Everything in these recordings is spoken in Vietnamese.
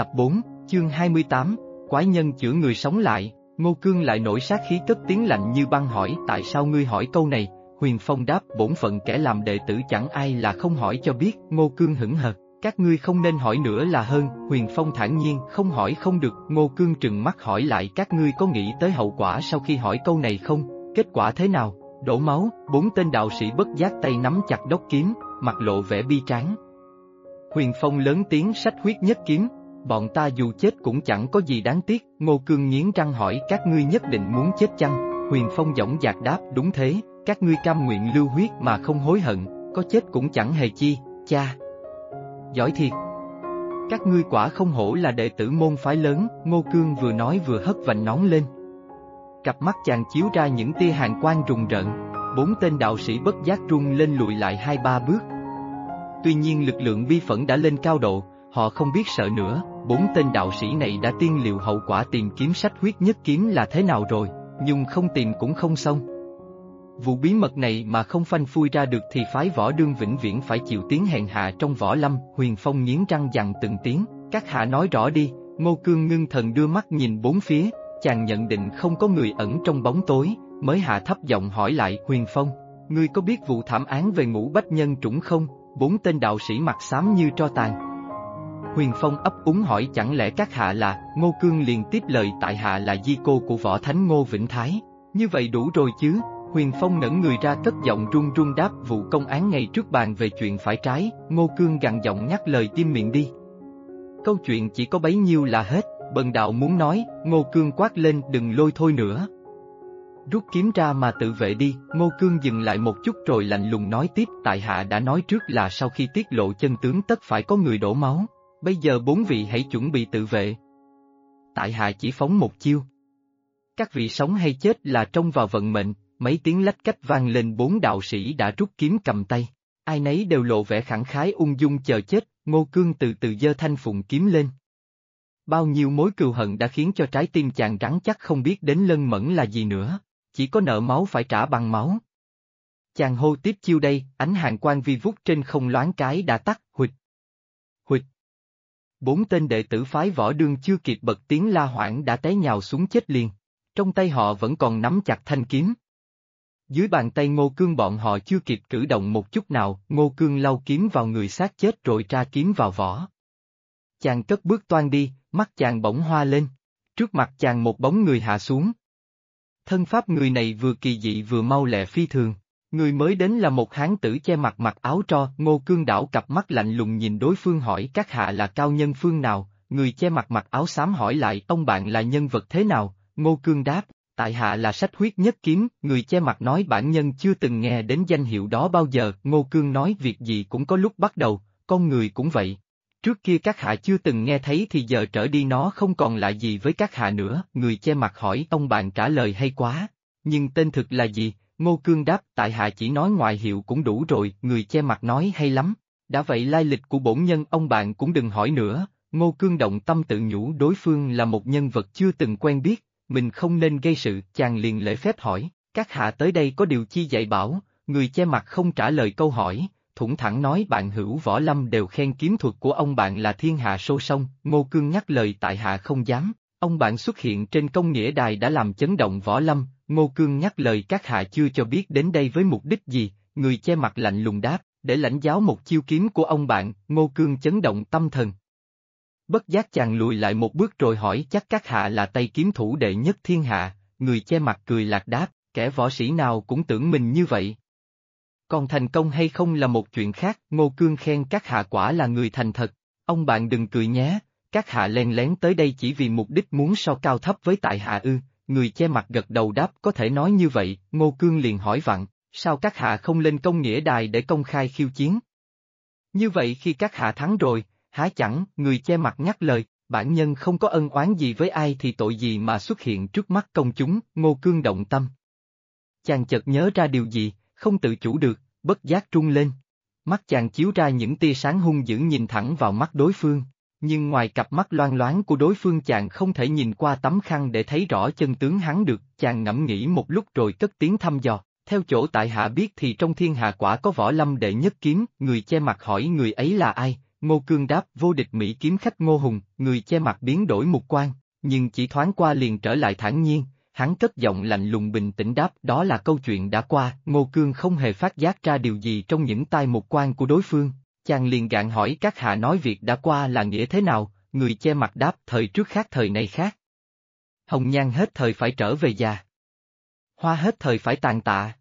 Tập 4, chương 28, Quái nhân chữa người sống lại, Ngô Cương lại nổi sát khí cất tiếng lạnh như băng hỏi tại sao ngươi hỏi câu này, Huyền Phong đáp bổn phận kẻ làm đệ tử chẳng ai là không hỏi cho biết, Ngô Cương hững hờ, các ngươi không nên hỏi nữa là hơn, Huyền Phong thản nhiên, không hỏi không được, Ngô Cương trừng mắt hỏi lại các ngươi có nghĩ tới hậu quả sau khi hỏi câu này không, kết quả thế nào, đổ máu, bốn tên đạo sĩ bất giác tay nắm chặt đốc kiếm, mặt lộ vẻ bi tráng. Huyền Phong lớn tiếng sách huyết nhất kiếm, bọn ta dù chết cũng chẳng có gì đáng tiếc, Ngô Cương nghiến răng hỏi các ngươi nhất định muốn chết chăng, Huyền Phong dõng dạc đáp đúng thế, các ngươi cam nguyện lưu huyết mà không hối hận, có chết cũng chẳng hề chi, cha. Giỏi thiệt. Các ngươi quả không hổ là đệ tử môn phái lớn, Ngô Cương vừa nói vừa hất vành nón lên. Cặp mắt chàng chiếu ra những tia hàng quang rùng rợn, bốn tên đạo sĩ bất giác run lên lùi lại hai ba bước. Tuy nhiên lực lượng bi phẫn đã lên cao độ, họ không biết sợ nữa, bốn tên đạo sĩ này đã tiên liệu hậu quả tìm kiếm sách huyết nhất kiếm là thế nào rồi, nhưng không tìm cũng không xong. Vụ bí mật này mà không phanh phui ra được thì phái võ đương vĩnh viễn phải chịu tiếng hèn hạ trong võ lâm, huyền phong nghiến răng dằn từng tiếng, các hạ nói rõ đi, ngô cương ngưng thần đưa mắt nhìn bốn phía, chàng nhận định không có người ẩn trong bóng tối, mới hạ thấp giọng hỏi lại huyền phong, ngươi có biết vụ thảm án về ngũ bách nhân trũng không, bốn tên đạo sĩ mặt xám như tro tàn. Huyền Phong ấp úng hỏi chẳng lẽ các hạ là, Ngô Cương liền tiếp lời tại hạ là di cô của võ thánh Ngô Vĩnh Thái, như vậy đủ rồi chứ, Huyền Phong ngẩng người ra cất giọng run run đáp vụ công án ngày trước bàn về chuyện phải trái, Ngô Cương gằn giọng nhắc lời tim miệng đi. Câu chuyện chỉ có bấy nhiêu là hết, bần đạo muốn nói, Ngô Cương quát lên đừng lôi thôi nữa. Rút kiếm ra mà tự vệ đi, Ngô Cương dừng lại một chút rồi lạnh lùng nói tiếp, tại hạ đã nói trước là sau khi tiết lộ chân tướng tất phải có người đổ máu, bây giờ bốn vị hãy chuẩn bị tự vệ. Tại hạ chỉ phóng một chiêu. Các vị sống hay chết là trông vào vận mệnh, mấy tiếng lách cách vang lên bốn đạo sĩ đã rút kiếm cầm tay. Ai nấy đều lộ vẻ khẳng khái ung dung chờ chết, Ngô Cương từ từ giơ thanh phụng kiếm lên. Bao nhiêu mối cừu hận đã khiến cho trái tim chàng rắn chắc không biết đến lân mẫn là gì nữa, chỉ có nợ máu phải trả bằng máu. Chàng hô tiếp chiêu đây, ánh hàng quan vi vút trên không loáng cái đã tắt, Bốn tên đệ tử phái võ đương chưa kịp bật tiếng la hoảng đã té nhào xuống chết liền. Trong tay họ vẫn còn nắm chặt thanh kiếm. Dưới bàn tay Ngô Cương bọn họ chưa kịp cử động một chút nào, Ngô Cương lau kiếm vào người xác chết rồi tra kiếm vào vỏ. Chàng cất bước toan đi, mắt chàng bỗng hoa lên. Trước mặt chàng một bóng người hạ xuống. Thân pháp người này vừa kỳ dị vừa mau lẹ phi thường. Người mới đến là một hán tử che mặt mặc áo tro, Ngô Cương đảo cặp mắt lạnh lùng nhìn đối phương hỏi các hạ là cao nhân phương nào, người che mặt mặc áo xám hỏi lại ông bạn là nhân vật thế nào, Ngô Cương đáp, tại hạ là sách huyết nhất kiếm, người che mặt nói bản nhân chưa từng nghe đến danh hiệu đó bao giờ, Ngô Cương nói việc gì cũng có lúc bắt đầu, con người cũng vậy. Trước kia các hạ chưa từng nghe thấy thì giờ trở đi nó không còn lại gì với các hạ nữa, người che mặt hỏi ông bạn trả lời hay quá. Nhưng tên thực là gì? Ngô Cương đáp tại hạ chỉ nói ngoại hiệu cũng đủ rồi, người che mặt nói hay lắm. Đã vậy lai lịch của bổn nhân ông bạn cũng đừng hỏi nữa, Ngô Cương động tâm tự nhủ đối phương là một nhân vật chưa từng quen biết, mình không nên gây sự, chàng liền lễ phép hỏi, các hạ tới đây có điều chi dạy bảo, người che mặt không trả lời câu hỏi, thủng thẳng nói bạn hữu võ lâm đều khen kiếm thuật của ông bạn là thiên hạ sô sông, ngô cương nhắc lời tại hạ không dám, ông bạn xuất hiện trên công nghĩa đài đã làm chấn động võ lâm, ngô cương nhắc lời các hạ chưa cho biết đến đây với mục đích gì, người che mặt lạnh lùng đáp, để lãnh giáo một chiêu kiếm của ông bạn, ngô cương chấn động tâm thần, Bất giác chàng lùi lại một bước rồi hỏi chắc các hạ là tay kiếm thủ đệ nhất thiên hạ, người che mặt cười lạc đáp, kẻ võ sĩ nào cũng tưởng mình như vậy. Còn thành công hay không là một chuyện khác, Ngô Cương khen các hạ quả là người thành thật, ông bạn đừng cười nhé, các hạ len lén tới đây chỉ vì mục đích muốn so cao thấp với tại hạ ư, người che mặt gật đầu đáp có thể nói như vậy, Ngô Cương liền hỏi vặn, sao các hạ không lên công nghĩa đài để công khai khiêu chiến? Như vậy khi các hạ thắng rồi, há chẳng, người che mặt nhắc lời, bản nhân không có ân oán gì với ai thì tội gì mà xuất hiện trước mắt công chúng, ngô cương động tâm. Chàng chợt nhớ ra điều gì, không tự chủ được, bất giác trung lên. Mắt chàng chiếu ra những tia sáng hung dữ nhìn thẳng vào mắt đối phương, nhưng ngoài cặp mắt loan loáng của đối phương chàng không thể nhìn qua tấm khăn để thấy rõ chân tướng hắn được, chàng ngẫm nghĩ một lúc rồi cất tiếng thăm dò. Theo chỗ tại hạ biết thì trong thiên hạ quả có võ lâm đệ nhất kiếm, người che mặt hỏi người ấy là ai, Ngô Cương đáp vô địch Mỹ kiếm khách Ngô Hùng, người che mặt biến đổi mục quan, nhưng chỉ thoáng qua liền trở lại thản nhiên, hắn cất giọng lạnh lùng bình tĩnh đáp đó là câu chuyện đã qua, Ngô Cương không hề phát giác ra điều gì trong những tai mục quan của đối phương, chàng liền gạn hỏi các hạ nói việc đã qua là nghĩa thế nào, người che mặt đáp thời trước khác thời này khác. Hồng nhan hết thời phải trở về già. Hoa hết thời phải tàn tạ.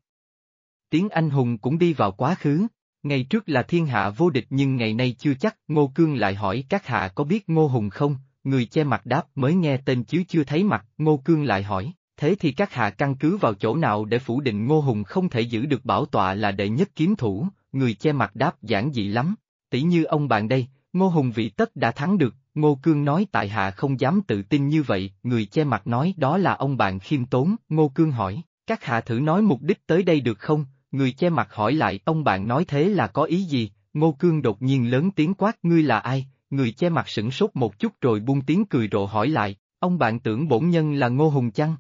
Tiếng anh hùng cũng đi vào quá khứ, ngày trước là thiên hạ vô địch nhưng ngày nay chưa chắc, Ngô Cương lại hỏi các hạ có biết Ngô Hùng không, người che mặt đáp mới nghe tên chứ chưa thấy mặt, Ngô Cương lại hỏi, thế thì các hạ căn cứ vào chỗ nào để phủ định Ngô Hùng không thể giữ được bảo tọa là đệ nhất kiếm thủ, người che mặt đáp giản dị lắm, tỷ như ông bạn đây, Ngô Hùng vị tất đã thắng được, Ngô Cương nói tại hạ không dám tự tin như vậy, người che mặt nói đó là ông bạn khiêm tốn, Ngô Cương hỏi, các hạ thử nói mục đích tới đây được không, người che mặt hỏi lại ông bạn nói thế là có ý gì, Ngô Cương đột nhiên lớn tiếng quát ngươi là ai, người che mặt sửng sốt một chút rồi buông tiếng cười rộ hỏi lại, ông bạn tưởng bổn nhân là Ngô Hùng chăng?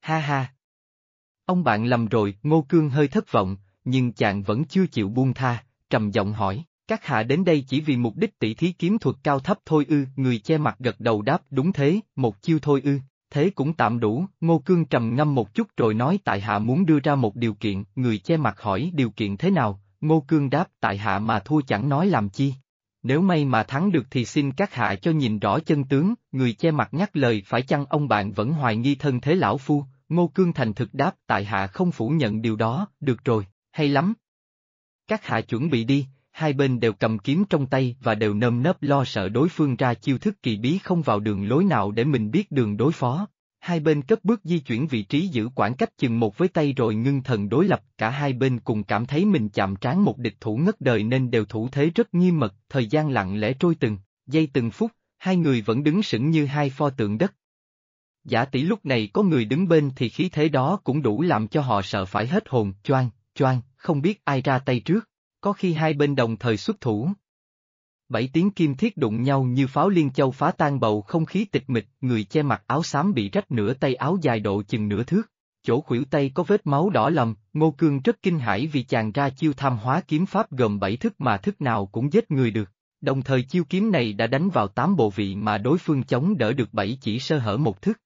Ha ha! Ông bạn lầm rồi, Ngô Cương hơi thất vọng, nhưng chàng vẫn chưa chịu buông tha, trầm giọng hỏi, các hạ đến đây chỉ vì mục đích tỷ thí kiếm thuật cao thấp thôi ư, người che mặt gật đầu đáp đúng thế, một chiêu thôi ư, thế cũng tạm đủ, Ngô Cương trầm ngâm một chút rồi nói tại hạ muốn đưa ra một điều kiện, người che mặt hỏi điều kiện thế nào, Ngô Cương đáp tại hạ mà thua chẳng nói làm chi. Nếu may mà thắng được thì xin các hạ cho nhìn rõ chân tướng, người che mặt nhắc lời phải chăng ông bạn vẫn hoài nghi thân thế lão phu, Ngô Cương thành thực đáp tại hạ không phủ nhận điều đó, được rồi, hay lắm. Các hạ chuẩn bị đi, hai bên đều cầm kiếm trong tay và đều nơm nớp lo sợ đối phương ra chiêu thức kỳ bí không vào đường lối nào để mình biết đường đối phó. Hai bên cất bước di chuyển vị trí giữ khoảng cách chừng một với tay rồi ngưng thần đối lập, cả hai bên cùng cảm thấy mình chạm trán một địch thủ ngất đời nên đều thủ thế rất nghiêm mật, thời gian lặng lẽ trôi từng, giây từng phút, hai người vẫn đứng sững như hai pho tượng đất. Giả tỷ lúc này có người đứng bên thì khí thế đó cũng đủ làm cho họ sợ phải hết hồn, choang, choang, không biết ai ra tay trước có khi hai bên đồng thời xuất thủ. Bảy tiếng kim thiết đụng nhau như pháo liên châu phá tan bầu không khí tịch mịch, người che mặt áo xám bị rách nửa tay áo dài độ chừng nửa thước. Chỗ khuỷu tay có vết máu đỏ lầm, Ngô Cương rất kinh hãi vì chàng ra chiêu tham hóa kiếm pháp gồm bảy thức mà thức nào cũng giết người được. Đồng thời chiêu kiếm này đã đánh vào tám bộ vị mà đối phương chống đỡ được bảy chỉ sơ hở một thức.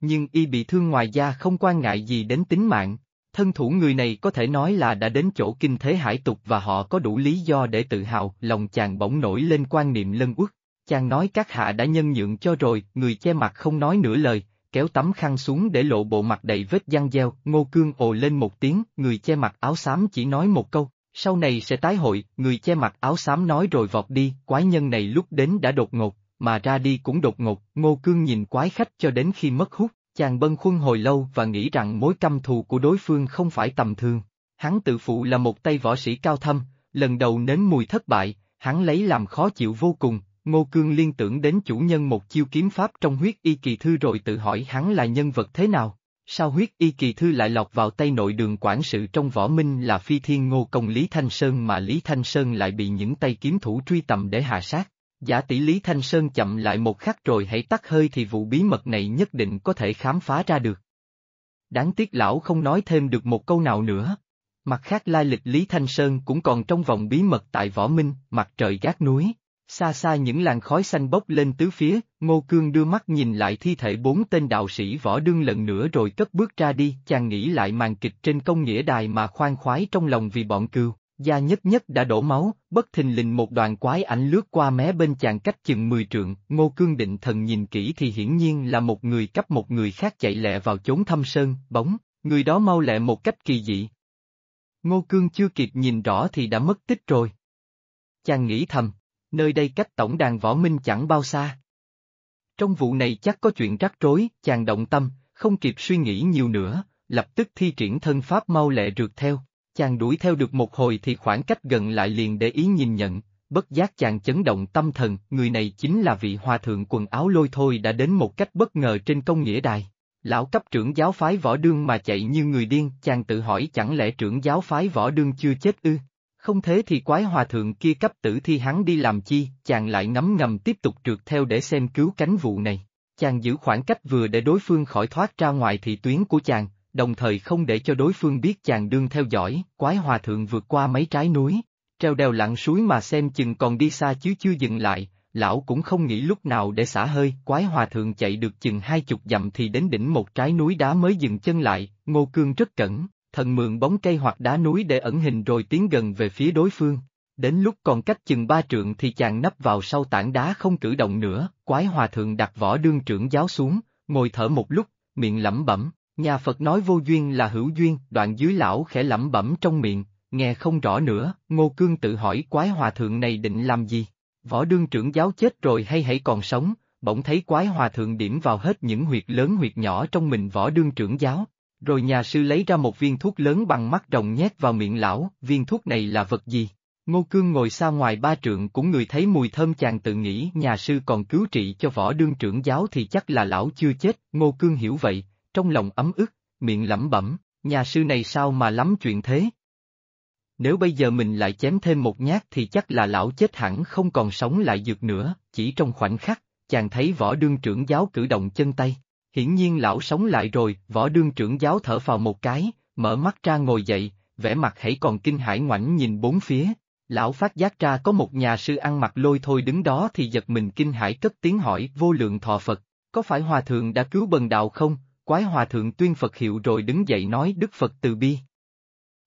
Nhưng y bị thương ngoài da không quan ngại gì đến tính mạng, Thân thủ người này có thể nói là đã đến chỗ kinh thế hải tục và họ có đủ lý do để tự hào, lòng chàng bỗng nổi lên quan niệm lân uất. Chàng nói các hạ đã nhân nhượng cho rồi, người che mặt không nói nửa lời, kéo tấm khăn xuống để lộ bộ mặt đầy vết giăng gieo, ngô cương ồ lên một tiếng, người che mặt áo xám chỉ nói một câu, sau này sẽ tái hội, người che mặt áo xám nói rồi vọt đi, quái nhân này lúc đến đã đột ngột, mà ra đi cũng đột ngột, ngô cương nhìn quái khách cho đến khi mất hút, Chàng bân khuân hồi lâu và nghĩ rằng mối căm thù của đối phương không phải tầm thường. Hắn tự phụ là một tay võ sĩ cao thâm, lần đầu nếm mùi thất bại, hắn lấy làm khó chịu vô cùng, Ngô Cương liên tưởng đến chủ nhân một chiêu kiếm pháp trong huyết y kỳ thư rồi tự hỏi hắn là nhân vật thế nào. Sao huyết y kỳ thư lại lọt vào tay nội đường quản sự trong võ minh là phi thiên ngô công Lý Thanh Sơn mà Lý Thanh Sơn lại bị những tay kiếm thủ truy tầm để hạ sát. Giả tỷ Lý Thanh Sơn chậm lại một khắc rồi hãy tắt hơi thì vụ bí mật này nhất định có thể khám phá ra được. Đáng tiếc lão không nói thêm được một câu nào nữa. Mặt khác lai lịch Lý Thanh Sơn cũng còn trong vòng bí mật tại Võ Minh, mặt trời gác núi. Xa xa những làn khói xanh bốc lên tứ phía, Ngô Cương đưa mắt nhìn lại thi thể bốn tên đạo sĩ võ đương lần nữa rồi cất bước ra đi, chàng nghĩ lại màn kịch trên công nghĩa đài mà khoan khoái trong lòng vì bọn cừu. Gia nhất nhất đã đổ máu, bất thình lình một đoàn quái ảnh lướt qua mé bên chàng cách chừng 10 trượng, ngô cương định thần nhìn kỹ thì hiển nhiên là một người cấp một người khác chạy lẹ vào chốn thâm sơn, bóng, người đó mau lẹ một cách kỳ dị. Ngô cương chưa kịp nhìn rõ thì đã mất tích rồi. Chàng nghĩ thầm, nơi đây cách tổng đàn võ minh chẳng bao xa. Trong vụ này chắc có chuyện rắc rối, chàng động tâm, không kịp suy nghĩ nhiều nữa, lập tức thi triển thân pháp mau lẹ rượt theo, Chàng đuổi theo được một hồi thì khoảng cách gần lại liền để ý nhìn nhận, bất giác chàng chấn động tâm thần, người này chính là vị hòa thượng quần áo lôi thôi đã đến một cách bất ngờ trên công nghĩa đài. Lão cấp trưởng giáo phái võ đương mà chạy như người điên, chàng tự hỏi chẳng lẽ trưởng giáo phái võ đương chưa chết ư? Không thế thì quái hòa thượng kia cấp tử thi hắn đi làm chi, chàng lại ngấm ngầm tiếp tục trượt theo để xem cứu cánh vụ này. Chàng giữ khoảng cách vừa để đối phương khỏi thoát ra ngoài thị tuyến của chàng, đồng thời không để cho đối phương biết chàng đương theo dõi, quái hòa thượng vượt qua mấy trái núi. treo đèo lặn suối mà xem chừng còn đi xa chứ chưa dừng lại, lão cũng không nghĩ lúc nào để xả hơi, quái hòa thượng chạy được chừng hai chục dặm thì đến đỉnh một trái núi đá mới dừng chân lại, ngô cương rất cẩn, thần mượn bóng cây hoặc đá núi để ẩn hình rồi tiến gần về phía đối phương. Đến lúc còn cách chừng ba trượng thì chàng nấp vào sau tảng đá không cử động nữa, quái hòa thượng đặt võ đương trưởng giáo xuống, ngồi thở một lúc, miệng lẩm bẩm, nhà Phật nói vô duyên là hữu duyên, đoạn dưới lão khẽ lẩm bẩm trong miệng, nghe không rõ nữa, ngô cương tự hỏi quái hòa thượng này định làm gì, võ đương trưởng giáo chết rồi hay hãy còn sống, bỗng thấy quái hòa thượng điểm vào hết những huyệt lớn huyệt nhỏ trong mình võ đương trưởng giáo, rồi nhà sư lấy ra một viên thuốc lớn bằng mắt rồng nhét vào miệng lão, viên thuốc này là vật gì? Ngô Cương ngồi xa ngoài ba trượng cũng người thấy mùi thơm chàng tự nghĩ nhà sư còn cứu trị cho võ đương trưởng giáo thì chắc là lão chưa chết, Ngô Cương hiểu vậy, trong lòng ấm ức, miệng lẩm bẩm, nhà sư này sao mà lắm chuyện thế? Nếu bây giờ mình lại chém thêm một nhát thì chắc là lão chết hẳn không còn sống lại dược nữa, chỉ trong khoảnh khắc, chàng thấy võ đương trưởng giáo cử động chân tay. Hiển nhiên lão sống lại rồi, võ đương trưởng giáo thở vào một cái, mở mắt ra ngồi dậy, vẻ mặt hãy còn kinh hãi ngoảnh nhìn bốn phía. Lão phát giác ra có một nhà sư ăn mặc lôi thôi đứng đó thì giật mình kinh hãi cất tiếng hỏi vô lượng thọ Phật, có phải hòa thượng đã cứu bần đạo không? Quái hòa thượng tuyên Phật hiệu rồi đứng dậy nói Đức Phật từ bi.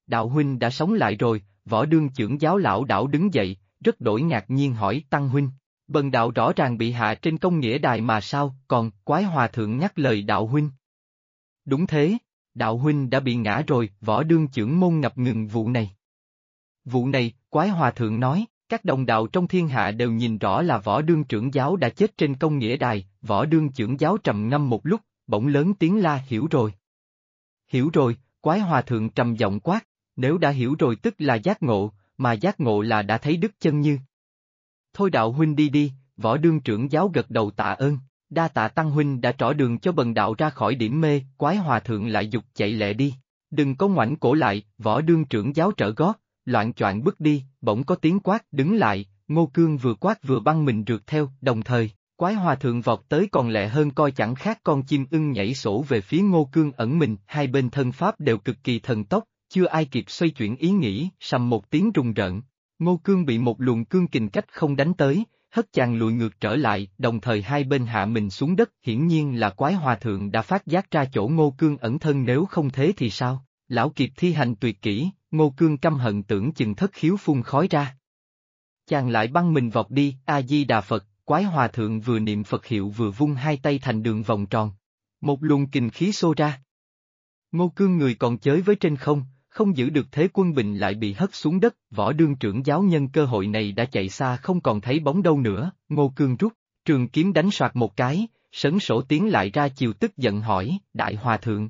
Đạo huynh đã sống lại rồi, võ đương trưởng giáo lão đảo đứng dậy, rất đổi ngạc nhiên hỏi Tăng huynh. Bần đạo rõ ràng bị hạ trên công nghĩa đài mà sao, còn, quái hòa thượng nhắc lời đạo huynh. Đúng thế, đạo huynh đã bị ngã rồi, võ đương trưởng môn ngập ngừng vụ này. Vụ này, quái hòa thượng nói, các đồng đạo trong thiên hạ đều nhìn rõ là võ đương trưởng giáo đã chết trên công nghĩa đài, võ đương trưởng giáo trầm ngâm một lúc, bỗng lớn tiếng la hiểu rồi. Hiểu rồi, quái hòa thượng trầm giọng quát, nếu đã hiểu rồi tức là giác ngộ, mà giác ngộ là đã thấy đức chân như. Thôi đạo huynh đi đi, võ đương trưởng giáo gật đầu tạ ơn, đa tạ tăng huynh đã trỏ đường cho bần đạo ra khỏi điểm mê, quái hòa thượng lại dục chạy lẹ đi. Đừng có ngoảnh cổ lại, võ đương trưởng giáo trở gót, loạn choạng bước đi, bỗng có tiếng quát đứng lại, ngô cương vừa quát vừa băng mình rượt theo, đồng thời, quái hòa thượng vọt tới còn lẹ hơn coi chẳng khác con chim ưng nhảy sổ về phía ngô cương ẩn mình, hai bên thân pháp đều cực kỳ thần tốc, chưa ai kịp xoay chuyển ý nghĩ, sầm một tiếng rùng rợn. Ngô Cương bị một luồng cương kình cách không đánh tới, hất chàng lùi ngược trở lại, đồng thời hai bên hạ mình xuống đất, hiển nhiên là quái hòa thượng đã phát giác ra chỗ Ngô Cương ẩn thân nếu không thế thì sao? Lão kịp thi hành tuyệt kỹ, Ngô Cương căm hận tưởng chừng thất khiếu phun khói ra. Chàng lại băng mình vọt đi, A-di-đà Phật, quái hòa thượng vừa niệm Phật hiệu vừa vung hai tay thành đường vòng tròn. Một luồng kình khí xô ra. Ngô Cương người còn chới với trên không, không giữ được thế quân bình lại bị hất xuống đất, võ đương trưởng giáo nhân cơ hội này đã chạy xa không còn thấy bóng đâu nữa, ngô cương rút, trường kiếm đánh soạt một cái, sấn sổ tiến lại ra chiều tức giận hỏi, đại hòa thượng.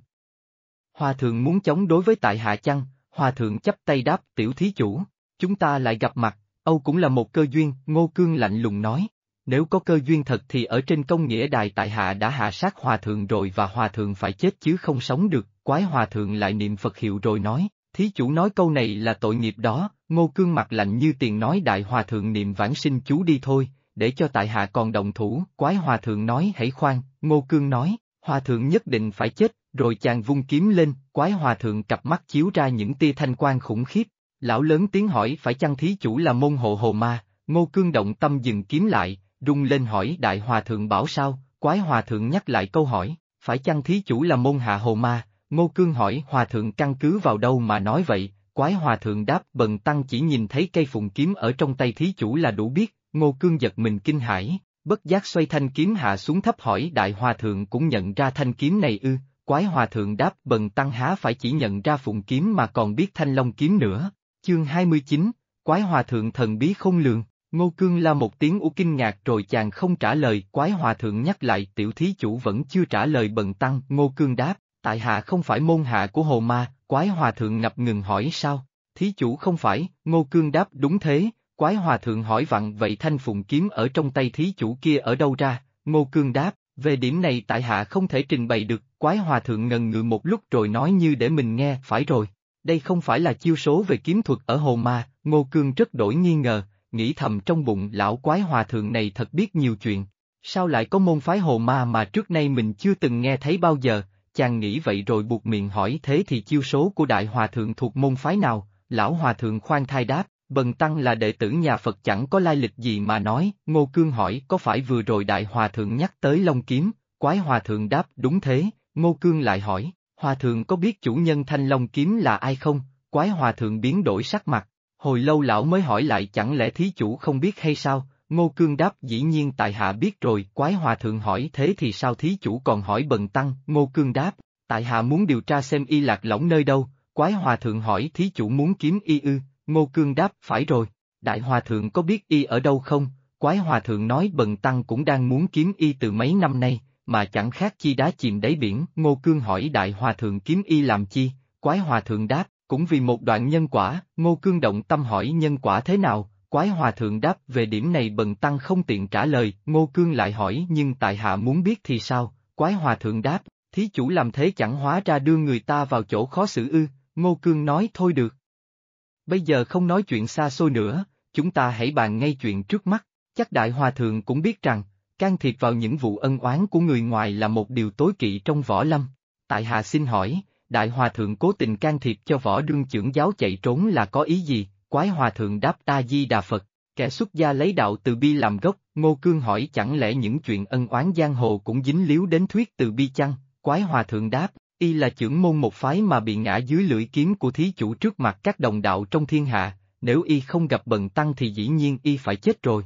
Hòa thượng muốn chống đối với tại hạ chăng, hòa thượng chấp tay đáp tiểu thí chủ, chúng ta lại gặp mặt, Âu cũng là một cơ duyên, ngô cương lạnh lùng nói. Nếu có cơ duyên thật thì ở trên công nghĩa đài tại hạ đã hạ sát hòa thượng rồi và hòa thượng phải chết chứ không sống được, quái hòa thượng lại niệm Phật hiệu rồi nói, thí chủ nói câu này là tội nghiệp đó, ngô cương mặt lạnh như tiền nói đại hòa thượng niệm vãng sinh chú đi thôi, để cho tại hạ còn đồng thủ, quái hòa thượng nói hãy khoan, ngô cương nói, hòa thượng nhất định phải chết, rồi chàng vung kiếm lên, quái hòa thượng cặp mắt chiếu ra những tia thanh quan khủng khiếp, lão lớn tiếng hỏi phải chăng thí chủ là môn hộ hồ ma, ngô cương động tâm dừng kiếm lại, rung lên hỏi đại hòa thượng bảo sao, quái hòa thượng nhắc lại câu hỏi, phải chăng thí chủ là môn hạ hồ ma, Ngô Cương hỏi Hòa Thượng căn cứ vào đâu mà nói vậy, quái Hòa Thượng đáp bần tăng chỉ nhìn thấy cây phụng kiếm ở trong tay thí chủ là đủ biết, Ngô Cương giật mình kinh hãi, bất giác xoay thanh kiếm hạ xuống thấp hỏi Đại Hòa Thượng cũng nhận ra thanh kiếm này ư, quái Hòa Thượng đáp bần tăng há phải chỉ nhận ra phụng kiếm mà còn biết thanh long kiếm nữa, chương 29, quái Hòa Thượng thần bí không lường. Ngô Cương la một tiếng u kinh ngạc rồi chàng không trả lời, quái hòa thượng nhắc lại tiểu thí chủ vẫn chưa trả lời bần tăng, Ngô Cương đáp, tại hạ không phải môn hạ của hồ ma, quái hòa thượng ngập ngừng hỏi sao, thí chủ không phải, ngô cương đáp đúng thế, quái hòa thượng hỏi vặn vậy thanh phụng kiếm ở trong tay thí chủ kia ở đâu ra, ngô cương đáp, về điểm này tại hạ không thể trình bày được, quái hòa thượng ngần ngừ một lúc rồi nói như để mình nghe, phải rồi, đây không phải là chiêu số về kiếm thuật ở hồ ma, ngô cương rất đổi nghi ngờ, nghĩ thầm trong bụng lão quái hòa thượng này thật biết nhiều chuyện, sao lại có môn phái hồ ma mà trước nay mình chưa từng nghe thấy bao giờ, chàng nghĩ vậy rồi buộc miệng hỏi thế thì chiêu số của đại hòa thượng thuộc môn phái nào, lão hòa thượng khoan thai đáp, Bần Tăng là đệ tử nhà Phật chẳng có lai lịch gì mà nói, Ngô Cương hỏi có phải vừa rồi Đại Hòa Thượng nhắc tới Long Kiếm, Quái Hòa Thượng đáp đúng thế, Ngô Cương lại hỏi, Hòa Thượng có biết chủ nhân Thanh Long Kiếm là ai không, Quái Hòa Thượng biến đổi sắc mặt, hồi lâu lão mới hỏi lại chẳng lẽ thí chủ không biết hay sao, Ngô Cương đáp dĩ nhiên tại hạ biết rồi, Quái Hòa Thượng hỏi thế thì sao thí chủ còn hỏi Bần Tăng, Ngô Cương đáp, tại hạ muốn điều tra xem y lạc lõng nơi đâu, Quái Hòa Thượng hỏi thí chủ muốn kiếm y ư, Ngô Cương đáp phải rồi, Đại Hòa Thượng có biết y ở đâu không? Quái Hòa Thượng nói Bần Tăng cũng đang muốn kiếm y từ mấy năm nay, mà chẳng khác chi đá chìm đáy biển. Ngô Cương hỏi Đại Hòa Thượng kiếm y làm chi? Quái Hòa Thượng đáp, cũng vì một đoạn nhân quả, Ngô Cương động tâm hỏi nhân quả thế nào? Quái Hòa Thượng đáp về điểm này Bần Tăng không tiện trả lời, Ngô Cương lại hỏi nhưng tại hạ muốn biết thì sao? Quái Hòa Thượng đáp, thí chủ làm thế chẳng hóa ra đưa người ta vào chỗ khó xử ư, Ngô Cương nói thôi được. Bây giờ không nói chuyện xa xôi nữa, chúng ta hãy bàn ngay chuyện trước mắt, chắc Đại Hòa Thượng cũng biết rằng, can thiệp vào những vụ ân oán của người ngoài là một điều tối kỵ trong võ lâm. Tại Hạ xin hỏi, Đại Hòa Thượng cố tình can thiệp cho võ đương trưởng giáo chạy trốn là có ý gì? Quái Hòa Thượng đáp Ta Di Đà Phật, kẻ xuất gia lấy đạo từ bi làm gốc, Ngô Cương hỏi chẳng lẽ những chuyện ân oán giang hồ cũng dính líu đến thuyết từ bi chăng? Quái Hòa Thượng đáp, y là trưởng môn một phái mà bị ngã dưới lưỡi kiếm của thí chủ trước mặt các đồng đạo trong thiên hạ, nếu y không gặp bần tăng thì dĩ nhiên y phải chết rồi.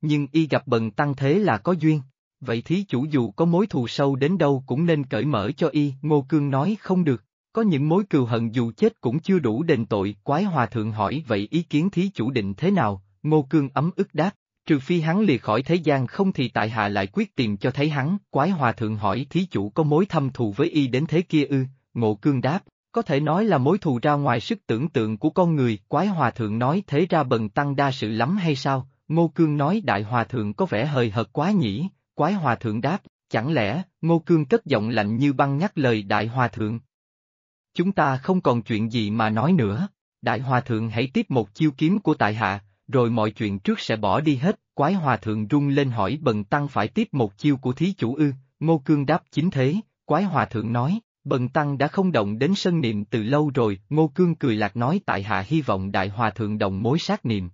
Nhưng y gặp bần tăng thế là có duyên, vậy thí chủ dù có mối thù sâu đến đâu cũng nên cởi mở cho y, Ngô Cương nói không được, có những mối cừu hận dù chết cũng chưa đủ đền tội, quái hòa thượng hỏi vậy ý kiến thí chủ định thế nào, Ngô Cương ấm ức đáp, trừ phi hắn lìa khỏi thế gian không thì tại hạ lại quyết tìm cho thấy hắn, quái hòa thượng hỏi thí chủ có mối thâm thù với y đến thế kia ư, Ngô Cương đáp, có thể nói là mối thù ra ngoài sức tưởng tượng của con người, quái hòa thượng nói thế ra bần tăng đa sự lắm hay sao, Ngô Cương nói đại hòa thượng có vẻ hời hợt quá nhỉ, quái hòa thượng đáp, chẳng lẽ, Ngô Cương cất giọng lạnh như băng nhắc lời đại hòa thượng. Chúng ta không còn chuyện gì mà nói nữa, đại hòa thượng hãy tiếp một chiêu kiếm của tại hạ, rồi mọi chuyện trước sẽ bỏ đi hết, quái hòa thượng rung lên hỏi bần tăng phải tiếp một chiêu của thí chủ ư, Ngô Cương đáp chính thế, quái hòa thượng nói, Bần Tăng đã không động đến sân niệm từ lâu rồi, Ngô Cương cười lạc nói tại hạ hy vọng Đại Hòa Thượng động mối sát niệm.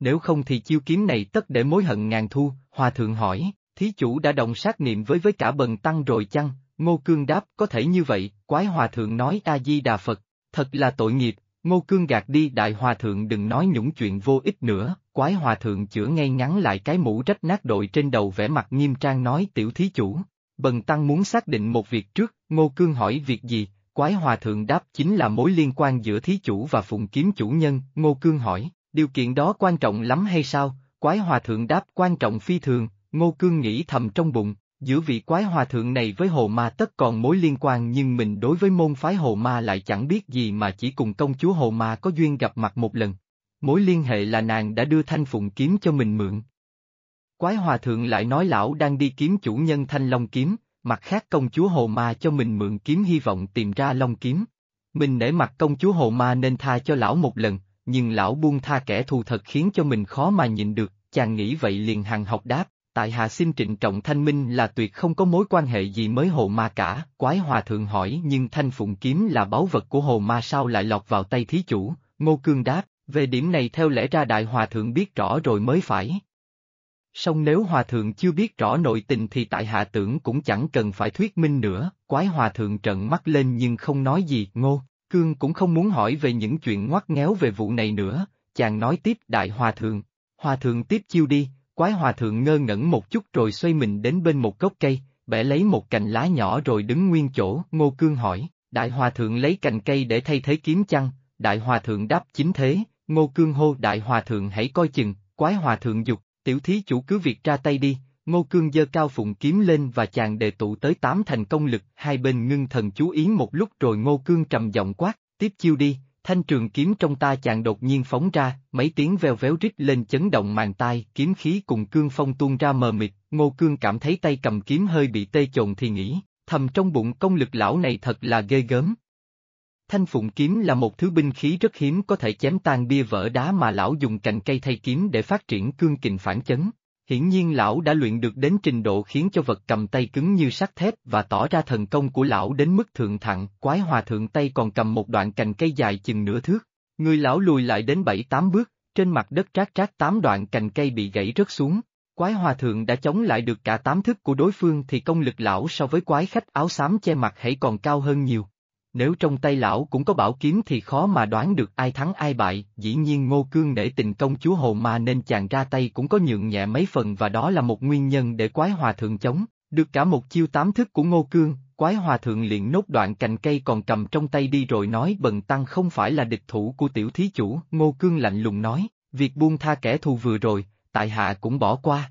Nếu không thì chiêu kiếm này tất để mối hận ngàn thu, Hòa Thượng hỏi, thí chủ đã động sát niệm với với cả Bần Tăng rồi chăng? Ngô Cương đáp, có thể như vậy, Quái Hòa Thượng nói A-di-đà Phật, thật là tội nghiệp, Ngô Cương gạt đi Đại Hòa Thượng đừng nói những chuyện vô ích nữa, Quái Hòa Thượng chữa ngay ngắn lại cái mũ rách nát đội trên đầu vẻ mặt nghiêm trang nói tiểu thí chủ, Bần Tăng muốn xác định một việc trước, Ngô Cương hỏi việc gì, Quái Hòa Thượng đáp chính là mối liên quan giữa thí chủ và phụng kiếm chủ nhân, Ngô Cương hỏi, điều kiện đó quan trọng lắm hay sao, Quái Hòa Thượng đáp quan trọng phi thường, Ngô Cương nghĩ thầm trong bụng, giữa vị Quái Hòa Thượng này với Hồ Ma tất còn mối liên quan nhưng mình đối với môn phái Hồ Ma lại chẳng biết gì mà chỉ cùng công chúa Hồ Ma có duyên gặp mặt một lần. Mối liên hệ là nàng đã đưa thanh phụng kiếm cho mình mượn, Quái hòa thượng lại nói lão đang đi kiếm chủ nhân thanh long kiếm, mặt khác công chúa hồ ma cho mình mượn kiếm hy vọng tìm ra long kiếm. Mình nể mặt công chúa hồ ma nên tha cho lão một lần, nhưng lão buông tha kẻ thù thật khiến cho mình khó mà nhìn được, chàng nghĩ vậy liền hàng học đáp, tại hạ xin trịnh trọng thanh minh là tuyệt không có mối quan hệ gì mới hồ ma cả, quái hòa thượng hỏi nhưng thanh phụng kiếm là báu vật của hồ ma sao lại lọt vào tay thí chủ, ngô cương đáp, về điểm này theo lẽ ra đại hòa thượng biết rõ rồi mới phải. Song nếu hòa thượng chưa biết rõ nội tình thì tại hạ tưởng cũng chẳng cần phải thuyết minh nữa, quái hòa thượng trợn mắt lên nhưng không nói gì, ngô, cương cũng không muốn hỏi về những chuyện ngoắt ngéo về vụ này nữa, chàng nói tiếp đại hòa thượng, hòa thượng tiếp chiêu đi, quái hòa thượng ngơ ngẩn một chút rồi xoay mình đến bên một gốc cây, bẻ lấy một cành lá nhỏ rồi đứng nguyên chỗ, ngô cương hỏi, đại hòa thượng lấy cành cây để thay thế kiếm chăng, đại hòa thượng đáp chính thế, ngô cương hô đại hòa thượng hãy coi chừng, quái hòa thượng dục, tiểu thí chủ cứ việc ra tay đi, Ngô Cương giơ cao phụng kiếm lên và chàng đề tụ tới tám thành công lực, hai bên ngưng thần chú ý một lúc rồi Ngô Cương trầm giọng quát, tiếp chiêu đi, thanh trường kiếm trong ta chàng đột nhiên phóng ra, mấy tiếng veo véo rít lên chấn động màn tai, kiếm khí cùng cương phong tuôn ra mờ mịt, Ngô Cương cảm thấy tay cầm kiếm hơi bị tê chồn thì nghĩ, thầm trong bụng công lực lão này thật là ghê gớm, Thanh phụng kiếm là một thứ binh khí rất hiếm có thể chém tan bia vỡ đá mà lão dùng cành cây thay kiếm để phát triển cương kình phản chấn. Hiển nhiên lão đã luyện được đến trình độ khiến cho vật cầm tay cứng như sắt thép và tỏ ra thần công của lão đến mức thượng thặng, quái hòa thượng tay còn cầm một đoạn cành cây dài chừng nửa thước. Người lão lùi lại đến bảy tám bước, trên mặt đất trát trát tám đoạn cành cây bị gãy rớt xuống. Quái hòa thượng đã chống lại được cả tám thức của đối phương thì công lực lão so với quái khách áo xám che mặt hãy còn cao hơn nhiều. Nếu trong tay lão cũng có bảo kiếm thì khó mà đoán được ai thắng ai bại, dĩ nhiên Ngô Cương để tình công chúa hồ ma nên chàng ra tay cũng có nhượng nhẹ mấy phần và đó là một nguyên nhân để quái hòa thượng chống, được cả một chiêu tám thức của Ngô Cương, quái hòa thượng liền nốt đoạn cành cây còn cầm trong tay đi rồi nói bần tăng không phải là địch thủ của tiểu thí chủ, Ngô Cương lạnh lùng nói, việc buông tha kẻ thù vừa rồi, tại hạ cũng bỏ qua.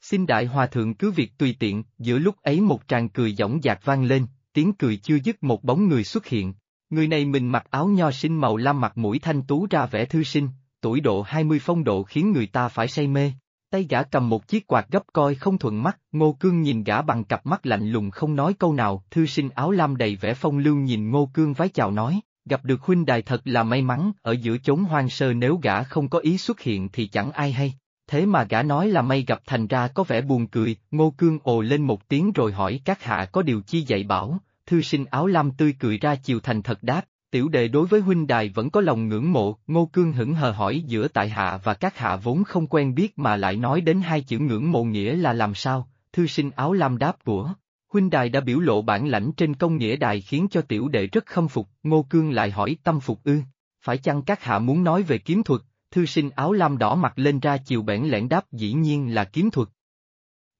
Xin đại hòa thượng cứ việc tùy tiện, giữa lúc ấy một tràng cười dõng dạc vang lên, tiếng cười chưa dứt một bóng người xuất hiện. Người này mình mặc áo nho sinh màu lam mặt mũi thanh tú ra vẻ thư sinh, tuổi độ 20 phong độ khiến người ta phải say mê. Tay gã cầm một chiếc quạt gấp coi không thuận mắt, Ngô Cương nhìn gã bằng cặp mắt lạnh lùng không nói câu nào, thư sinh áo lam đầy vẻ phong lưu nhìn Ngô Cương vái chào nói, gặp được huynh đài thật là may mắn, ở giữa chốn hoang sơ nếu gã không có ý xuất hiện thì chẳng ai hay. Thế mà gã nói là may gặp thành ra có vẻ buồn cười, Ngô Cương ồ lên một tiếng rồi hỏi các hạ có điều chi dạy bảo, thư sinh áo lam tươi cười ra chiều thành thật đáp, tiểu đệ đối với huynh đài vẫn có lòng ngưỡng mộ, Ngô Cương hững hờ hỏi giữa tại hạ và các hạ vốn không quen biết mà lại nói đến hai chữ ngưỡng mộ nghĩa là làm sao, thư sinh áo lam đáp của. Huynh đài đã biểu lộ bản lãnh trên công nghĩa đài khiến cho tiểu đệ rất khâm phục, Ngô Cương lại hỏi tâm phục ư, phải chăng các hạ muốn nói về kiếm thuật, thư sinh áo lam đỏ mặt lên ra chiều bẽn lẽn đáp dĩ nhiên là kiếm thuật.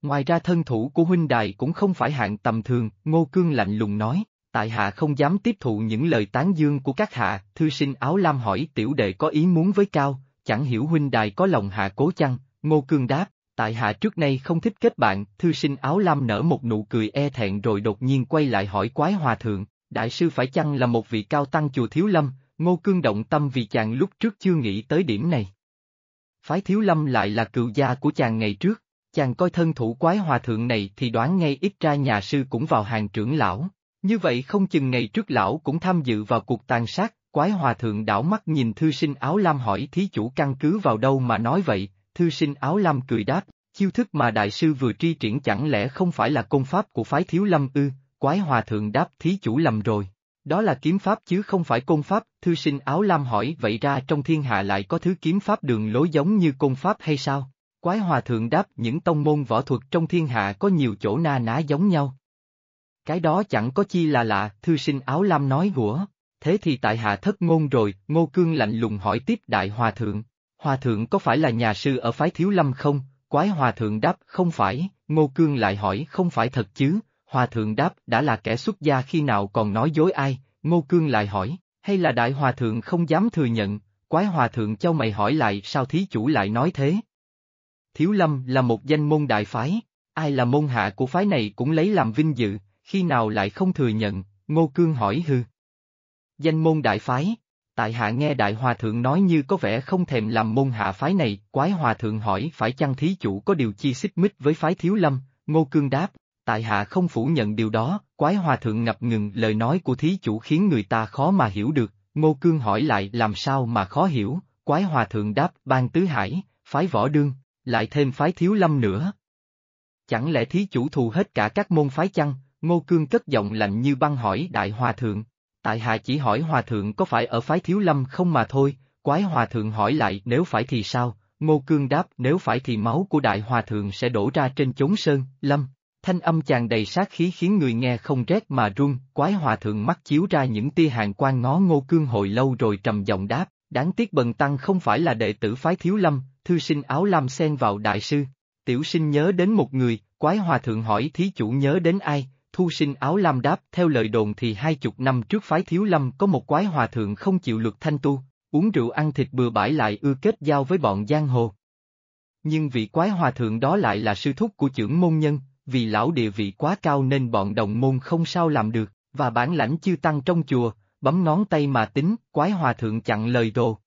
Ngoài ra thân thủ của huynh đài cũng không phải hạng tầm thường, Ngô Cương lạnh lùng nói, tại hạ không dám tiếp thụ những lời tán dương của các hạ, thư sinh áo lam hỏi tiểu đệ có ý muốn với cao, chẳng hiểu huynh đài có lòng hạ cố chăng, Ngô Cương đáp, tại hạ trước nay không thích kết bạn, thư sinh áo lam nở một nụ cười e thẹn rồi đột nhiên quay lại hỏi quái hòa thượng, đại sư phải chăng là một vị cao tăng chùa Thiếu Lâm, Ngô Cương động tâm vì chàng lúc trước chưa nghĩ tới điểm này. Phái Thiếu Lâm lại là cựu gia của chàng ngày trước, chàng coi thân thủ quái hòa thượng này thì đoán ngay ít ra nhà sư cũng vào hàng trưởng lão. Như vậy không chừng ngày trước lão cũng tham dự vào cuộc tàn sát, quái hòa thượng đảo mắt nhìn thư sinh áo lam hỏi thí chủ căn cứ vào đâu mà nói vậy, thư sinh áo lam cười đáp, chiêu thức mà đại sư vừa tri triển chẳng lẽ không phải là công pháp của phái thiếu lâm ư, quái hòa thượng đáp thí chủ lầm rồi. Đó là kiếm pháp chứ không phải công pháp, thư sinh áo lam hỏi vậy ra trong thiên hạ lại có thứ kiếm pháp đường lối giống như công pháp hay sao? Quái hòa thượng đáp những tông môn võ thuật trong thiên hạ có nhiều chỗ na ná giống nhau. Cái đó chẳng có chi là lạ, thư sinh áo lam nói gũa. Thế thì tại hạ thất ngôn rồi, ngô cương lạnh lùng hỏi tiếp đại hòa thượng. Hòa thượng có phải là nhà sư ở phái thiếu lâm không? Quái hòa thượng đáp không phải, ngô cương lại hỏi không phải thật chứ, hòa thượng đáp đã là kẻ xuất gia khi nào còn nói dối ai, ngô cương lại hỏi, hay là đại hòa thượng không dám thừa nhận, quái hòa thượng cho mày hỏi lại sao thí chủ lại nói thế. Thiếu lâm là một danh môn đại phái, ai là môn hạ của phái này cũng lấy làm vinh dự, khi nào lại không thừa nhận, ngô cương hỏi hư. Danh môn đại phái, tại hạ nghe đại hòa thượng nói như có vẻ không thèm làm môn hạ phái này, quái hòa thượng hỏi phải chăng thí chủ có điều chi xích mích với phái thiếu lâm, ngô cương đáp, tại hạ không phủ nhận điều đó, quái hòa thượng ngập ngừng lời nói của thí chủ khiến người ta khó mà hiểu được, ngô cương hỏi lại làm sao mà khó hiểu, quái hòa thượng đáp ban tứ hải, phái võ đương, lại thêm phái thiếu lâm nữa. Chẳng lẽ thí chủ thù hết cả các môn phái chăng, ngô cương cất giọng lạnh như băng hỏi đại hòa thượng, tại hạ chỉ hỏi hòa thượng có phải ở phái thiếu lâm không mà thôi, quái hòa thượng hỏi lại nếu phải thì sao, ngô cương đáp nếu phải thì máu của đại hòa thượng sẽ đổ ra trên chốn sơn, lâm. Thanh âm chàng đầy sát khí khiến người nghe không rét mà run, quái hòa thượng mắt chiếu ra những tia hàng quan ngó ngô cương hồi lâu rồi trầm giọng đáp, đáng tiếc bần tăng không phải là đệ tử phái thiếu lâm, thư sinh áo lam xen vào đại sư. Tiểu sinh nhớ đến một người, quái hòa thượng hỏi thí chủ nhớ đến ai, thu sinh áo lam đáp theo lời đồn thì hai chục năm trước phái thiếu lâm có một quái hòa thượng không chịu luật thanh tu, uống rượu ăn thịt bừa bãi lại ưa kết giao với bọn giang hồ. Nhưng vị quái hòa thượng đó lại là sư thúc của trưởng môn nhân, vì lão địa vị quá cao nên bọn đồng môn không sao làm được, và bản lãnh chư tăng trong chùa, bấm ngón tay mà tính, quái hòa thượng chặn lời đồ.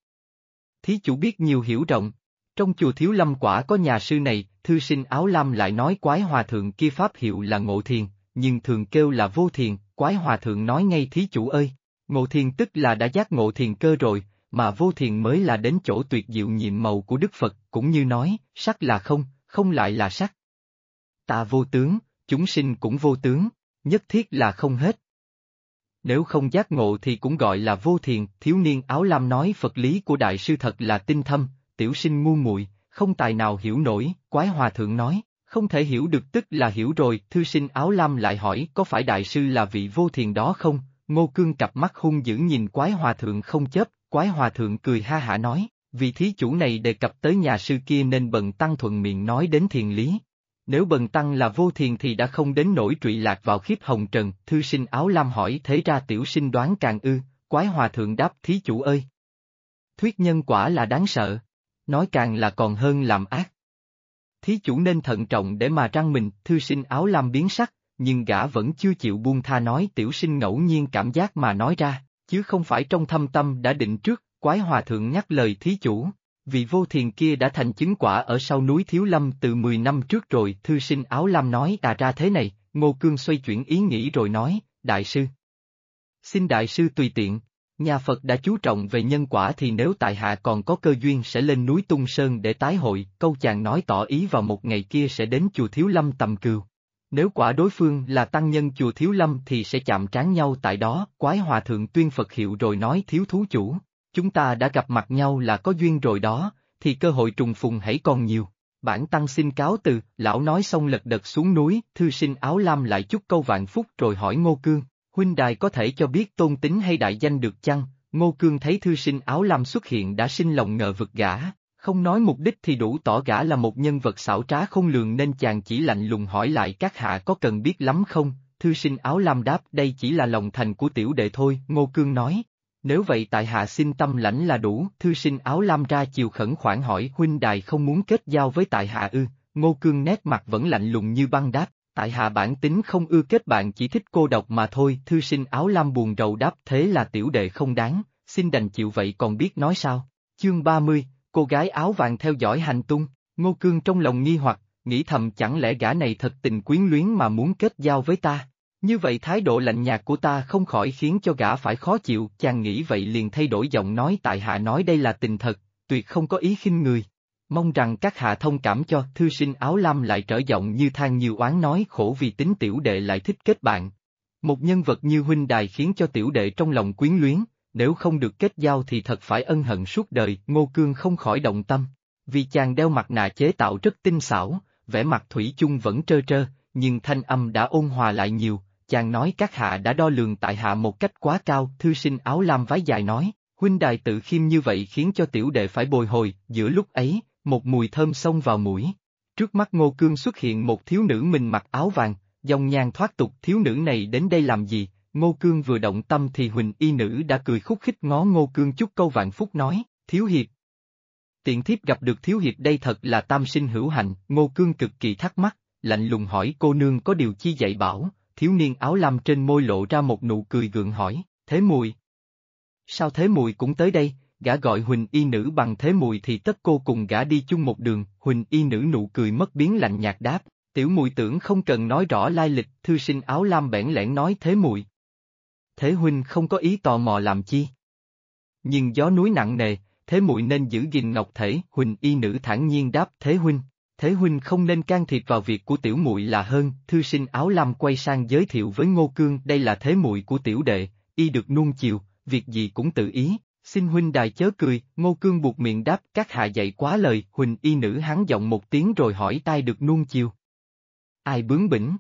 Thí chủ biết nhiều hiểu rộng, trong chùa Thiếu Lâm quả có nhà sư này, thư sinh áo lam lại nói quái hòa thượng kia pháp hiệu là ngộ thiền, nhưng thường kêu là vô thiền, quái hòa thượng nói ngay thí chủ ơi, ngộ thiền tức là đã giác ngộ thiền cơ rồi, mà vô thiền mới là đến chỗ tuyệt diệu nhiệm màu của Đức Phật, cũng như nói, sắc là không, không lại là sắc. Ta vô tướng, chúng sinh cũng vô tướng, nhất thiết là không hết. nếu không giác ngộ thì cũng gọi là vô thiền, thiếu niên áo lam nói Phật lý của đại sư thật là tinh thâm, tiểu sinh ngu muội, không tài nào hiểu nổi, quái hòa thượng nói, không thể hiểu được tức là hiểu rồi, thư sinh áo lam lại hỏi có phải đại sư là vị vô thiền đó không, ngô cương cặp mắt hung dữ nhìn quái hòa thượng không chớp, quái hòa thượng cười ha hả nói, vị thí chủ này đề cập tới nhà sư kia nên bận tăng thuận miệng nói đến thiền lý. Nếu bần tăng là vô thiền thì đã không đến nỗi trụy lạc vào khiếp hồng trần, thư sinh áo lam hỏi thế ra tiểu sinh đoán càng ư, quái hòa thượng đáp thí chủ ơi. Thuyết nhân quả là đáng sợ, nói càng là còn hơn làm ác. Thí chủ nên thận trọng để mà răng mình, thư sinh áo lam biến sắc, nhưng gã vẫn chưa chịu buông tha nói tiểu sinh ngẫu nhiên cảm giác mà nói ra, chứ không phải trong thâm tâm đã định trước, quái hòa thượng nhắc lời thí chủ. Vị vô thiền kia đã thành chứng quả ở sau núi Thiếu Lâm từ 10 năm trước rồi, thư sinh áo lam nói ta ra thế này, Ngô Cương xoay chuyển ý nghĩ rồi nói, đại sư. Xin đại sư tùy tiện, nhà Phật đã chú trọng về nhân quả thì nếu tại hạ còn có cơ duyên sẽ lên núi Tung Sơn để tái hội, câu chàng nói tỏ ý vào một ngày kia sẽ đến chùa Thiếu Lâm tầm cừu. Nếu quả đối phương là tăng nhân chùa Thiếu Lâm thì sẽ chạm trán nhau tại đó, quái hòa thượng tuyên Phật hiệu rồi nói thiếu thú chủ. Chúng ta đã gặp mặt nhau là có duyên rồi đó, thì cơ hội trùng phùng hãy còn nhiều. Bản tăng xin cáo từ, lão nói xong lật đật xuống núi, thư sinh áo lam lại chúc câu vạn phúc rồi hỏi Ngô Cương, huynh đài có thể cho biết tôn tính hay đại danh được chăng? Ngô Cương thấy thư sinh áo lam xuất hiện đã sinh lòng ngờ vực gã, không nói mục đích thì đủ tỏ gã là một nhân vật xảo trá không lường nên chàng chỉ lạnh lùng hỏi lại các hạ có cần biết lắm không, thư sinh áo lam đáp đây chỉ là lòng thành của tiểu đệ thôi, Ngô Cương nói. Nếu vậy tại hạ xin tâm lãnh là đủ, thư sinh áo lam ra chiều khẩn khoản hỏi huynh đài không muốn kết giao với tại hạ ư, Ngô Cương nét mặt vẫn lạnh lùng như băng đáp, tại hạ bản tính không ưa kết bạn chỉ thích cô độc mà thôi, thư sinh áo lam buồn rầu đáp thế là tiểu đệ không đáng, xin đành chịu vậy còn biết nói sao. Chương 30, cô gái áo vàng theo dõi hành tung, Ngô Cương trong lòng nghi hoặc, nghĩ thầm chẳng lẽ gã này thật tình quyến luyến mà muốn kết giao với ta. Như vậy thái độ lạnh nhạt của ta không khỏi khiến cho gã phải khó chịu, chàng nghĩ vậy liền thay đổi giọng nói tại hạ nói đây là tình thật, tuyệt không có ý khinh người. Mong rằng các hạ thông cảm cho, thư sinh áo lam lại trở giọng như than nhiều oán nói khổ vì tính tiểu đệ lại thích kết bạn. Một nhân vật như huynh đài khiến cho tiểu đệ trong lòng quyến luyến, nếu không được kết giao thì thật phải ân hận suốt đời, Ngô Cương không khỏi động tâm. Vì chàng đeo mặt nạ chế tạo rất tinh xảo, vẻ mặt thủy chung vẫn trơ trơ, nhưng thanh âm đã ôn hòa lại nhiều, chàng nói các hạ đã đo lường tại hạ một cách quá cao, thư sinh áo lam váy dài nói, huynh đài tự khiêm như vậy khiến cho tiểu đệ phải bồi hồi, giữa lúc ấy, một mùi thơm xông vào mũi. Trước mắt Ngô Cương xuất hiện một thiếu nữ mình mặc áo vàng, dòng nhàn thoát tục thiếu nữ này đến đây làm gì, Ngô Cương vừa động tâm thì Huỳnh y nữ đã cười khúc khích ngó Ngô Cương chút câu vạn phúc nói, Thiếu Hiệp. Tiện thiếp gặp được Thiếu Hiệp đây thật là tam sinh hữu hạnh, Ngô Cương cực kỳ thắc mắc, lạnh lùng hỏi cô nương có điều chi dạy bảo, thiếu niên áo lam trên môi lộ ra một nụ cười gượng hỏi, thế mùi. Sao thế mùi cũng tới đây, gã gọi Huỳnh y nữ bằng thế mùi thì tất cô cùng gã đi chung một đường, Huỳnh y nữ nụ cười mất biến lạnh nhạt đáp, tiểu mùi tưởng không cần nói rõ lai lịch, thư sinh áo lam bẽn lẽn nói thế mùi. Thế huynh không có ý tò mò làm chi? Nhưng gió núi nặng nề, thế muội nên giữ gìn ngọc thể, huỳnh y nữ thản nhiên đáp thế huynh. Thế huynh không nên can thiệp vào việc của tiểu muội là hơn, thư sinh áo lam quay sang giới thiệu với Ngô Cương, đây là thế muội của tiểu đệ, y được nuông chiều, việc gì cũng tự ý, xin huynh đài chớ cười, Ngô Cương buộc miệng đáp, các hạ dạy quá lời, huỳnh y nữ hắn giọng một tiếng rồi hỏi tai được nuông chiều. Ai bướng bỉnh?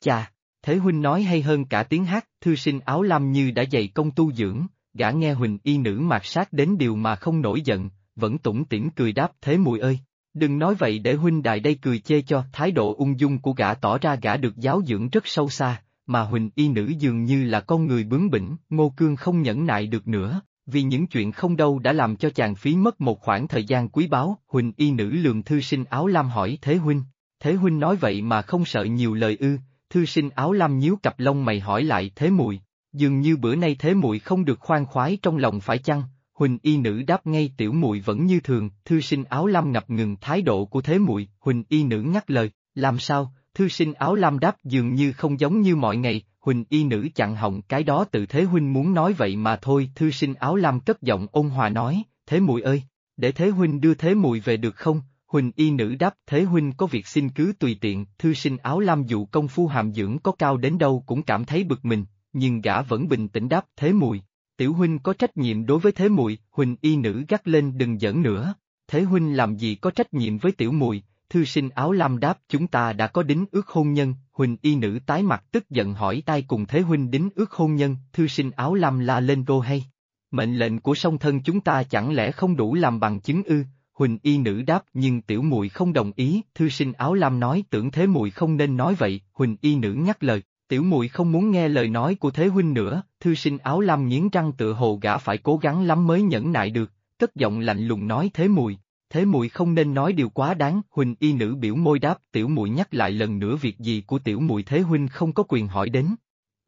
Chà, Thế huynh nói hay hơn cả tiếng hát, thư sinh áo lam như đã dạy công tu dưỡng, gã nghe huỳnh y nữ mạt sát đến điều mà không nổi giận, vẫn tủm tỉm cười đáp thế muội ơi. Đừng nói vậy để huynh đại đây cười chê cho, thái độ ung dung của gã tỏ ra gã được giáo dưỡng rất sâu xa, mà huỳnh y nữ dường như là con người bướng bỉnh, ngô cương không nhẫn nại được nữa, vì những chuyện không đâu đã làm cho chàng phí mất một khoảng thời gian quý báu, huỳnh y nữ lường thư sinh áo lam hỏi thế huynh, thế huynh nói vậy mà không sợ nhiều lời ư, thư sinh áo lam nhíu cặp lông mày hỏi lại thế muội dường như bữa nay thế muội không được khoan khoái trong lòng phải chăng? Huỳnh y nữ đáp ngay tiểu muội vẫn như thường, thư sinh áo lam ngập ngừng thái độ của thế muội, Huỳnh y nữ ngắt lời, làm sao, thư sinh áo lam đáp dường như không giống như mọi ngày, Huỳnh y nữ chặn họng cái đó tự thế huynh muốn nói vậy mà thôi, thư sinh áo lam cất giọng ôn hòa nói, thế muội ơi, để thế huynh đưa thế muội về được không, Huỳnh y nữ đáp thế huynh có việc xin cứ tùy tiện, thư sinh áo lam dụ công phu hàm dưỡng có cao đến đâu cũng cảm thấy bực mình, nhưng gã vẫn bình tĩnh đáp thế muội. Tiểu huynh có trách nhiệm đối với thế mùi, huynh y nữ gắt lên đừng giỡn nữa. Thế huynh làm gì có trách nhiệm với tiểu mùi, thư sinh áo lam đáp chúng ta đã có đính ước hôn nhân, huynh y nữ tái mặt tức giận hỏi tai cùng thế huynh đính ước hôn nhân, thư sinh áo lam la lên đô hay. Mệnh lệnh của song thân chúng ta chẳng lẽ không đủ làm bằng chứng ư, Huỳnh y nữ đáp nhưng tiểu muội không đồng ý, thư sinh áo lam nói tưởng thế muội không nên nói vậy, Huỳnh y nữ nhắc lời, tiểu muội không muốn nghe lời nói của thế huynh nữa, thư sinh áo lam nghiến răng tựa hồ gã phải cố gắng lắm mới nhẫn nại được, cất giọng lạnh lùng nói thế muội, thế muội không nên nói điều quá đáng, Huỳnh y nữ biểu môi đáp tiểu muội nhắc lại lần nữa việc gì của tiểu muội thế huynh không có quyền hỏi đến,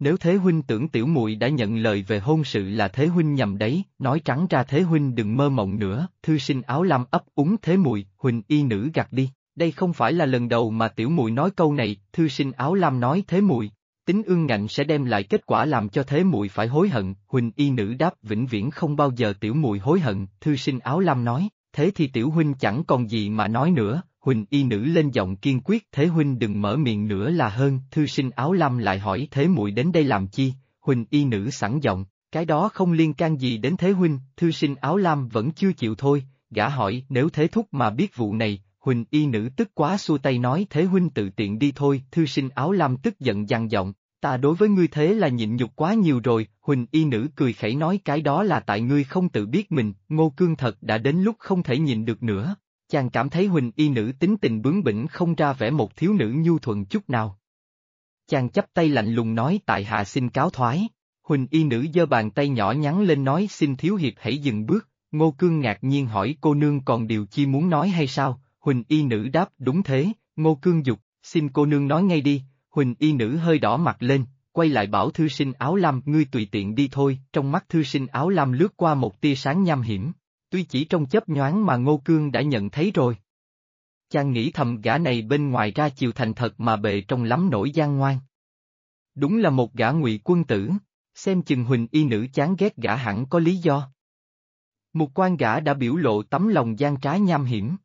nếu Thế Huynh tưởng tiểu muội đã nhận lời về hôn sự là Thế Huynh nhầm đấy, nói trắng ra Thế Huynh đừng mơ mộng nữa, thư sinh áo lam ấp úng Thế Muội, Huỳnh y nữ gạt đi, đây không phải là lần đầu mà tiểu muội nói câu này, thư sinh áo lam nói Thế Muội tính ương ngạnh sẽ đem lại kết quả làm cho Thế muội phải hối hận, Huỳnh y nữ đáp vĩnh viễn không bao giờ tiểu muội hối hận, thư sinh áo lam nói, thế thì tiểu huynh chẳng còn gì mà nói nữa, Huỳnh y nữ lên giọng kiên quyết thế huynh đừng mở miệng nữa là hơn, thư sinh áo lam lại hỏi thế muội đến đây làm chi, Huỳnh y nữ sẵn giọng, cái đó không liên can gì đến thế huynh, thư sinh áo lam vẫn chưa chịu thôi, gã hỏi nếu thế thúc mà biết vụ này, Huỳnh y nữ tức quá xua tay nói thế huynh tự tiện đi thôi, thư sinh áo lam tức giận giăng giọng, ta đối với ngươi thế là nhịn nhục quá nhiều rồi, Huỳnh y nữ cười khẩy nói cái đó là tại ngươi không tự biết mình, ngô cương thật đã đến lúc không thể nhịn được nữa, chàng cảm thấy Huỳnh y nữ tính tình bướng bỉnh không ra vẻ một thiếu nữ nhu thuận chút nào. Chàng chấp tay lạnh lùng nói tại hạ xin cáo thoái. Huỳnh y nữ giơ bàn tay nhỏ nhắn lên nói xin thiếu hiệp hãy dừng bước, ngô cương ngạc nhiên hỏi cô nương còn điều chi muốn nói hay sao, Huỳnh y nữ đáp đúng thế, ngô cương dục, xin cô nương nói ngay đi, Huỳnh y nữ hơi đỏ mặt lên, quay lại bảo thư sinh áo lam ngươi tùy tiện đi thôi, trong mắt thư sinh áo lam lướt qua một tia sáng nham hiểm, tuy chỉ trong chớp nhoáng mà Ngô Cương đã nhận thấy rồi. Chàng nghĩ thầm gã này bên ngoài ra chiều thành thật mà bệ trong lắm nổi gian ngoan. Đúng là một gã ngụy quân tử, xem chừng huỳnh y nữ chán ghét gã hẳn có lý do. Một quan gã đã biểu lộ tấm lòng gian trá nham hiểm.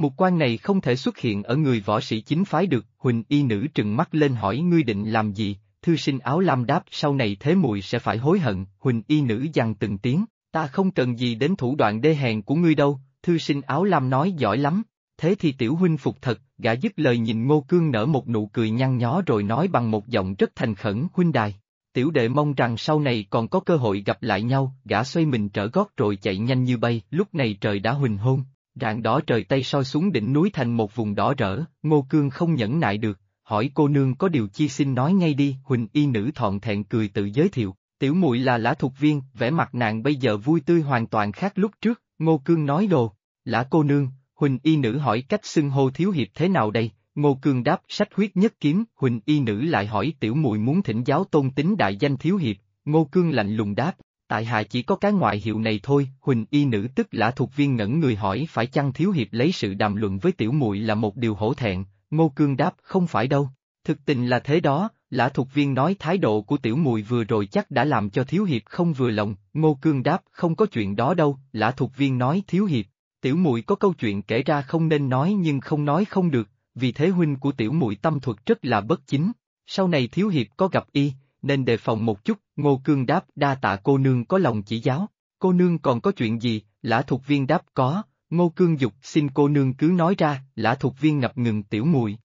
Một quan này không thể xuất hiện ở người võ sĩ chính phái được, huỳnh y nữ trừng mắt lên hỏi ngươi định làm gì, thư sinh áo lam đáp sau này thế mùi sẽ phải hối hận, huỳnh y nữ dằn từng tiếng, Ta không cần gì đến thủ đoạn đê hèn của ngươi đâu, thư sinh áo lam nói giỏi lắm, thế thì tiểu huynh phục thật, gã dứt lời nhìn ngô cương nở một nụ cười nhăn nhó rồi nói bằng một giọng rất thành khẩn huynh đài. Tiểu đệ mong rằng sau này còn có cơ hội gặp lại nhau, gã xoay mình trở gót rồi chạy nhanh như bay, lúc này trời đã huỳnh hôn, rạng đỏ trời tây soi xuống đỉnh núi thành một vùng đỏ rỡ, ngô cương không nhẫn nại được, hỏi cô nương có điều chi xin nói ngay đi, huỳnh y nữ thọn thẹn cười tự giới thiệu, Tiểu muội là lã thuộc viên, vẻ mặt nàng bây giờ vui tươi hoàn toàn khác lúc trước, Ngô Cương nói đồ, lã cô nương, Huỳnh y nữ hỏi cách xưng hô thiếu hiệp thế nào đây, Ngô Cương đáp sách huyết nhất kiếm, Huỳnh y nữ lại hỏi tiểu muội muốn thỉnh giáo tôn tính đại danh thiếu hiệp, Ngô Cương lạnh lùng đáp, tại hạ chỉ có cái ngoại hiệu này thôi, Huỳnh y nữ tức lã thuộc viên ngẩn người hỏi phải chăng thiếu hiệp lấy sự đàm luận với tiểu muội là một điều hổ thẹn, Ngô Cương đáp không phải đâu, thực tình là thế đó, Lã thuộc viên nói thái độ của tiểu mùi vừa rồi chắc đã làm cho thiếu hiệp không vừa lòng, ngô cương đáp không có chuyện đó đâu, lã thuộc viên nói thiếu hiệp, tiểu mùi có câu chuyện kể ra không nên nói nhưng không nói không được, vì thế huynh của tiểu mùi tâm thuật rất là bất chính, sau này thiếu hiệp có gặp y, nên đề phòng một chút, ngô cương đáp đa tạ cô nương có lòng chỉ giáo, cô nương còn có chuyện gì, lã thuộc viên đáp có, ngô cương dục xin cô nương cứ nói ra, lã thuộc viên ngập ngừng tiểu mùi.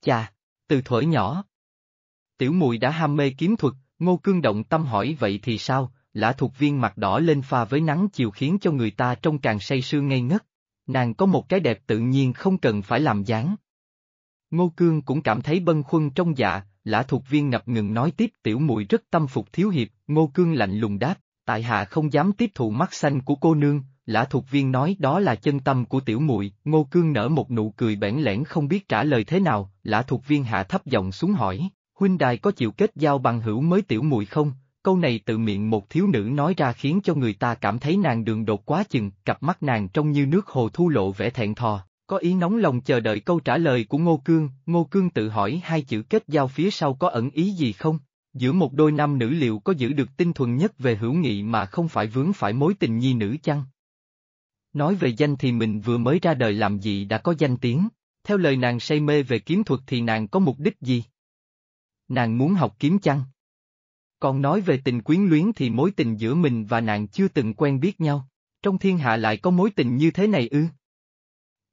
Chà, từ thuở nhỏ, Tiểu mùi đã ham mê kiếm thuật, ngô cương động tâm hỏi vậy thì sao, lã thuộc viên mặt đỏ lên pha với nắng chiều khiến cho người ta trông càng say sưa ngây ngất. Nàng có một cái đẹp tự nhiên không cần phải làm dáng. Ngô cương cũng cảm thấy bâng khuâng trong dạ, lã thuộc viên ngập ngừng nói tiếp tiểu mùi rất tâm phục thiếu hiệp, ngô cương lạnh lùng đáp, tại hạ không dám tiếp thụ mắt xanh của cô nương, lã thuộc viên nói đó là chân tâm của tiểu muội. Ngô cương nở một nụ cười bẽn lẽn không biết trả lời thế nào, lã thuộc viên hạ thấp giọng xuống hỏi, huynh đài có chịu kết giao bằng hữu mới tiểu muội không? Câu này tự miệng một thiếu nữ nói ra khiến cho người ta cảm thấy nàng đường đột quá chừng, cặp mắt nàng trông như nước hồ thu lộ vẻ thẹn thò, có ý nóng lòng chờ đợi câu trả lời của Ngô Cương, Ngô Cương tự hỏi hai chữ kết giao phía sau có ẩn ý gì không? Giữa một đôi nam nữ liệu có giữ được tinh thuần nhất về hữu nghị mà không phải vướng phải mối tình nhi nữ chăng? Nói về danh thì mình vừa mới ra đời làm gì đã có danh tiếng, theo lời nàng say mê về kiếm thuật thì nàng có mục đích gì? nàng muốn học kiếm chăng? Còn nói về tình quyến luyến thì mối tình giữa mình và nàng chưa từng quen biết nhau. Trong thiên hạ lại có mối tình như thế này ư?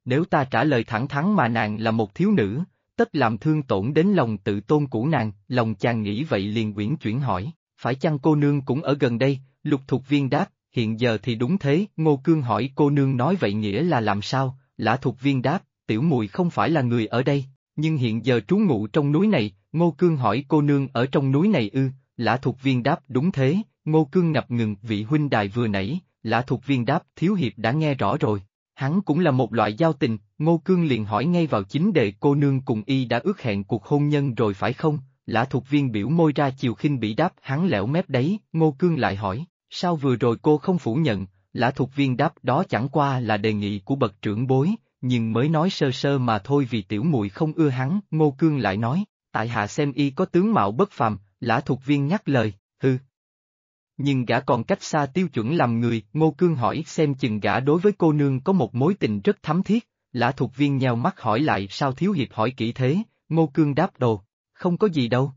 Nếu ta trả lời thẳng thắn mà nàng là một thiếu nữ, tất làm thương tổn đến lòng tự tôn của nàng, lòng chàng nghĩ vậy liền quyển chuyển hỏi, phải chăng cô nương cũng ở gần đây, lục thuộc viên đáp, hiện giờ thì đúng thế, ngô cương hỏi cô nương nói vậy nghĩa là làm sao, lã thuộc viên đáp, tiểu mùi không phải là người ở đây, nhưng hiện giờ trú ngụ trong núi này, ngô cương hỏi cô nương ở trong núi này ư, lã thuộc viên đáp đúng thế, ngô cương ngập ngừng vị huynh đài vừa nãy, lã thuộc viên đáp thiếu hiệp đã nghe rõ rồi. Hắn cũng là một loại giao tình, Ngô Cương liền hỏi ngay vào chính đề cô nương cùng y đã ước hẹn cuộc hôn nhân rồi phải không? Lã thuộc viên biểu môi ra chiều khinh bị đáp hắn lẻo mép đấy, Ngô Cương lại hỏi, sao vừa rồi cô không phủ nhận? Lã thuộc viên đáp đó chẳng qua là đề nghị của bậc trưởng bối, nhưng mới nói sơ sơ mà thôi vì tiểu muội không ưa hắn, Ngô Cương lại nói, tại hạ xem y có tướng mạo bất phàm, lã thuộc viên nhắc lời, hư, nhưng gã còn cách xa tiêu chuẩn làm người, Ngô Cương hỏi xem chừng gã đối với cô nương có một mối tình rất thắm thiết, lã thuộc viên nheo mắt hỏi lại sao thiếu hiệp hỏi kỹ thế, Ngô Cương đáp đồ, không có gì đâu.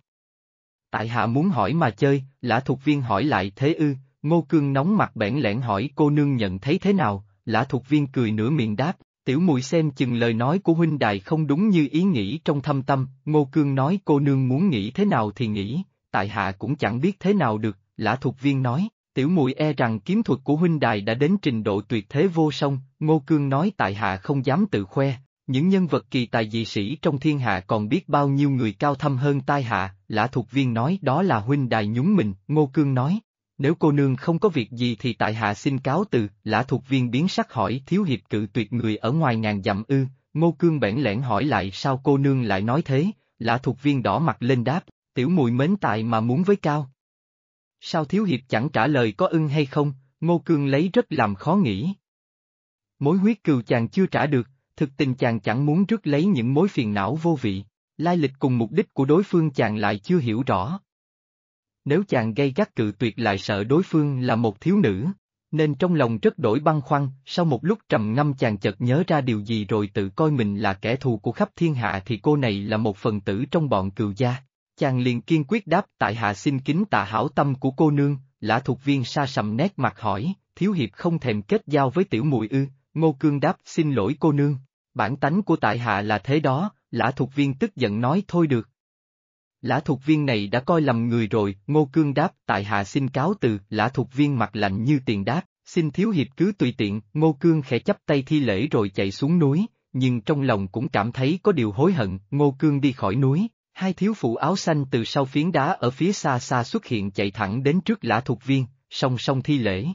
Tại hạ muốn hỏi mà chơi, lã thuộc viên hỏi lại thế ư, Ngô Cương nóng mặt bẽn lẽn hỏi cô nương nhận thấy thế nào, lã thuộc viên cười nửa miệng đáp, tiểu mùi xem chừng lời nói của huynh đài không đúng như ý nghĩ trong thâm tâm, Ngô Cương nói cô nương muốn nghĩ thế nào thì nghĩ, tại hạ cũng chẳng biết thế nào được, Lã Thục Viên nói, tiểu muội e rằng kiếm thuật của huynh đài đã đến trình độ tuyệt thế vô song, Ngô Cương nói tại hạ không dám tự khoe, những nhân vật kỳ tài dị sĩ trong thiên hạ còn biết bao nhiêu người cao thâm hơn tai hạ, Lã Thục Viên nói đó là huynh đài nhúng mình, Ngô Cương nói. Nếu cô nương không có việc gì thì tại hạ xin cáo từ, lã thuộc viên biến sắc hỏi thiếu hiệp cự tuyệt người ở ngoài ngàn dặm ư, ngô cương bẽn lẽn hỏi lại sao cô nương lại nói thế, lã thuộc viên đỏ mặt lên đáp, tiểu mùi mến tại mà muốn với cao, Sao thiếu hiệp chẳng trả lời có ưng hay không, Ngô Cương lấy rất làm khó nghĩ. Mối huyết cừu chàng chưa trả được, thực tình chàng chẳng muốn rước lấy những mối phiền não vô vị, lai lịch cùng mục đích của đối phương chàng lại chưa hiểu rõ. Nếu chàng gây gắt cự tuyệt lại sợ đối phương là một thiếu nữ, nên trong lòng rất đổi băn khoăn, sau một lúc trầm ngâm chàng chợt nhớ ra điều gì rồi tự coi mình là kẻ thù của khắp thiên hạ thì cô này là một phần tử trong bọn cừu gia. Chàng liền kiên quyết đáp tại hạ xin kính tạ hảo tâm của cô nương, lã thuộc viên sa sầm nét mặt hỏi, thiếu hiệp không thèm kết giao với tiểu mùi ư, ngô cương đáp xin lỗi cô nương, bản tánh của tại hạ là thế đó, lã thuộc viên tức giận nói thôi được. Lã thuộc viên này đã coi lầm người rồi, ngô cương đáp tại hạ xin cáo từ, lã thuộc viên mặt lạnh như tiền đáp, xin thiếu hiệp cứ tùy tiện, ngô cương khẽ chấp tay thi lễ rồi chạy xuống núi, nhưng trong lòng cũng cảm thấy có điều hối hận, ngô cương đi khỏi núi, Hai thiếu phụ áo xanh từ sau phiến đá ở phía xa xa xuất hiện chạy thẳng đến trước lã thuộc viên, song song thi lễ.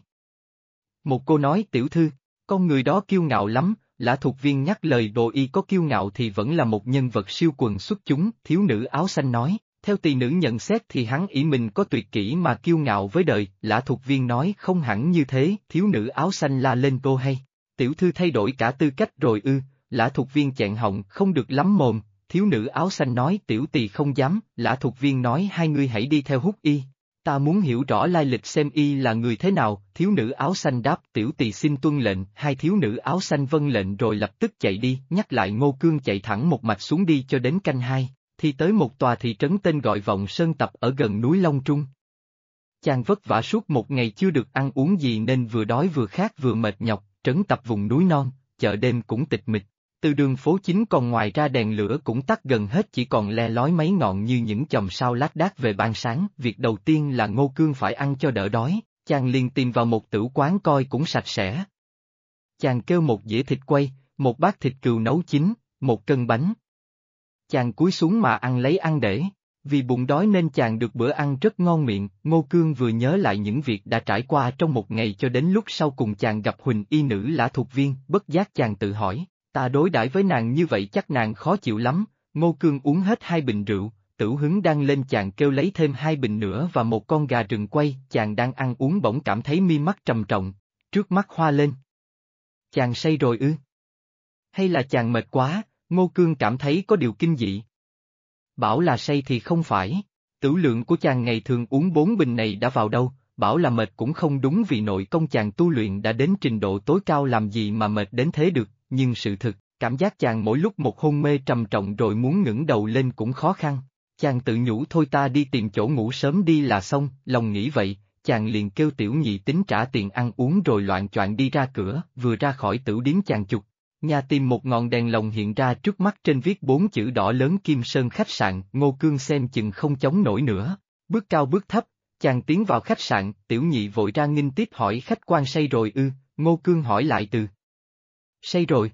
Một cô nói tiểu thư, con người đó kiêu ngạo lắm, lã thuộc viên nhắc lời đồ y có kiêu ngạo thì vẫn là một nhân vật siêu quần xuất chúng, thiếu nữ áo xanh nói, theo tỳ nữ nhận xét thì hắn ý mình có tuyệt kỹ mà kiêu ngạo với đời, lã thuộc viên nói không hẳn như thế, thiếu nữ áo xanh la lên cô hay, tiểu thư thay đổi cả tư cách rồi ư, lã thuộc viên chẹn họng không được lắm mồm, thiếu nữ áo xanh nói tiểu tỳ không dám, lã thuộc viên nói hai người hãy đi theo hút y. Ta muốn hiểu rõ lai lịch xem y là người thế nào, thiếu nữ áo xanh đáp tiểu tỳ xin tuân lệnh, hai thiếu nữ áo xanh vân lệnh rồi lập tức chạy đi, nhắc lại ngô cương chạy thẳng một mạch xuống đi cho đến canh hai, thì tới một tòa thị trấn tên gọi Vọng Sơn Tập ở gần núi Long Trung. Chàng vất vả suốt một ngày chưa được ăn uống gì nên vừa đói vừa khát vừa mệt nhọc, trấn tập vùng núi non, chợ đêm cũng tịch mịch, từ đường phố chính còn ngoài ra đèn lửa cũng tắt gần hết chỉ còn le lói mấy ngọn như những chòm sao lác đác về ban sáng. Việc đầu tiên là Ngô Cương phải ăn cho đỡ đói, chàng liền tìm vào một tử quán coi cũng sạch sẽ. Chàng kêu một dĩa thịt quay, một bát thịt cừu nấu chín, một cân bánh. Chàng cúi xuống mà ăn lấy ăn để, vì bụng đói nên chàng được bữa ăn rất ngon miệng, Ngô Cương vừa nhớ lại những việc đã trải qua trong một ngày cho đến lúc sau cùng chàng gặp Huỳnh y nữ lã thuộc viên, bất giác chàng tự hỏi, Ta đối đãi với nàng như vậy chắc nàng khó chịu lắm, Ngô Cương uống hết hai bình rượu, tử hứng đang lên chàng kêu lấy thêm hai bình nữa và một con gà rừng quay, chàng đang ăn uống bỗng cảm thấy mi mắt trầm trọng, trước mắt hoa lên. Chàng say rồi ư? Hay là chàng mệt quá, Ngô Cương cảm thấy có điều kinh dị. Bảo là say thì không phải, tử lượng của chàng ngày thường uống bốn bình này đã vào đâu, bảo là mệt cũng không đúng vì nội công chàng tu luyện đã đến trình độ tối cao làm gì mà mệt đến thế được, nhưng sự thực, cảm giác chàng mỗi lúc một hôn mê trầm trọng rồi muốn ngẩng đầu lên cũng khó khăn. chàng tự nhủ thôi ta đi tìm chỗ ngủ sớm đi là xong, lòng nghĩ vậy, chàng liền kêu tiểu nhị tính trả tiền ăn uống rồi loạn choạng đi ra cửa, vừa ra khỏi tử điếm chàng chục. Nhà tìm một ngọn đèn lồng hiện ra trước mắt trên viết bốn chữ đỏ lớn Kim Sơn khách sạn, Ngô Cương xem chừng không chống nổi nữa. Bước cao bước thấp, chàng tiến vào khách sạn, tiểu nhị vội ra nghinh tiếp hỏi khách quan say rồi ư, Ngô Cương hỏi lại từ. Say rồi.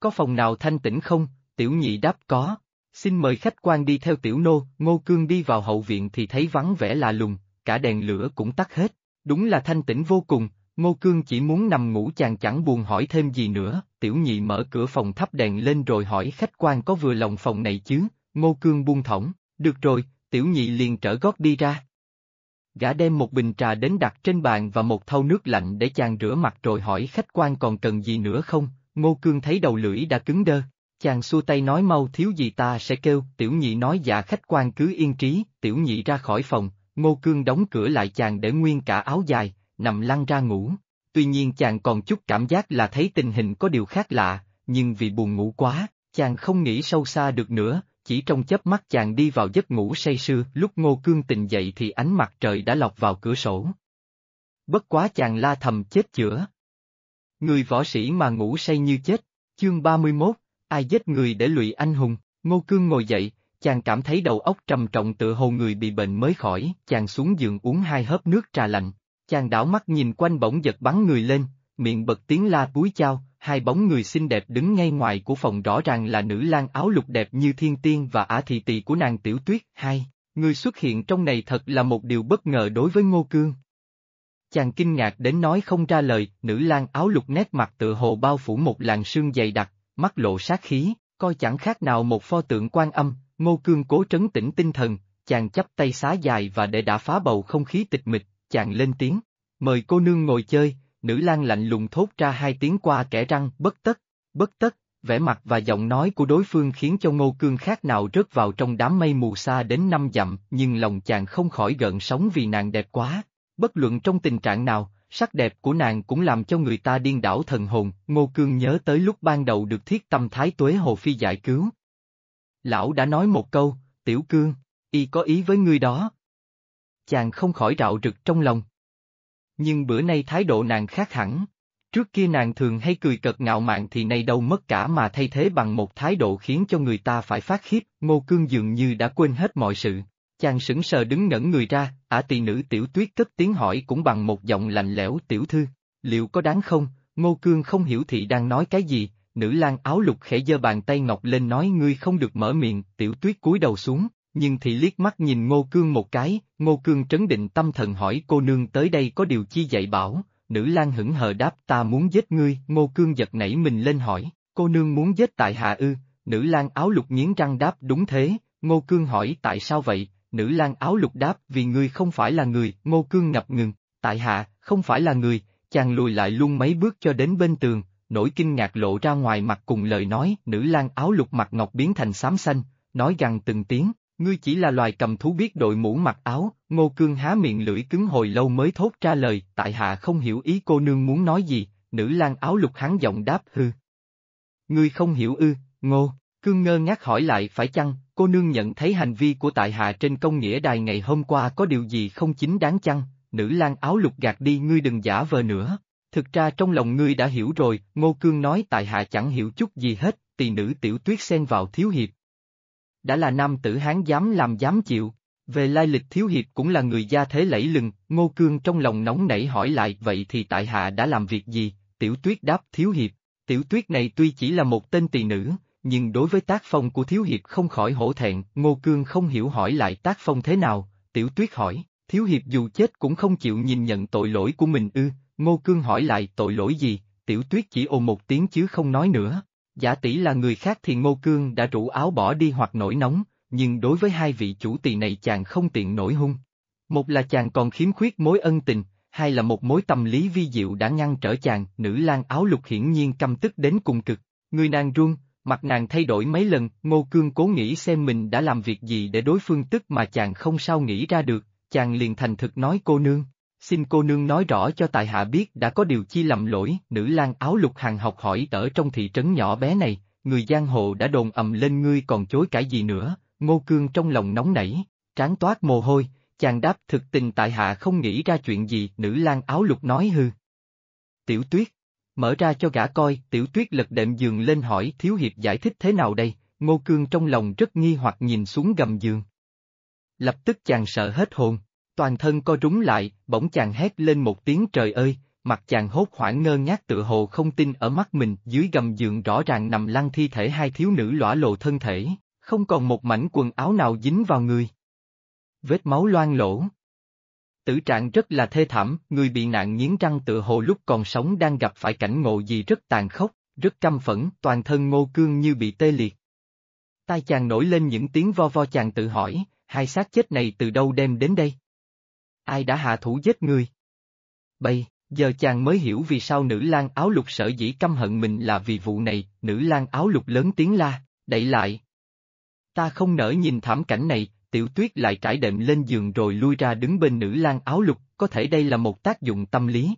Có phòng nào thanh tĩnh không? Tiểu nhị đáp có. Xin mời khách quan đi theo tiểu nô, Ngô Cương đi vào hậu viện thì thấy vắng vẻ lạ lùng, cả đèn lửa cũng tắt hết. Đúng là thanh tĩnh vô cùng, Ngô Cương chỉ muốn nằm ngủ chàng chẳng buồn hỏi thêm gì nữa, tiểu nhị mở cửa phòng thắp đèn lên rồi hỏi khách quan có vừa lòng phòng này chứ, Ngô Cương buông thõng, được rồi, tiểu nhị liền trở gót đi ra. Gã đem một bình trà đến đặt trên bàn và một thau nước lạnh để chàng rửa mặt rồi hỏi khách quan còn cần gì nữa không, Ngô Cương thấy đầu lưỡi đã cứng đơ, chàng xua tay nói mau thiếu gì ta sẽ kêu, tiểu nhị nói dạ khách quan cứ yên trí, tiểu nhị ra khỏi phòng, Ngô Cương đóng cửa lại chàng để nguyên cả áo dài, nằm lăn ra ngủ. Tuy nhiên chàng còn chút cảm giác là thấy tình hình có điều khác lạ, nhưng vì buồn ngủ quá, chàng không nghĩ sâu xa được nữa, chỉ trong chớp mắt chàng đi vào giấc ngủ say sưa, lúc Ngô Cương tỉnh dậy thì ánh mặt trời đã lọt vào cửa sổ. Bất quá chàng la thầm chết chữa. Người võ sĩ mà ngủ say như chết, chương 31, ai giết người để lụy anh hùng, Ngô Cương ngồi dậy, chàng cảm thấy đầu óc trầm trọng tựa hồ người bị bệnh mới khỏi, chàng xuống giường uống hai hớp nước trà lạnh, chàng đảo mắt nhìn quanh bỗng giật bắn người lên, miệng bật tiếng la cúi chao, hai bóng người xinh đẹp đứng ngay ngoài của phòng rõ ràng là nữ lang áo lục đẹp như thiên tiên và ả thị tỳ của nàng tiểu tuyết, hai, người xuất hiện trong này thật là một điều bất ngờ đối với Ngô Cương. Chàng kinh ngạc đến nói không ra lời, nữ lang áo lục nét mặt tựa hồ bao phủ một làn sương dày đặc, mắt lộ sát khí, coi chẳng khác nào một pho tượng quan âm, Ngô Cương cố trấn tĩnh tinh thần, chàng chắp tay xá dài và để đã phá bầu không khí tịch mịch, chàng lên tiếng, mời cô nương ngồi chơi, nữ lang lạnh lùng thốt ra hai tiếng qua kẻ răng, bất tất, bất tất, vẻ mặt và giọng nói của đối phương khiến cho Ngô Cương khác nào rớt vào trong đám mây mù xa đến năm dặm, nhưng lòng chàng không khỏi gợn sóng vì nàng đẹp quá. Bất luận trong tình trạng nào, sắc đẹp của nàng cũng làm cho người ta điên đảo thần hồn, Ngô Cương nhớ tới lúc ban đầu được thiết tâm thái tuế Hồ Phi giải cứu. Lão đã nói một câu, Tiểu Cương, y có ý với ngươi đó. Chàng không khỏi rạo rực trong lòng. Nhưng bữa nay thái độ nàng khác hẳn. Trước kia nàng thường hay cười cợt ngạo mạn thì nay đâu mất cả mà thay thế bằng một thái độ khiến cho người ta phải phát khiếp, Ngô Cương dường như đã quên hết mọi sự. Chàng sững sờ đứng ngẩn người ra, ả tỳ nữ tiểu tuyết cất tiếng hỏi cũng bằng một giọng lạnh lẽo tiểu thư, liệu có đáng không, Ngô Cương không hiểu thị đang nói cái gì, nữ lang áo lục khẽ giơ bàn tay ngọc lên nói ngươi không được mở miệng, tiểu tuyết cúi đầu xuống, nhưng thị liếc mắt nhìn Ngô Cương một cái, Ngô Cương trấn định tâm thần hỏi cô nương tới đây có điều chi dạy bảo, nữ lang hững hờ đáp ta muốn giết ngươi, Ngô Cương giật nảy mình lên hỏi, cô nương muốn giết tại hạ ư, nữ lang áo lục nghiến răng đáp đúng thế, Ngô Cương hỏi tại sao vậy, nữ lang áo lục đáp vì ngươi không phải là người, Ngô Cương ngập ngừng, tại hạ, không phải là người, chàng lùi lại luôn mấy bước cho đến bên tường, nỗi kinh ngạc lộ ra ngoài mặt cùng lời nói, nữ lang áo lục mặt ngọc biến thành xám xanh, nói gằn từng tiếng, ngươi chỉ là loài cầm thú biết đội mũ mặc áo, ngô cương há miệng lưỡi cứng hồi lâu mới thốt ra lời, tại hạ không hiểu ý cô nương muốn nói gì, nữ lang áo lục hắn giọng đáp hư. Ngươi không hiểu ư, ngô, cương ngơ ngác hỏi lại phải chăng, cô nương nhận thấy hành vi của tại hạ trên công nghĩa đài ngày hôm qua có điều gì không chính đáng chăng, nữ lang áo lục gạt đi ngươi đừng giả vờ nữa, Thực ra trong lòng ngươi đã hiểu rồi, Ngô Cương nói tại hạ chẳng hiểu chút gì hết, tỳ nữ tiểu tuyết xen vào thiếu hiệp. Đã là nam tử hán dám làm dám chịu, về lai lịch thiếu hiệp cũng là người gia thế lẫy lừng, Ngô Cương trong lòng nóng nảy hỏi lại vậy thì tại hạ đã làm việc gì, tiểu tuyết đáp thiếu hiệp, tiểu tuyết này tuy chỉ là một tên tỳ nữ, nhưng đối với tác phong của thiếu hiệp không khỏi hổ thẹn, Ngô Cương không hiểu hỏi lại tác phong thế nào, tiểu tuyết hỏi, thiếu hiệp dù chết cũng không chịu nhìn nhận tội lỗi của mình ư, Ngô Cương hỏi lại tội lỗi gì, tiểu tuyết chỉ ồ một tiếng chứ không nói nữa. Giả tỷ là người khác thì Ngô Cương đã rủ áo bỏ đi hoặc nổi nóng, nhưng đối với hai vị chủ tỳ này chàng không tiện nổi hung. Một là chàng còn khiếm khuyết mối ân tình, hai là một mối tâm lý vi diệu đã ngăn trở chàng, nữ lang áo lục hiển nhiên căm tức đến cùng cực. Người nàng run, mặt nàng thay đổi mấy lần, Ngô Cương cố nghĩ xem mình đã làm việc gì để đối phương tức mà chàng không sao nghĩ ra được, chàng liền thành thực nói cô nương, Xin cô nương nói rõ cho tài hạ biết đã có điều chi lầm lỗi, nữ lang áo lục hàng học hỏi ở trong thị trấn nhỏ bé này, người giang hồ đã đồn ầm lên ngươi còn chối cãi gì nữa, ngô cương trong lòng nóng nảy, trán toát mồ hôi, chàng đáp thực tình tại hạ không nghĩ ra chuyện gì, nữ lang áo lục nói hư. Tiểu tuyết, mở ra cho gã coi, tiểu tuyết lật đệm giường lên hỏi thiếu hiệp giải thích thế nào đây, ngô cương trong lòng rất nghi hoặc nhìn xuống gầm giường. Lập tức chàng sợ hết hồn, toàn thân co rúng lại, bỗng chàng hét lên một tiếng trời ơi, mặt chàng hốt hoảng ngơ ngác tựa hồ không tin ở mắt mình, dưới gầm giường rõ ràng nằm lăn thi thể hai thiếu nữ lõa lộ thân thể, không còn một mảnh quần áo nào dính vào người. Vết máu loang lỗ. Tử trạng rất là thê thảm, người bị nạn nghiến răng tựa hồ lúc còn sống đang gặp phải cảnh ngộ gì rất tàn khốc, rất căm phẫn, toàn thân ngô cương như bị tê liệt. Tai chàng nổi lên những tiếng vo vo chàng tự hỏi, hai xác chết này từ đâu đem đến đây? Ai đã hạ thủ giết người? Bây, giờ chàng mới hiểu vì sao nữ lang áo lục sở dĩ căm hận mình là vì vụ này, nữ lang áo lục lớn tiếng la, đẩy lại. Ta không nỡ nhìn thảm cảnh này, tiểu tuyết lại trải đệm lên giường rồi lui ra đứng bên nữ lang áo lục, có thể đây là một tác dụng tâm lý.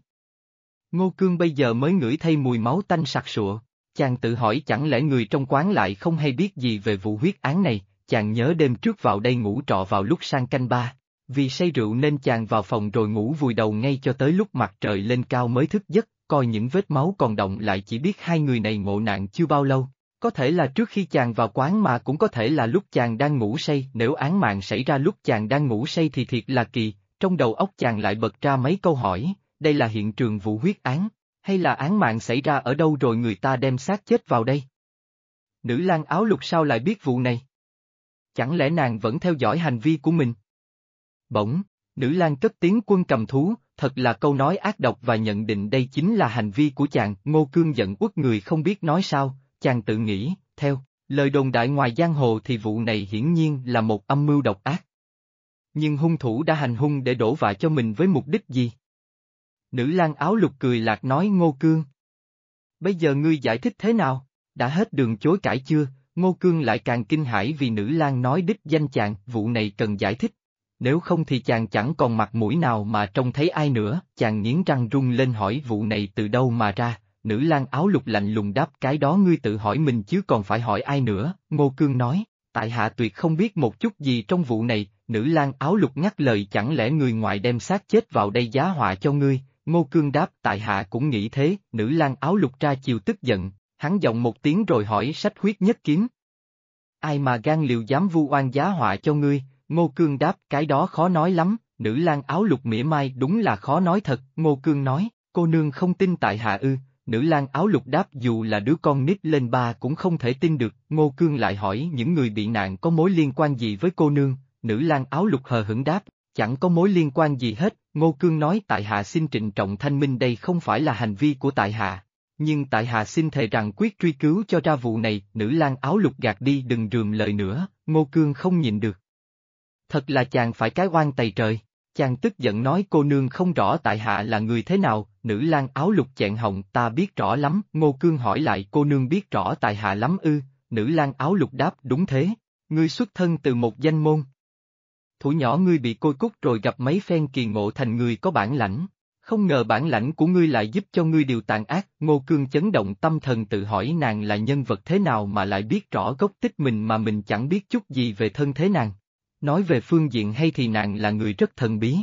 Ngô Cương bây giờ mới ngửi thấy mùi máu tanh sặc sụa, chàng tự hỏi chẳng lẽ người trong quán lại không hay biết gì về vụ huyết án này, chàng nhớ đêm trước vào đây ngủ trọ vào lúc sang canh ba. Vì say rượu nên chàng vào phòng rồi ngủ vùi đầu ngay cho tới lúc mặt trời lên cao mới thức giấc, coi những vết máu còn động lại chỉ biết hai người này ngộ nạn chưa bao lâu. Có thể là trước khi chàng vào quán mà cũng có thể là lúc chàng đang ngủ say, nếu án mạng xảy ra lúc chàng đang ngủ say thì thiệt là kỳ, trong đầu óc chàng lại bật ra mấy câu hỏi, đây là hiện trường vụ huyết án, hay là án mạng xảy ra ở đâu rồi người ta đem xác chết vào đây? Nữ lang áo lục sao lại biết vụ này? Chẳng lẽ nàng vẫn theo dõi hành vi của mình? Bỗng, nữ lang cất tiếng quân cầm thú, thật là câu nói ác độc và nhận định đây chính là hành vi của chàng, ngô cương giận uất người không biết nói sao, chàng tự nghĩ, theo, lời đồn đại ngoài giang hồ thì vụ này hiển nhiên là một âm mưu độc ác. Nhưng hung thủ đã hành hung để đổ vạ cho mình với mục đích gì? Nữ lang áo lục cười lạc nói ngô cương. Bây giờ ngươi giải thích thế nào? Đã hết đường chối cãi chưa? Ngô cương lại càng kinh hãi vì nữ lang nói đích danh chàng, vụ này cần giải thích nếu không thì chàng chẳng còn mặt mũi nào mà trông thấy ai nữa, chàng nghiến răng rung lên hỏi vụ này từ đâu mà ra, nữ lang áo lục lạnh lùng đáp cái đó ngươi tự hỏi mình chứ còn phải hỏi ai nữa, Ngô Cương nói, tại hạ tuyệt không biết một chút gì trong vụ này, nữ lang áo lục ngắt lời chẳng lẽ người ngoài đem xác chết vào đây giá họa cho ngươi, Ngô Cương đáp tại hạ cũng nghĩ thế, nữ lang áo lục ra chiều tức giận, hắn giọng một tiếng rồi hỏi sách huyết nhất kiếm. Ai mà gan liều dám vu oan giá họa cho ngươi, Ngô Cương đáp cái đó khó nói lắm, nữ lang áo lục mỉa mai đúng là khó nói thật, Ngô Cương nói, cô nương không tin tại hạ ư, nữ lang áo lục đáp dù là đứa con nít lên ba cũng không thể tin được, Ngô Cương lại hỏi những người bị nạn có mối liên quan gì với cô nương, nữ lang áo lục hờ hững đáp, chẳng có mối liên quan gì hết, Ngô Cương nói tại hạ xin trịnh trọng thanh minh đây không phải là hành vi của tại hạ. Nhưng tại hạ xin thề rằng quyết truy cứu cho ra vụ này, nữ lang áo lục gạt đi đừng rườm lời nữa, Ngô Cương không nhìn được. Thật là chàng phải cái oan tày trời. Chàng tức giận nói cô nương không rõ tại hạ là người thế nào, nữ lang áo lục chẹn hồng ta biết rõ lắm, ngô cương hỏi lại cô nương biết rõ tại hạ lắm ư, nữ lang áo lục đáp đúng thế, ngươi xuất thân từ một danh môn. Thủ nhỏ ngươi bị côi cút rồi gặp mấy phen kỳ ngộ thành người có bản lãnh, không ngờ bản lãnh của ngươi lại giúp cho ngươi điều tàn ác, ngô cương chấn động tâm thần tự hỏi nàng là nhân vật thế nào mà lại biết rõ gốc tích mình mà mình chẳng biết chút gì về thân thế nàng. Nói về phương diện hay thì nàng là người rất thần bí.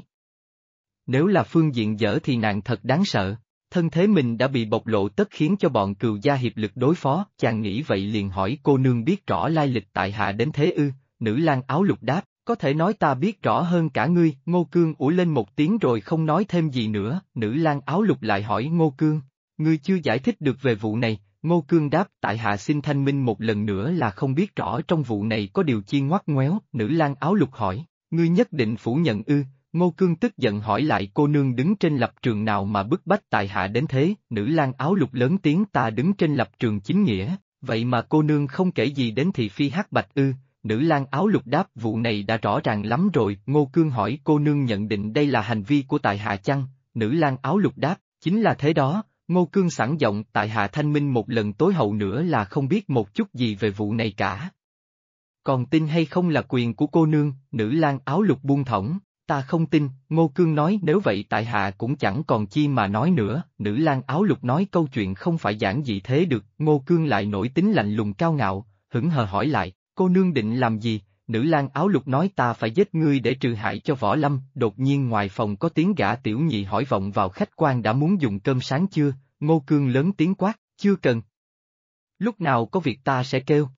Nếu là phương diện dở thì nàng thật đáng sợ, thân thế mình đã bị bộc lộ tất khiến cho bọn cừu gia hiệp lực đối phó, chàng nghĩ vậy liền hỏi cô nương biết rõ lai lịch tại hạ đến thế ư, nữ lang áo lục đáp, có thể nói ta biết rõ hơn cả ngươi, ngô cương ủ lên một tiếng rồi không nói thêm gì nữa, nữ lang áo lục lại hỏi ngô cương, ngươi chưa giải thích được về vụ này, Ngô Cương đáp tại hạ xin thanh minh một lần nữa là không biết rõ trong vụ này có điều chi ngoắt ngoéo, nữ lang áo lục hỏi, ngươi nhất định phủ nhận ư, Ngô Cương tức giận hỏi lại cô nương đứng trên lập trường nào mà bức bách tại hạ đến thế, nữ lang áo lục lớn tiếng ta đứng trên lập trường chính nghĩa, vậy mà cô nương không kể gì đến thị phi hắc bạch ư, nữ lang áo lục đáp vụ này đã rõ ràng lắm rồi, Ngô Cương hỏi cô nương nhận định đây là hành vi của tại hạ chăng, nữ lang áo lục đáp, chính là thế đó, Ngô Cương sẵn giọng tại Hạ Thanh Minh một lần tối hậu nữa là không biết một chút gì về vụ này cả. Còn tin hay không là quyền của cô nương, nữ lang áo lục buông thõng, ta không tin, Ngô Cương nói nếu vậy tại Hạ cũng chẳng còn chi mà nói nữa, nữ lang áo lục nói câu chuyện không phải giản dị thế được, Ngô Cương lại nổi tính lạnh lùng cao ngạo, hững hờ hỏi lại, cô nương định làm gì, nữ lang áo lục nói ta phải giết ngươi để trừ hại cho võ lâm, đột nhiên ngoài phòng có tiếng gã tiểu nhị hỏi vọng vào khách quan đã muốn dùng cơm sáng chưa, ngô cương lớn tiếng quát, chưa cần. Lúc nào có việc ta sẽ kêu.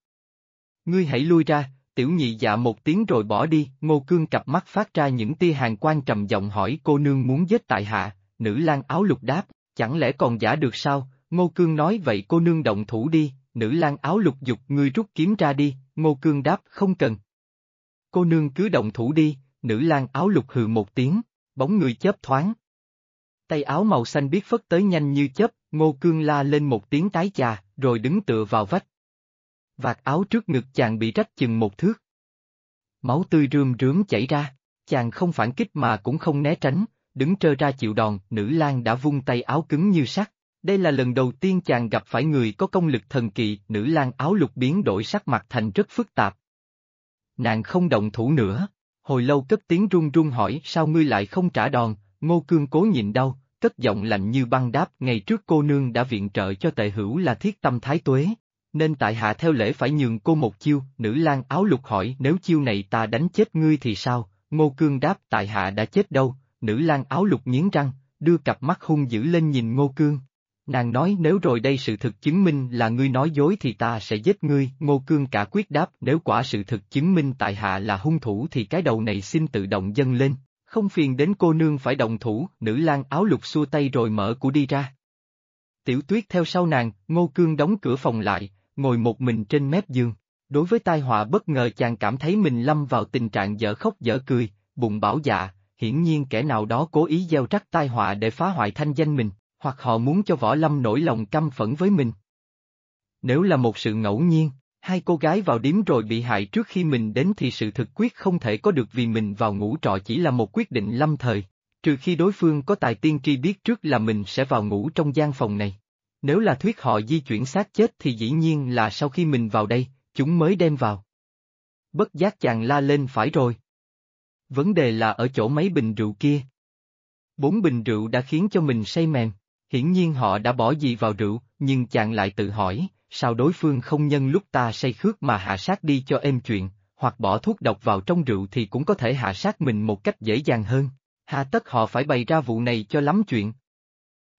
Ngươi hãy lui ra, tiểu nhị dạ một tiếng rồi bỏ đi, ngô cương cặp mắt phát ra những tia hàng quan trầm giọng hỏi cô nương muốn giết tại hạ, nữ lang áo lục đáp, chẳng lẽ còn giả được sao, ngô cương nói vậy cô nương động thủ đi, nữ lang áo lục dục ngươi rút kiếm ra đi, ngô cương đáp không cần. Cô nương cứ động thủ đi, nữ lang áo lục hừ một tiếng, bóng người chớp thoáng. Tay áo màu xanh biết phất tới nhanh như chớp, ngô cương la lên một tiếng tái chà, rồi đứng tựa vào vách. Vạt áo trước ngực chàng bị rách chừng một thước. Máu tươi rươm rướm chảy ra, chàng không phản kích mà cũng không né tránh, đứng trơ ra chịu đòn, nữ lang đã vung tay áo cứng như sắt. Đây là lần đầu tiên chàng gặp phải người có công lực thần kỳ, nữ lang áo lục biến đổi sắc mặt thành rất phức tạp. Nàng không động thủ nữa, hồi lâu cất tiếng run run hỏi sao ngươi lại không trả đòn, ngô cương cố nhịn đau, cất giọng lạnh như băng đáp ngày trước cô nương đã viện trợ cho tệ hữu là thiết tâm thái tuế, nên tại hạ theo lễ phải nhường cô một chiêu, nữ lang áo lục hỏi nếu chiêu này ta đánh chết ngươi thì sao, ngô cương đáp tại hạ đã chết đâu, nữ lang áo lục nghiến răng, đưa cặp mắt hung dữ lên nhìn ngô cương. Nàng nói nếu rồi đây sự thực chứng minh là ngươi nói dối thì ta sẽ giết ngươi, ngô cương cả quyết đáp nếu quả sự thực chứng minh tại hạ là hung thủ thì cái đầu này xin tự động dâng lên, không phiền đến cô nương phải động thủ, nữ lang áo lục xua tay rồi mở của đi ra. Tiểu tuyết theo sau nàng, ngô cương đóng cửa phòng lại, ngồi một mình trên mép giường. Đối với tai họa bất ngờ chàng cảm thấy mình lâm vào tình trạng dở khóc dở cười, bụng bảo dạ, hiển nhiên kẻ nào đó cố ý gieo rắc tai họa để phá hoại thanh danh mình, hoặc họ muốn cho võ lâm nổi lòng căm phẫn với mình. Nếu là một sự ngẫu nhiên, hai cô gái vào điếm rồi bị hại trước khi mình đến thì sự thực quyết không thể có được vì mình vào ngủ trọ chỉ là một quyết định lâm thời, trừ khi đối phương có tài tiên tri biết trước là mình sẽ vào ngủ trong gian phòng này. Nếu là thuyết họ di chuyển xác chết thì dĩ nhiên là sau khi mình vào đây, chúng mới đem vào. Bất giác chàng la lên phải rồi. Vấn đề là ở chỗ mấy bình rượu kia. Bốn bình rượu đã khiến cho mình say mềm, hiển nhiên họ đã bỏ gì vào rượu, nhưng chàng lại tự hỏi, sao đối phương không nhân lúc ta say khước mà hạ sát đi cho êm chuyện, hoặc bỏ thuốc độc vào trong rượu thì cũng có thể hạ sát mình một cách dễ dàng hơn. Hà tất họ phải bày ra vụ này cho lắm chuyện.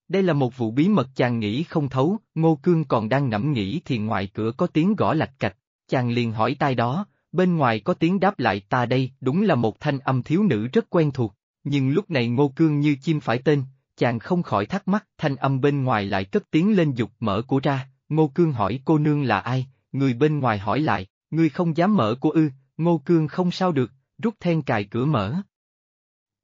Đây là một vụ bí mật chàng nghĩ không thấu, Ngô Cương còn đang ngẫm nghĩ thì ngoài cửa có tiếng gõ lạch cạch, chàng liền hỏi tai đó, bên ngoài có tiếng đáp lại ta đây, đúng là một thanh âm thiếu nữ rất quen thuộc, nhưng lúc này Ngô Cương như chim phải tên, chàng không khỏi thắc mắc, thanh âm bên ngoài lại cất tiếng lên dục mở của ra, Ngô Cương hỏi cô nương là ai, người bên ngoài hỏi lại, người không dám mở của ư, Ngô Cương không sao được, rút then cài cửa mở.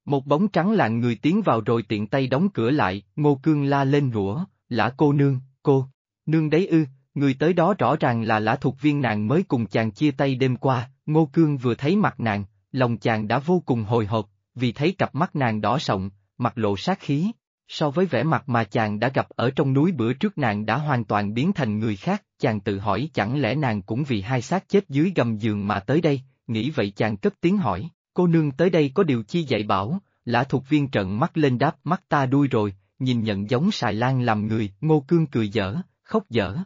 Một bóng trắng lạng người tiến vào rồi tiện tay đóng cửa lại, Ngô Cương la lên rủa, lã cô nương, cô, nương đấy ư, người tới đó rõ ràng là lã thuộc viên nàng mới cùng chàng chia tay đêm qua, Ngô Cương vừa thấy mặt nàng, lòng chàng đã vô cùng hồi hộp, vì thấy cặp mắt nàng đỏ sọng, mặt lộ sát khí. So với vẻ mặt mà chàng đã gặp ở trong núi bữa trước nàng đã hoàn toàn biến thành người khác, chàng tự hỏi chẳng lẽ nàng cũng vì hai xác chết dưới gầm giường mà tới đây, nghĩ vậy chàng cất tiếng hỏi, cô nương tới đây có điều chi dạy bảo, lã thuộc viên trận mắt lên đáp mắt ta đuôi rồi, nhìn nhận giống xài lan làm người, ngô cương cười dở, khóc dở.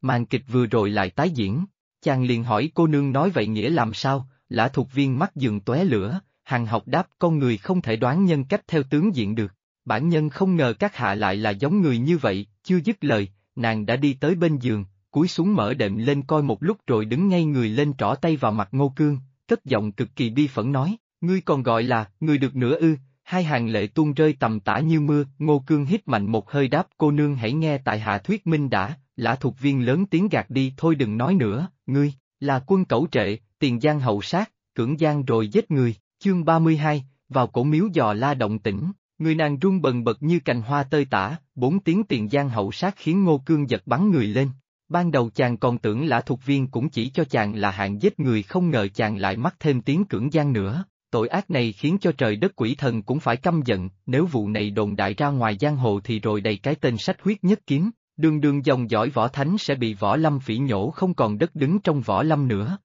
Màn kịch vừa rồi lại tái diễn, chàng liền hỏi cô nương nói vậy nghĩa làm sao, lã thuộc viên mắt dường tóe lửa, hàng học đáp con người không thể đoán nhân cách theo tướng diện được, bản nhân không ngờ các hạ lại là giống người như vậy, chưa dứt lời, nàng đã đi tới bên giường, cúi xuống mở đệm lên coi một lúc rồi đứng ngay người lên trỏ tay vào mặt ngô cương, cất giọng cực kỳ bi phẫn nói, ngươi còn gọi là, người được nữa ư, hai hàng lệ tuôn rơi tầm tả như mưa, ngô cương hít mạnh một hơi đáp cô nương hãy nghe tại hạ thuyết minh đã, lã thuộc viên lớn tiếng gạt đi thôi đừng nói nữa, ngươi, là quân cẩu trệ, tiền giang hậu sát, cưỡng giang rồi giết người, chương 32, vào cổ miếu dò la động tĩnh, người nàng run bần bật như cành hoa tơi tả, bốn tiếng tiền giang hậu sát khiến ngô cương giật bắn người lên. Ban đầu chàng còn tưởng lã thuộc viên cũng chỉ cho chàng là hạng giết người không ngờ chàng lại mắc thêm tiếng cưỡng gian nữa. Tội ác này khiến cho trời đất quỷ thần cũng phải căm giận, nếu vụ này đồn đại ra ngoài giang hồ thì rồi đầy cái tên sách huyết nhất kiếm, đường đường dòng dõi võ thánh sẽ bị võ lâm phỉ nhổ không còn đất đứng trong võ lâm nữa.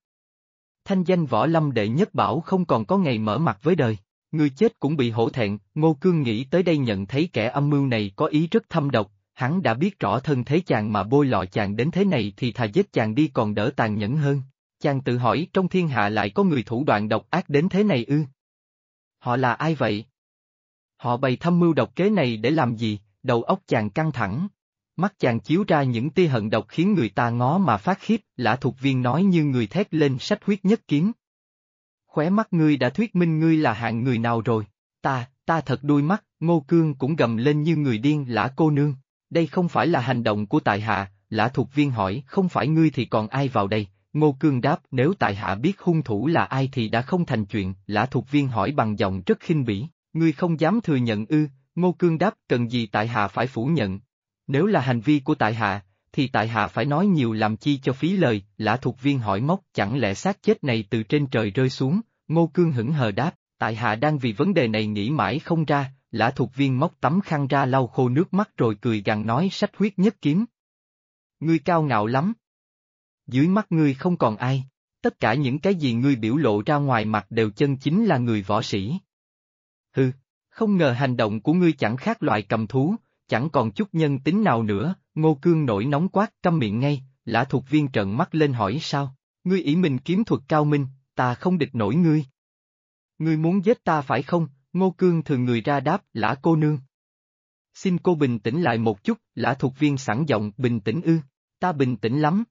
Thanh danh võ lâm đệ nhất bảo không còn có ngày mở mặt với đời, người chết cũng bị hổ thẹn, Ngô Cương nghĩ tới đây nhận thấy kẻ âm mưu này có ý rất thâm độc, hắn đã biết rõ thân thế chàng mà bôi lọ chàng đến thế này thì thà giết chàng đi còn đỡ tàn nhẫn hơn. chàng tự hỏi trong thiên hạ lại có người thủ đoạn độc ác đến thế này ư. Họ là ai vậy? Họ bày thâm mưu độc kế này để làm gì, đầu óc chàng căng thẳng. Mắt chàng chiếu ra những tia hận độc khiến người ta ngó mà phát khiếp, lã thuộc viên nói như người thét lên sách huyết nhất kiếm. Khóe mắt ngươi đã thuyết minh ngươi là hạng người nào rồi, ta, ta thật đuôi mắt, ngô cương cũng gầm lên như người điên lã cô nương. Đây không phải là hành động của tại hạ, lã thuộc viên hỏi không phải ngươi thì còn ai vào đây, ngô cương đáp nếu tại hạ biết hung thủ là ai thì đã không thành chuyện, lã thuộc viên hỏi bằng giọng rất khinh bỉ, ngươi không dám thừa nhận ư, ngô cương đáp cần gì tại hạ phải phủ nhận. Nếu là hành vi của tại hạ, thì tại hạ phải nói nhiều làm chi cho phí lời, lã thuộc viên hỏi móc chẳng lẽ xác chết này từ trên trời rơi xuống, ngô cương hững hờ đáp, tại hạ đang vì vấn đề này nghĩ mãi không ra, lã thuộc viên móc tấm khăn ra lau khô nước mắt rồi cười gằn nói sách huyết nhất kiếm. Ngươi cao ngạo lắm. Dưới mắt ngươi không còn ai, tất cả những cái gì ngươi biểu lộ ra ngoài mặt đều chân chính là người võ sĩ. Hừ, không ngờ hành động của ngươi chẳng khác loại cầm thú, chẳng còn chút nhân tính nào nữa, ngô cương nổi nóng quát câm miệng ngay, lã thuộc viên trợn mắt lên hỏi sao, ngươi ý mình kiếm thuật cao minh, ta không địch nổi ngươi. Ngươi muốn giết ta phải không, ngô cương thường người ra đáp lã cô nương. Xin cô bình tĩnh lại một chút, lã thuộc viên sẵn giọng bình tĩnh ư, ta bình tĩnh lắm.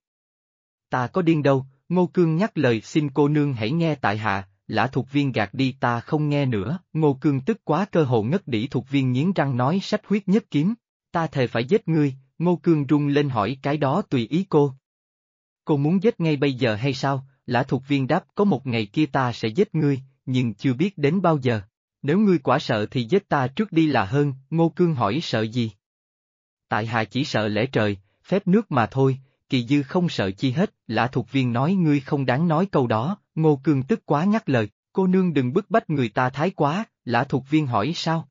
Ta có điên đâu, ngô cương nhắc lời xin cô nương hãy nghe tại hạ, lã thuộc viên gạt đi ta không nghe nữa, ngô cương tức quá cơ hồ ngất đỉ thuộc viên nghiến răng nói sách huyết nhất kiếm, ta thề phải giết ngươi, ngô cương rung lên hỏi cái đó tùy ý cô. Cô muốn giết ngay bây giờ hay sao, lã thuộc viên đáp có một ngày kia ta sẽ giết ngươi, nhưng chưa biết đến bao giờ. Nếu ngươi quả sợ thì giết ta trước đi là hơn, ngô cương hỏi sợ gì? Tại hạ chỉ sợ lẽ trời, phép nước mà thôi, kỳ dư không sợ chi hết, lã thuộc viên nói ngươi không đáng nói câu đó, ngô cương tức quá ngắt lời, cô nương đừng bức bách người ta thái quá, lã thuộc viên hỏi sao?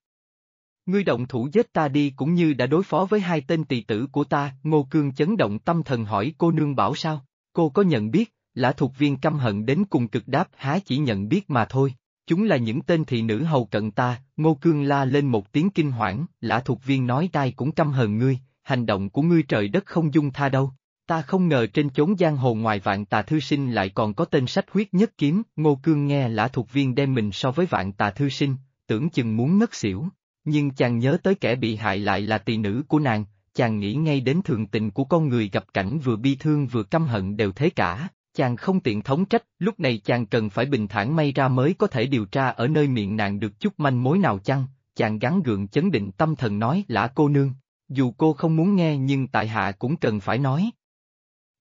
Ngươi động thủ giết ta đi cũng như đã đối phó với hai tên tỳ tử của ta, ngô cương chấn động tâm thần hỏi cô nương bảo sao, cô có nhận biết, lã thuộc viên căm hận đến cùng cực đáp há chỉ nhận biết mà thôi. Chúng là những tên thị nữ hầu cận ta, Ngô Cương la lên một tiếng kinh hoảng, lã thuộc viên nói tai cũng căm hận ngươi, hành động của ngươi trời đất không dung tha đâu. Ta không ngờ trên chốn giang hồ ngoài vạn tà thư sinh lại còn có tên sách huyết nhất kiếm, Ngô Cương nghe lã thuộc viên đem mình so với vạn tà thư sinh, tưởng chừng muốn ngất xỉu. Nhưng chàng nhớ tới kẻ bị hại lại là tỳ nữ của nàng, chàng nghĩ ngay đến thường tình của con người gặp cảnh vừa bi thương vừa căm hận đều thế cả, chàng không tiện thống trách, lúc này chàng cần phải bình thản may ra mới có thể điều tra ở nơi miệng nàng được chút manh mối nào chăng, chàng gắn gượng chấn định tâm thần nói lã cô nương, dù cô không muốn nghe nhưng tại hạ cũng cần phải nói.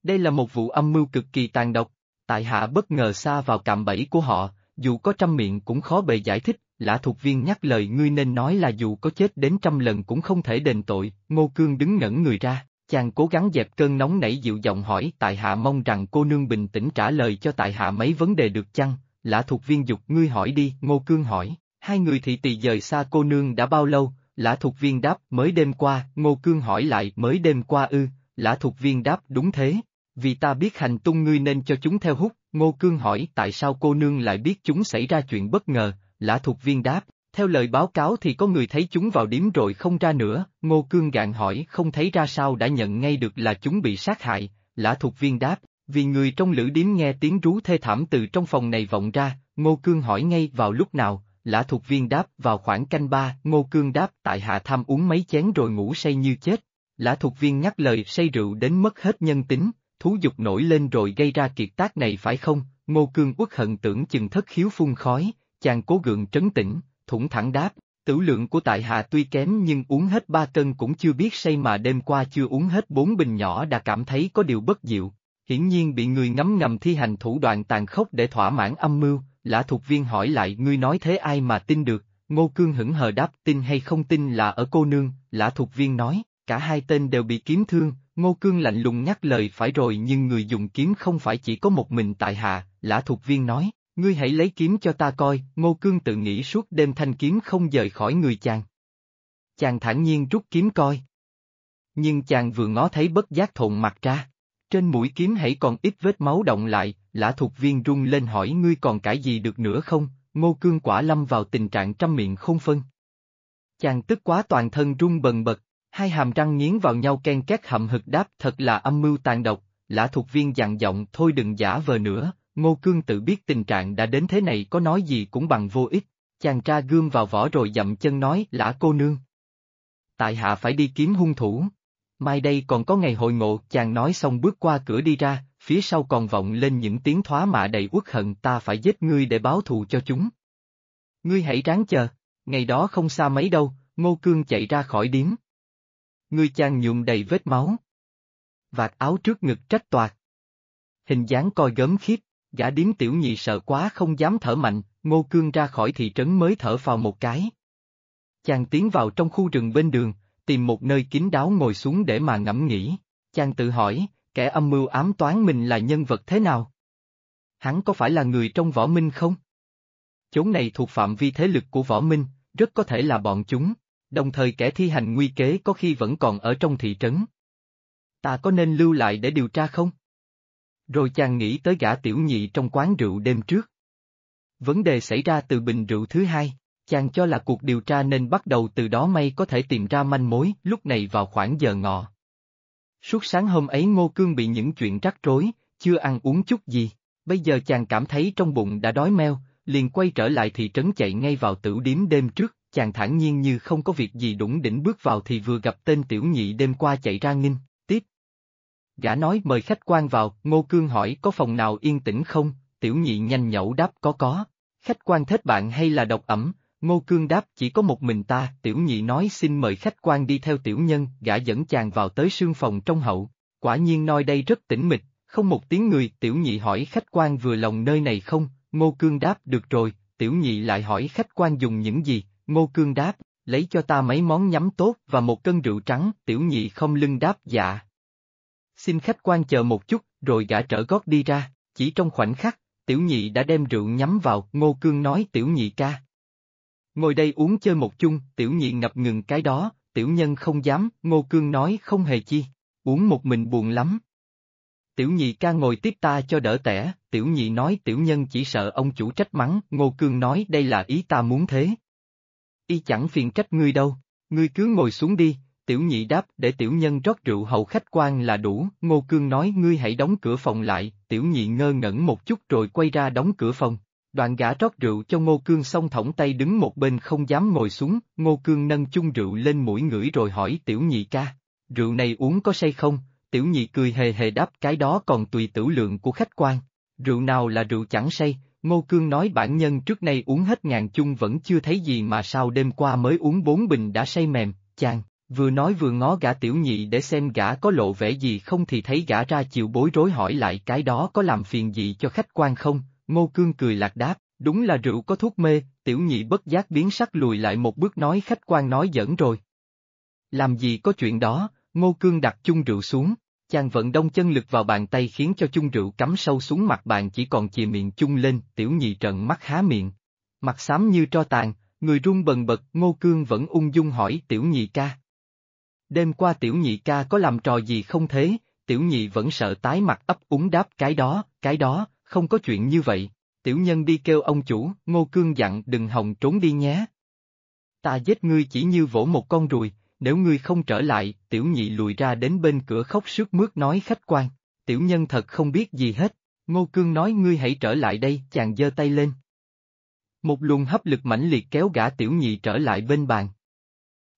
Đây là một vụ âm mưu cực kỳ tàn độc, tại hạ bất ngờ xa vào cạm bẫy của họ, dù có trăm miệng cũng khó bề giải thích, lã thuộc viên nhắc lời ngươi nên nói là dù có chết đến trăm lần cũng không thể đền tội, ngô cương đứng ngẩn người ra, chàng cố gắng dẹp cơn nóng nảy dịu giọng hỏi tại hạ mong rằng cô nương bình tĩnh trả lời cho tại hạ mấy vấn đề được chăng, lã thuộc viên dục ngươi hỏi đi, ngô cương hỏi, hai người thị tỳ rời xa cô nương đã bao lâu, lã thuộc viên đáp mới đêm qua, ngô cương hỏi lại mới đêm qua ư, lã thuộc viên đáp đúng thế, vì ta biết hành tung ngươi nên cho chúng theo hút, ngô cương hỏi tại sao cô nương lại biết chúng xảy ra chuyện bất ngờ, lã thuộc viên đáp, theo lời báo cáo thì có người thấy chúng vào điếm rồi không ra nữa, Ngô Cương gạn hỏi không thấy ra sao đã nhận ngay được là chúng bị sát hại, lã thuộc viên đáp, vì người trong lữ điếm nghe tiếng rú thê thảm từ trong phòng này vọng ra, Ngô Cương hỏi ngay vào lúc nào, lã thuộc viên đáp vào khoảng canh ba, Ngô Cương đáp tại hạ tham uống mấy chén rồi ngủ say như chết, lã thuộc viên nhắc lời say rượu đến mất hết nhân tính, thú dục nổi lên rồi gây ra kiệt tác này phải không, Ngô Cương uất hận tưởng chừng thất khiếu phun khói, chàng cố gượng trấn tĩnh, thủng thẳng đáp, tử lượng của tại hạ tuy kém nhưng uống hết ba cân cũng chưa biết say mà đêm qua chưa uống hết bốn bình nhỏ đã cảm thấy có điều bất diệu. Hiển nhiên bị người ngấm ngầm thi hành thủ đoạn tàn khốc để thỏa mãn âm mưu, lã thuộc viên hỏi lại ngươi nói thế ai mà tin được, ngô cương hững hờ đáp tin hay không tin là ở cô nương, lã thuộc viên nói, cả hai tên đều bị kiếm thương, ngô cương lạnh lùng nhắc lời phải rồi nhưng người dùng kiếm không phải chỉ có một mình tại hạ, lã thuộc viên nói, Ngươi hãy lấy kiếm cho ta coi, Ngô Cương tự nghĩ suốt đêm thanh kiếm không rời khỏi người chàng. Chàng thản nhiên rút kiếm coi. Nhưng chàng vừa ngó thấy bất giác thộn mặt ra. Trên mũi kiếm hãy còn ít vết máu động lại, lã thuộc viên rung lên hỏi ngươi còn cãi gì được nữa không, Ngô Cương quả lâm vào tình trạng trăm miệng không phân. Chàng tức quá toàn thân rung bần bật, hai hàm răng nghiến vào nhau ken két hậm hực đáp thật là âm mưu tàn độc, lã thuộc viên dặn giọng thôi đừng giả vờ nữa, ngô cương tự biết tình trạng đã đến thế này có nói gì cũng bằng vô ích, chàng tra gươm vào vỏ rồi dậm chân nói lã cô nương. Tại hạ phải đi kiếm hung thủ. Mai đây còn có ngày hội ngộ, chàng nói xong bước qua cửa đi ra, phía sau còn vọng lên những tiếng thoá mạ đầy uất hận ta phải giết ngươi để báo thù cho chúng. Ngươi hãy ráng chờ, ngày đó không xa mấy đâu, Ngô Cương chạy ra khỏi điếm. Ngươi chàng nhuộm đầy vết máu. Vạt áo trước ngực trách toạc. Hình dáng coi gớm khiếp, gã điếm tiểu nhị sợ quá không dám thở mạnh, Ngô Cương ra khỏi thị trấn mới thở vào một cái. Chàng tiến vào trong khu rừng bên đường, tìm một nơi kín đáo ngồi xuống để mà ngẫm nghĩ. Chàng tự hỏi, kẻ âm mưu ám toán mình là nhân vật thế nào? Hắn có phải là người trong võ minh không? Chốn này thuộc phạm vi thế lực của võ minh, rất có thể là bọn chúng, đồng thời kẻ thi hành nguy kế có khi vẫn còn ở trong thị trấn. Ta có nên lưu lại để điều tra không? Rồi chàng nghĩ tới gã tiểu nhị trong quán rượu đêm trước. Vấn đề xảy ra từ bình rượu thứ hai, chàng cho là cuộc điều tra nên bắt đầu từ đó may có thể tìm ra manh mối lúc này vào khoảng giờ ngọ. Suốt sáng hôm ấy Ngô Cương bị những chuyện rắc rối, chưa ăn uống chút gì, bây giờ chàng cảm thấy trong bụng đã đói meo, liền quay trở lại thị trấn chạy ngay vào tử điếm đêm trước, chàng thản nhiên như không có việc gì đủng đỉnh bước vào thì vừa gặp tên tiểu nhị đêm qua chạy ra nghinh. Gã nói mời khách quan vào, Ngô Cương hỏi có phòng nào yên tĩnh không, tiểu nhị nhanh nhẩu đáp có có. Khách quan thết bạn hay là độc ẩm, Ngô Cương đáp chỉ có một mình ta, tiểu nhị nói xin mời khách quan đi theo tiểu nhân, gã dẫn chàng vào tới sương phòng trong hậu, quả nhiên nơi đây rất tĩnh mịch, không một tiếng người, tiểu nhị hỏi khách quan vừa lòng nơi này không, Ngô Cương đáp được rồi, tiểu nhị lại hỏi khách quan dùng những gì, Ngô Cương đáp, lấy cho ta mấy món nhắm tốt và một cân rượu trắng, tiểu nhị không lưng đáp dạ. Xin khách quan chờ một chút, rồi gã trở gót đi ra, chỉ trong khoảnh khắc, tiểu nhị đã đem rượu nhắm vào, Ngô Cương nói tiểu nhị ca. Ngồi đây uống chơi một chung, tiểu nhị ngập ngừng cái đó, tiểu nhân không dám, Ngô Cương nói không hề chi, uống một mình buồn lắm. Tiểu nhị ca ngồi tiếp ta cho đỡ tẻ, tiểu nhị nói tiểu nhân chỉ sợ ông chủ trách mắng, Ngô Cương nói đây là ý ta muốn thế. Y chẳng phiền trách ngươi đâu, ngươi cứ ngồi xuống đi, tiểu nhị đáp để tiểu nhân rót rượu hậu khách quan là đủ, Ngô Cương nói ngươi hãy đóng cửa phòng lại, tiểu nhị ngơ ngẩn một chút rồi quay ra đóng cửa phòng. Đoạn gã rót rượu cho Ngô Cương xong thõng tay đứng một bên không dám ngồi xuống, Ngô Cương nâng chung rượu lên mũi ngửi rồi hỏi tiểu nhị ca, rượu này uống có say không? Tiểu nhị cười hề hề đáp cái đó còn tùy tử lượng của khách quan. Rượu nào là rượu chẳng say, Ngô Cương nói bản nhân trước nay uống hết ngàn chung vẫn chưa thấy gì mà sao đêm qua mới uống bốn bình đã say mềm, chàng, vừa nói vừa ngó gã tiểu nhị để xem gã có lộ vẻ gì không thì thấy gã ra chịu bối rối hỏi lại cái đó có làm phiền gì cho khách quan không, Ngô Cương cười lạc đáp, đúng là rượu có thuốc mê, tiểu nhị bất giác biến sắc lùi lại một bước nói khách quan nói giỡn rồi. Làm gì có chuyện đó, Ngô Cương đặt chung rượu xuống, chàng vận đông chân lực vào bàn tay khiến cho chung rượu cắm sâu xuống mặt bàn chỉ còn chìa miệng chung lên, tiểu nhị trợn mắt há miệng. Mặt xám như tro tàn, người run bần bật, Ngô Cương vẫn ung dung hỏi tiểu nhị ca. Đêm qua tiểu nhị ca có làm trò gì không thế, tiểu nhị vẫn sợ tái mặt ấp úng đáp cái đó, cái đó, không có chuyện như vậy. Tiểu nhân đi kêu ông chủ, Ngô Cương dặn đừng hòng trốn đi nhé. Ta giết ngươi chỉ như vỗ một con ruồi, nếu ngươi không trở lại, tiểu nhị lùi ra đến bên cửa khóc sướt mướt nói khách quan, tiểu nhân thật không biết gì hết, Ngô Cương nói ngươi hãy trở lại đây, chàng giơ tay lên. Một luồng hấp lực mãnh liệt kéo gã tiểu nhị trở lại bên bàn.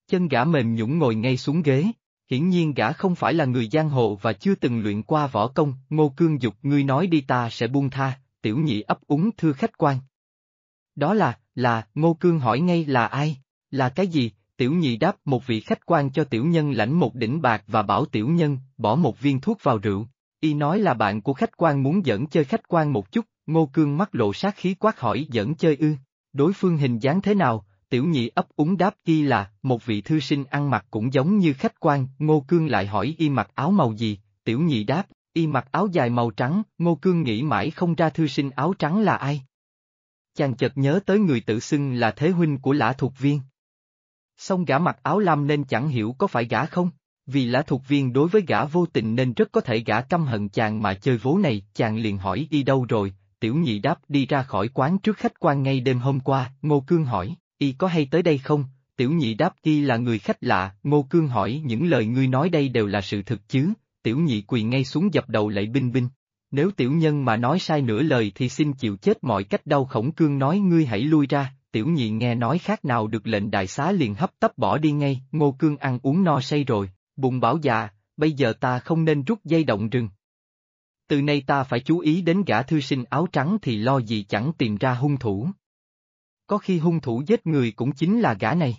Chân gã mềm nhũng ngồi ngay xuống ghế, hiển nhiên gã không phải là người giang hồ và chưa từng luyện qua võ công, Ngô Cương dục ngươi nói đi ta sẽ buông tha, tiểu nhị ấp úng thưa khách quan. Đó là, là, Ngô Cương hỏi ngay là ai, là cái gì, tiểu nhị đáp một vị khách quan cho tiểu nhân lãnh một đỉnh bạc và bảo tiểu nhân, bỏ một viên thuốc vào rượu. Y nói là bạn của khách quan muốn dẫn chơi khách quan một chút, ngô cương mắt lộ sát khí quát hỏi dẫn chơi ư. Đối phương hình dáng thế nào, tiểu nhị ấp úng đáp y là, một vị thư sinh ăn mặc cũng giống như khách quan, ngô cương lại hỏi y mặc áo màu gì, tiểu nhị đáp, y mặc áo dài màu trắng, ngô cương nghĩ mãi không ra thư sinh áo trắng là ai. Chàng chợt nhớ tới người tự xưng là thế huynh của lã thuộc viên. Xong gã mặc áo lam nên chẳng hiểu có phải gã không, vì lã thuộc viên đối với gã vô tình nên rất có thể gã căm hận chàng mà chơi vố này, chàng liền hỏi đi đâu rồi, tiểu nhị đáp đi ra khỏi quán trước khách quan ngay đêm hôm qua, Ngô Cương hỏi, y có hay tới đây không? Tiểu nhị đáp y là người khách lạ, Ngô Cương hỏi những lời ngươi nói đây đều là sự thật chứ, tiểu nhị quỳ ngay xuống dập đầu lạy binh binh. Nếu tiểu nhân mà nói sai nửa lời thì xin chịu chết mọi cách đau khổng cương nói ngươi hãy lui ra, tiểu nhị nghe nói khác nào được lệnh đại xá liền hấp tấp bỏ đi ngay, ngô cương ăn uống no say rồi, bụng bảo già, bây giờ ta không nên rút dây động rừng. Từ nay ta phải chú ý đến gã thư sinh áo trắng thì lo gì chẳng tìm ra hung thủ. Có khi hung thủ giết người cũng chính là gã này.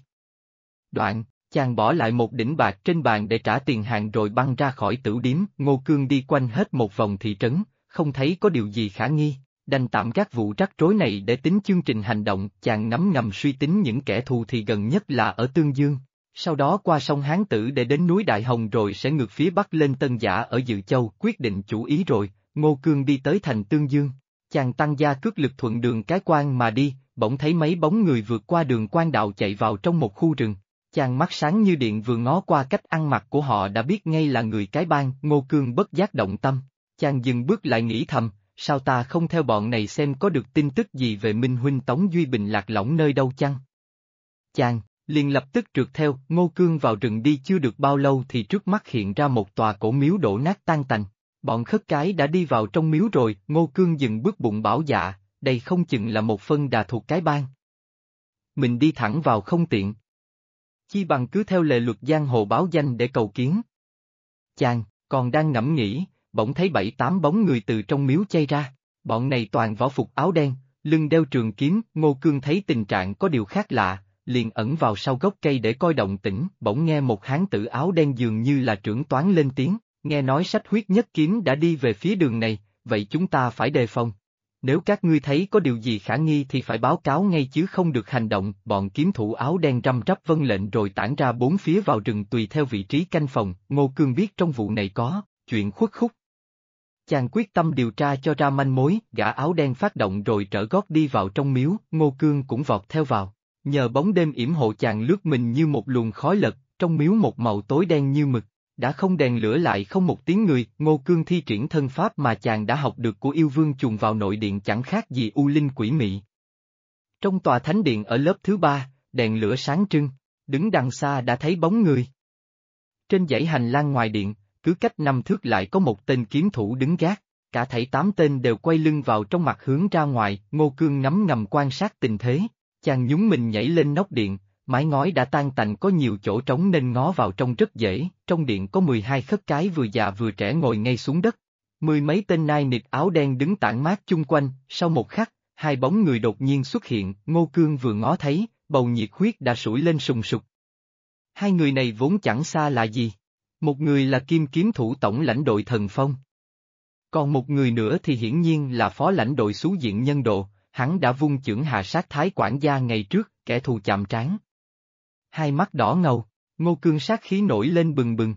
Đoạn, chàng bỏ lại một đỉnh bạc trên bàn để trả tiền hàng rồi băng ra khỏi tử điếm, Ngô Cương đi quanh hết một vòng thị trấn, không thấy có điều gì khả nghi, đành tạm gác vụ rắc rối này để tính chương trình hành động, chàng nắm ngầm suy tính những kẻ thù thì gần nhất là ở Tương Dương, sau đó qua sông Hán Tử để đến núi Đại Hồng rồi sẽ ngược phía bắc lên Tân Giả ở Dự Châu, quyết định chủ ý rồi, Ngô Cương đi tới thành Tương Dương. Chàng tăng gia cước lực thuận đường cái quan mà đi, bỗng thấy mấy bóng người vượt qua đường quan đạo chạy vào trong một khu rừng. Chàng mắt sáng như điện vừa ngó qua cách ăn mặc của họ đã biết ngay là người cái bang, Ngô Cương bất giác động tâm. Chàng dừng bước lại nghĩ thầm, sao ta không theo bọn này xem có được tin tức gì về Minh Huynh Tống Duy Bình lạc lõng nơi đâu chăng? Chàng, liền lập tức trượt theo, Ngô Cương vào rừng đi chưa được bao lâu thì trước mắt hiện ra một tòa cổ miếu đổ nát tan tành. Bọn khất cái đã đi vào trong miếu rồi, Ngô Cương dừng bước bụng bảo dạ, đây không chừng là một phân đà thuộc cái bang. Mình đi thẳng vào không tiện. Chi bằng cứ theo lệ luật giang hồ báo danh để cầu kiến. Chàng, còn đang ngẫm nghĩ, bỗng thấy bảy tám bóng người từ trong miếu chay ra, bọn này toàn võ phục áo đen, lưng đeo trường kiếm, Ngô Cương thấy tình trạng có điều khác lạ, liền ẩn vào sau gốc cây để coi động tĩnh, bỗng nghe một hán tử áo đen dường như là trưởng toán lên tiếng, nghe nói sách huyết nhất kiếm đã đi về phía đường này, vậy chúng ta phải đề phòng. Nếu các ngươi thấy có điều gì khả nghi thì phải báo cáo ngay chứ không được hành động, bọn kiếm thủ áo đen răm rắp vân lệnh rồi tản ra bốn phía vào rừng tùy theo vị trí canh phòng, Ngô Cương biết trong vụ này có, chuyện khuất khúc. Chàng quyết tâm điều tra cho ra manh mối, gã áo đen phát động rồi trở gót đi vào trong miếu, Ngô Cương cũng vọt theo vào. Nhờ bóng đêm yểm hộ chàng lướt mình như một luồng khói lật, trong miếu một màu tối đen như mực, đã không đèn lửa lại không một tiếng người, ngô cương thi triển thân pháp mà chàng đã học được của yêu vương trùng vào nội điện chẳng khác gì u linh quỷ mị. Trong tòa thánh điện ở lớp thứ ba, đèn lửa sáng trưng, đứng đằng xa đã thấy bóng người. Trên dãy hành lang ngoài điện, cứ cách năm thước lại có một tên kiếm thủ đứng gác, cả thảy tám tên đều quay lưng vào trong mặt hướng ra ngoài, ngô cương ngắm ngầm quan sát tình thế, chàng nhún mình nhảy lên nóc điện, mái ngói đã tan tành có nhiều chỗ trống nên ngó vào trong rất dễ, trong điện có 12 khất cái vừa già vừa trẻ ngồi ngay xuống đất. Mười mấy tên nai nịt áo đen đứng tản mát chung quanh, sau một khắc, hai bóng người đột nhiên xuất hiện, Ngô Cương vừa ngó thấy, bầu nhiệt huyết đã sủi lên sùng sục. Hai người này vốn chẳng xa là gì. Một người là kim kiếm thủ tổng lãnh đội thần phong. Còn một người nữa thì hiển nhiên là phó lãnh đội xú diện nhân độ, hắn đã vung chưởng hạ sát thái quản gia ngày trước, kẻ thù chạm trán. Hai mắt đỏ ngầu, ngô cương sát khí nổi lên bừng bừng.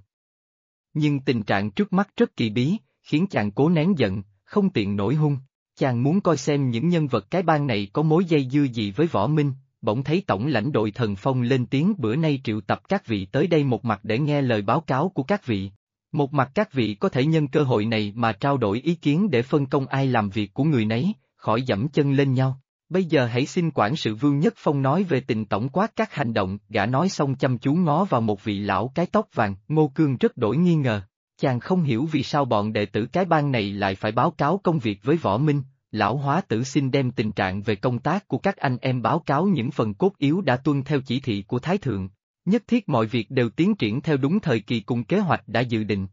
Nhưng tình trạng trước mắt rất kỳ bí, khiến chàng cố nén giận, không tiện nổi hung. Chàng muốn coi xem những nhân vật cái bang này có mối dây dưa gì với võ minh, bỗng thấy tổng lãnh đội thần phong lên tiếng bữa nay triệu tập các vị tới đây một mặt để nghe lời báo cáo của các vị. Một mặt các vị có thể nhân cơ hội này mà trao đổi ý kiến để phân công ai làm việc của người nấy, khỏi dẫm chân lên nhau. Bây giờ hãy xin quản sự Vương Nhất Phong nói về tình tổng quát các hành động, gã nói xong chăm chú ngó vào một vị lão cái tóc vàng, Ngô Cương rất đổi nghi ngờ. Chàng không hiểu vì sao bọn đệ tử cái bang này lại phải báo cáo công việc với võ minh, lão hóa tử xin đem tình trạng về công tác của các anh em báo cáo những phần cốt yếu đã tuân theo chỉ thị của Thái Thượng. Nhất thiết mọi việc đều tiến triển theo đúng thời kỳ cùng kế hoạch đã dự định.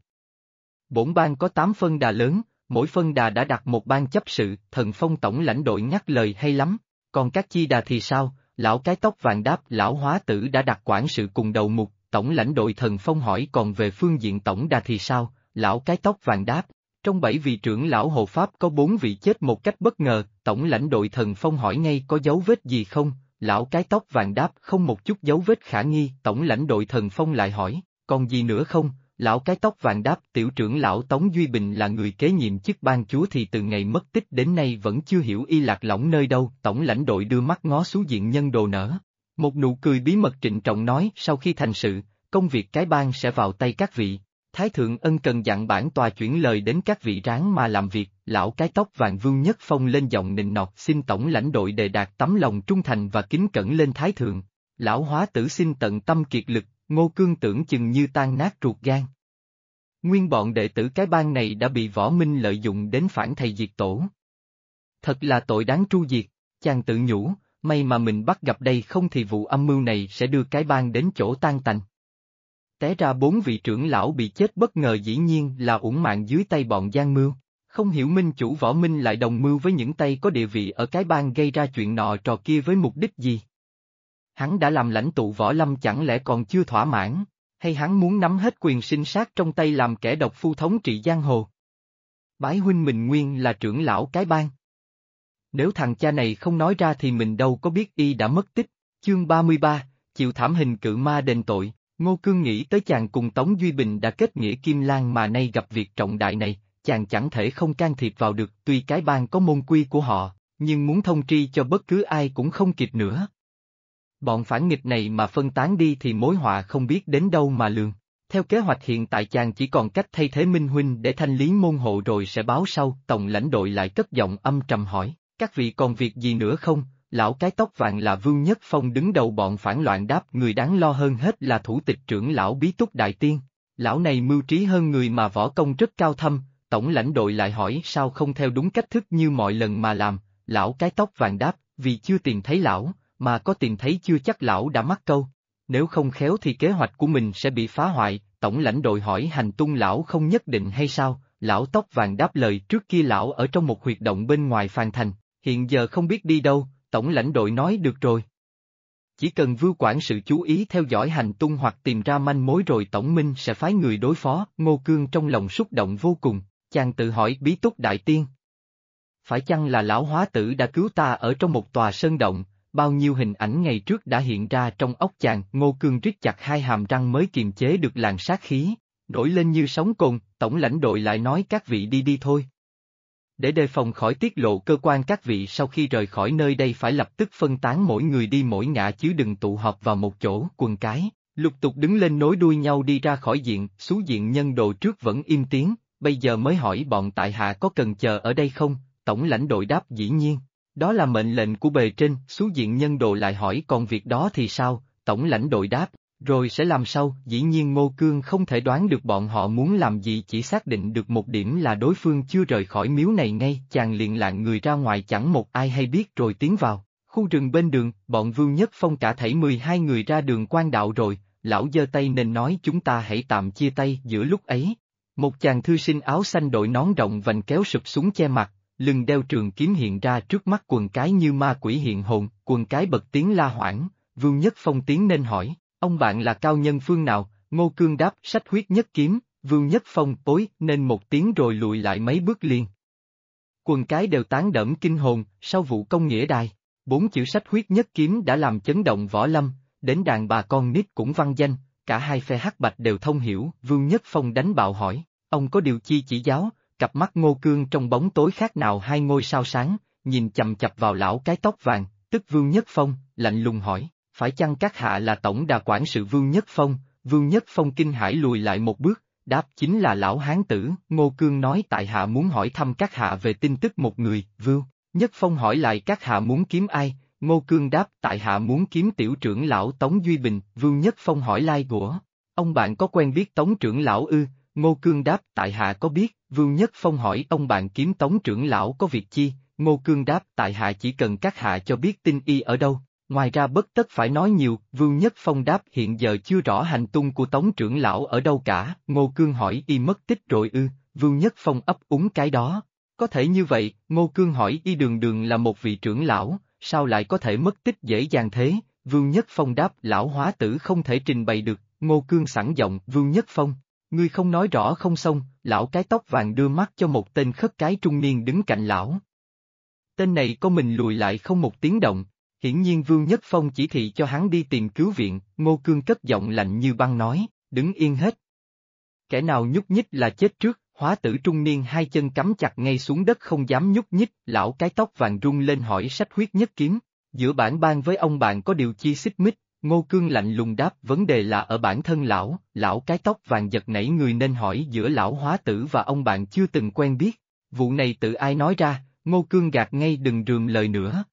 Bổn bang có 8 phân đà lớn, mỗi phân đà đã đặt một ban chấp sự, thần phong tổng lãnh đội nhắc lời hay lắm, còn các chi đà thì sao, lão cái tóc vàng đáp lão hóa tử đã đặt quản sự cùng đầu mục, tổng lãnh đội thần phong hỏi còn về phương diện tổng đà thì sao, lão cái tóc vàng đáp, trong bảy vị trưởng lão hộ pháp có bốn vị chết một cách bất ngờ, tổng lãnh đội thần phong hỏi ngay có dấu vết gì không, lão cái tóc vàng đáp không một chút dấu vết khả nghi, tổng lãnh đội thần phong lại hỏi, còn gì nữa không, Lão cái tóc vàng đáp tiểu trưởng lão Tống Duy Bình là người kế nhiệm chức ban chúa thì từ ngày mất tích đến nay vẫn chưa hiểu y lạc lõng nơi đâu. Tổng lãnh đội đưa mắt ngó xuống diện nhân đồ nở. Một nụ cười bí mật trịnh trọng nói sau khi thành sự, công việc cái bang sẽ vào tay các vị. Thái thượng ân cần dặn bản tòa chuyển lời đến các vị ráng mà làm việc, lão cái tóc vàng vương nhất phong lên giọng nịnh nọt xin tổng lãnh đội đề đạt tấm lòng trung thành và kính cẩn lên thái thượng. Lão hóa tử xin tận tâm kiệt lực, Ngô Cương tưởng chừng như tan nát ruột gan. nguyên bọn đệ tử cái bang này đã bị võ minh lợi dụng đến phản thầy diệt tổ. Thật là tội đáng tru diệt, chàng tự nhủ, may mà mình bắt gặp đây không thì vụ âm mưu này sẽ đưa cái bang đến chỗ tan tành. Té ra bốn vị trưởng lão bị chết bất ngờ dĩ nhiên là uổng mạng dưới tay bọn gian Mưu. Không hiểu minh chủ võ minh lại đồng mưu với những tay có địa vị ở cái bang gây ra chuyện nọ trò kia với mục đích gì. Hắn đã làm lãnh tụ võ lâm chẳng lẽ còn chưa thỏa mãn, hay hắn muốn nắm hết quyền sinh sát trong tay làm kẻ độc phu thống trị giang hồ. Bái huynh mình nguyên là trưởng lão cái bang. Nếu thằng cha này không nói ra thì mình đâu có biết y đã mất tích. Chương 33, chịu thảm hình cự ma đền tội, Ngô Cương nghĩ tới chàng cùng Tống Duy Bình đã kết nghĩa Kim Lan mà nay gặp việc trọng đại này, chàng chẳng thể không can thiệp vào được tuy cái bang có môn quy của họ, nhưng muốn thông tri cho bất cứ ai cũng không kịp nữa. Bọn phản nghịch này mà phân tán đi thì mối họa không biết đến đâu mà lường. Theo kế hoạch hiện tại chàng chỉ còn cách thay thế Minh Huynh để thanh lý môn hộ rồi sẽ báo sau, tổng lãnh đội lại cất giọng âm trầm hỏi, các vị còn việc gì nữa không? Lão cái tóc vàng là Vương Nhất Phong đứng đầu bọn phản loạn đáp người đáng lo hơn hết là thủ tịch trưởng lão Bí Túc Đại Tiên. Lão này mưu trí hơn người mà võ công rất cao thâm, tổng lãnh đội lại hỏi sao không theo đúng cách thức như mọi lần mà làm, lão cái tóc vàng đáp, vì chưa tìm thấy lão, mà có tìm thấy chưa chắc lão đã mắc câu. Nếu không khéo thì kế hoạch của mình sẽ bị phá hoại, tổng lãnh đội hỏi hành tung lão không nhất định hay sao, lão tóc vàng đáp lời trước kia lão ở trong một huyệt động bên ngoài phàn thành, hiện giờ không biết đi đâu, tổng lãnh đội nói được rồi. Chỉ cần vưu quản sự chú ý theo dõi hành tung hoặc tìm ra manh mối rồi tổng minh sẽ phái người đối phó, ngô cương trong lòng xúc động vô cùng, chàng tự hỏi bí túc đại tiên. Phải chăng là lão hóa tử đã cứu ta ở trong một tòa sơn động, bao nhiêu hình ảnh ngày trước đã hiện ra trong óc chàng, ngô cương rít chặt hai hàm răng mới kiềm chế được làn sát khí, nổi lên như sóng cồn, tổng lãnh đội lại nói các vị đi đi thôi. Để đề phòng khỏi tiết lộ cơ quan các vị sau khi rời khỏi nơi đây phải lập tức phân tán mỗi người đi mỗi ngã chứ đừng tụ họp vào một chỗ, quần cái, lục tục đứng lên nối đuôi nhau đi ra khỏi diện, xú diện nhân đồ trước vẫn im tiếng, bây giờ mới hỏi bọn tại hạ có cần chờ ở đây không, tổng lãnh đội đáp dĩ nhiên, đó là mệnh lệnh của bề trên, xú diện nhân đồ lại hỏi còn việc đó thì sao, tổng lãnh đội đáp, rồi sẽ làm sao, dĩ nhiên Ngô Cương không thể đoán được bọn họ muốn làm gì chỉ xác định được một điểm là đối phương chưa rời khỏi miếu này ngay, chàng liền lạng người ra ngoài chẳng một ai hay biết rồi tiến vào. Khu rừng bên đường, bọn Vương Nhất Phong cả thảy 12 người ra đường quan đạo rồi, lão giơ tay nên nói chúng ta hãy tạm chia tay giữa lúc ấy. Một chàng thư sinh áo xanh đội nón rộng vành kéo sụp xuống che mặt, lưng đeo trường kiếm hiện ra trước mắt quần cái như ma quỷ hiện hồn, quần cái bật tiếng la hoảng, Vương Nhất Phong tiến nên hỏi, Ông bạn là cao nhân phương nào, Ngô Cương đáp sách huyết nhất kiếm, Vương Nhất Phong tối nên một tiếng rồi lùi lại mấy bước liền. Quần cái đều tán đẫm kinh hồn, sau vụ công nghĩa đài, bốn chữ sách huyết nhất kiếm đã làm chấn động võ lâm, đến đàn bà con nít cũng văn danh, cả hai phe hắc bạch đều thông hiểu, Vương Nhất Phong đánh bạo hỏi, ông có điều chi chỉ giáo, cặp mắt ngô cương trong bóng tối khác nào hai ngôi sao sáng, nhìn chầm chập vào lão cái tóc vàng, tức Vương Nhất Phong, lạnh lùng hỏi, phải chăng các hạ là tổng đà quản sự Vương Nhất Phong, Vương Nhất Phong kinh hãi lùi lại một bước, đáp chính là lão hán tử, Ngô Cương nói tại hạ muốn hỏi thăm các hạ về tin tức một người, Vương. Nhất Phong hỏi lại các hạ muốn kiếm ai, Ngô Cương đáp tại hạ muốn kiếm tiểu trưởng lão Tống Duy Bình, Vương Nhất Phong hỏi lai của. Ông bạn có quen biết Tống trưởng lão ư, Ngô Cương đáp tại hạ có biết, Vương Nhất Phong hỏi ông bạn kiếm Tống trưởng lão có việc chi, Ngô Cương đáp tại hạ chỉ cần các hạ cho biết tin y ở đâu, Ngoài ra bất tất phải nói nhiều, Vương Nhất Phong đáp hiện giờ chưa rõ hành tung của Tống trưởng lão ở đâu cả, Ngô Cương hỏi y mất tích rồi ư, Vương Nhất Phong ấp úng cái đó. Có thể như vậy, Ngô Cương hỏi y đường đường là một vị trưởng lão, sao lại có thể mất tích dễ dàng thế, Vương Nhất Phong đáp lão hóa tử không thể trình bày được, Ngô Cương sẵn giọng, Vương Nhất Phong. Ngươi không nói rõ không xong, lão cái tóc vàng đưa mắt cho một tên khất cái trung niên đứng cạnh lão. Tên này có mình lùi lại không một tiếng động, Hiển nhiên Vương Nhất Phong chỉ thị cho hắn đi tìm cứu viện, Ngô Cương cất giọng lạnh như băng nói, đứng yên hết. Kẻ nào nhúc nhích là chết trước, hóa tử trung niên hai chân cắm chặt ngay xuống đất không dám nhúc nhích, lão cái tóc vàng rung lên hỏi sách huyết nhất kiếm, giữa bản ban với ông bạn có điều chi xích mích, Ngô Cương lạnh lùng đáp vấn đề là ở bản thân lão, lão cái tóc vàng giật nảy người nên hỏi giữa lão hóa tử và ông bạn chưa từng quen biết, vụ này tự ai nói ra, Ngô Cương gạt ngay đừng rườm lời nữa.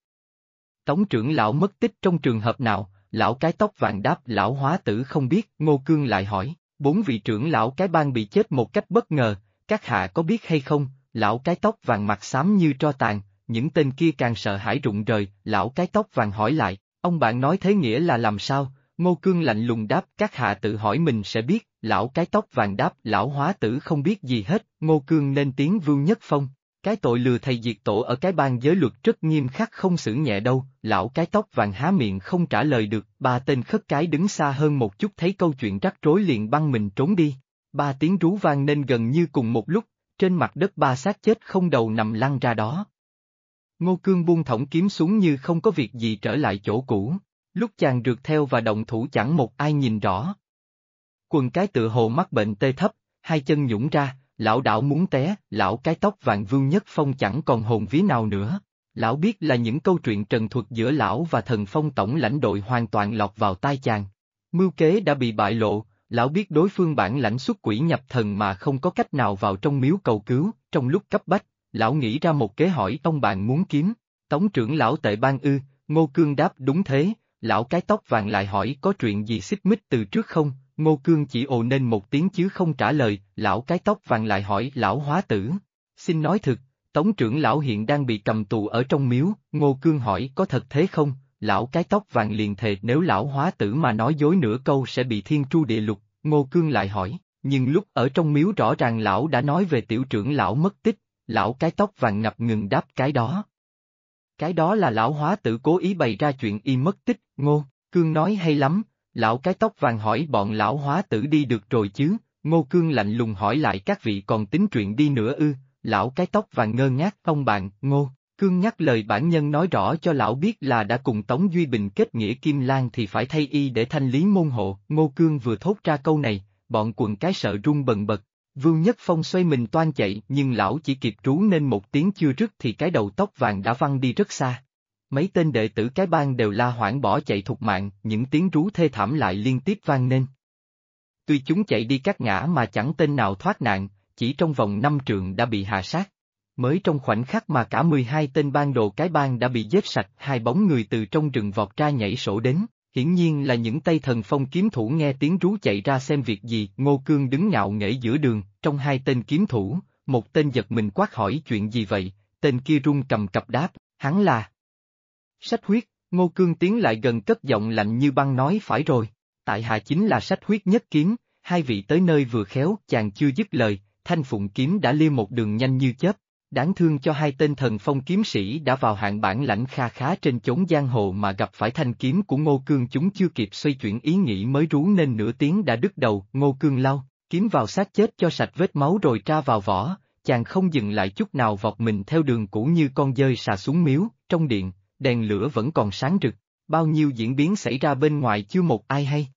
Tống trưởng lão mất tích trong trường hợp nào, lão cái tóc vàng đáp lão hóa tử không biết, Ngô Cương lại hỏi, Bốn vị trưởng lão cái bang bị chết một cách bất ngờ, các hạ có biết hay không, lão cái tóc vàng mặt xám như tro tàn, những tên kia càng sợ hãi rụng rời, lão cái tóc vàng hỏi lại, ông bạn nói thế nghĩa là làm sao, Ngô Cương lạnh lùng đáp, các hạ tự hỏi mình sẽ biết, lão cái tóc vàng đáp, lão hóa tử không biết gì hết, Ngô Cương nên tiếng vương nhất phong. Cái tội lừa thầy diệt tổ ở cái bang giới luật rất nghiêm khắc không xử nhẹ đâu, lão cái tóc vàng há miệng không trả lời được, ba tên khất cái đứng xa hơn một chút thấy câu chuyện rắc rối liền băng mình trốn đi. Ba tiếng rú vang nên gần như cùng một lúc, trên mặt đất ba xác chết không đầu nằm lăn ra đó. Ngô Cương buông thõng kiếm xuống như không có việc gì trở lại chỗ cũ, lúc chàng rượt theo và động thủ chẳng một ai nhìn rõ. Quần cái tựa hồ mắc bệnh tê thấp, hai chân nhũng ra, lão đảo muốn té, lão cái tóc vàng vương nhất phong chẳng còn hồn vía nào nữa. Lão biết là những câu chuyện trần thuật giữa lão và thần phong tổng lãnh đội hoàn toàn lọt vào tai chàng. Mưu kế đã bị bại lộ, lão biết đối phương bản lãnh xuất quỷ nhập thần mà không có cách nào vào trong miếu cầu cứu, trong lúc cấp bách, lão nghĩ ra một kế hỏi ông bạn muốn kiếm. Tống trưởng lão tệ ban ư, Ngô Cương đáp đúng thế, lão cái tóc vàng lại hỏi có chuyện gì xích mích từ trước không, Ngô Cương chỉ ồ nên một tiếng chứ không trả lời, lão cái tóc vàng lại hỏi lão hóa tử. Xin nói thực, tống trưởng lão hiện đang bị cầm tù ở trong miếu, Ngô Cương hỏi có thật thế không, lão cái tóc vàng liền thề nếu lão hóa tử mà nói dối nửa câu sẽ bị thiên tru địa lục, Ngô Cương lại hỏi, nhưng lúc ở trong miếu rõ ràng lão đã nói về tiểu trưởng lão mất tích, lão cái tóc vàng ngập ngừng đáp cái đó. Cái đó là lão hóa tử cố ý bày ra chuyện y mất tích, Ngô, Cương nói hay lắm, Lão cái tóc vàng hỏi bọn lão hóa tử đi được rồi chứ, Ngô Cương lạnh lùng hỏi lại các vị còn tính chuyện đi nữa ư, lão cái tóc vàng ngơ ngác ông bạn, Ngô. Cương nhắc lời bản nhân nói rõ cho lão biết là đã cùng Tống Duy Bình kết nghĩa Kim Lan thì phải thay y để thanh lý môn hộ. Ngô Cương vừa thốt ra câu này, bọn quần cái sợ run bần bật. Vương Nhất Phong xoay mình toan chạy nhưng lão chỉ kịp trú nên một tiếng chưa rứt thì cái đầu tóc vàng đã văng đi rất xa mấy tên đệ tử cái bang đều la hoảng bỏ chạy thục mạng, những tiếng rú thê thảm lại liên tiếp vang lên. Tuy chúng chạy đi các ngã mà chẳng tên nào thoát nạn, chỉ trong vòng năm trượng đã bị hạ sát. Mới trong khoảnh khắc mà cả 12 tên ban đồ cái bang đã bị giết sạch, hai bóng người từ trong rừng vọt ra nhảy sổ đến, hiển nhiên là những tay thần phong kiếm thủ nghe tiếng rú chạy ra xem việc gì, Ngô Cương đứng ngạo nghễ giữa đường, trong hai tên kiếm thủ, một tên giật mình quát hỏi chuyện gì vậy, tên kia run cầm cập đáp, hắn là Sách huyết, Ngô Cương tiến lại gần cất giọng lạnh như băng nói phải rồi, tại hạ chính là sách huyết nhất kiếm, hai vị tới nơi vừa khéo, chàng chưa dứt lời, thanh phụng kiếm đã liêu một đường nhanh như chớp, đáng thương cho hai tên thần phong kiếm sĩ đã vào hạng bản lãnh kha khá trên chốn giang hồ mà gặp phải thanh kiếm của Ngô Cương chúng chưa kịp xoay chuyển ý nghĩ mới rú nên nửa tiếng đã đứt đầu, Ngô Cương lao, kiếm vào xác chết cho sạch vết máu rồi tra vào vỏ, chàng không dừng lại chút nào vọt mình theo đường cũ như con dơi xà xuống miếu, trong điện, đèn lửa vẫn còn sáng rực, bao nhiêu diễn biến xảy ra bên ngoài chưa một ai hay.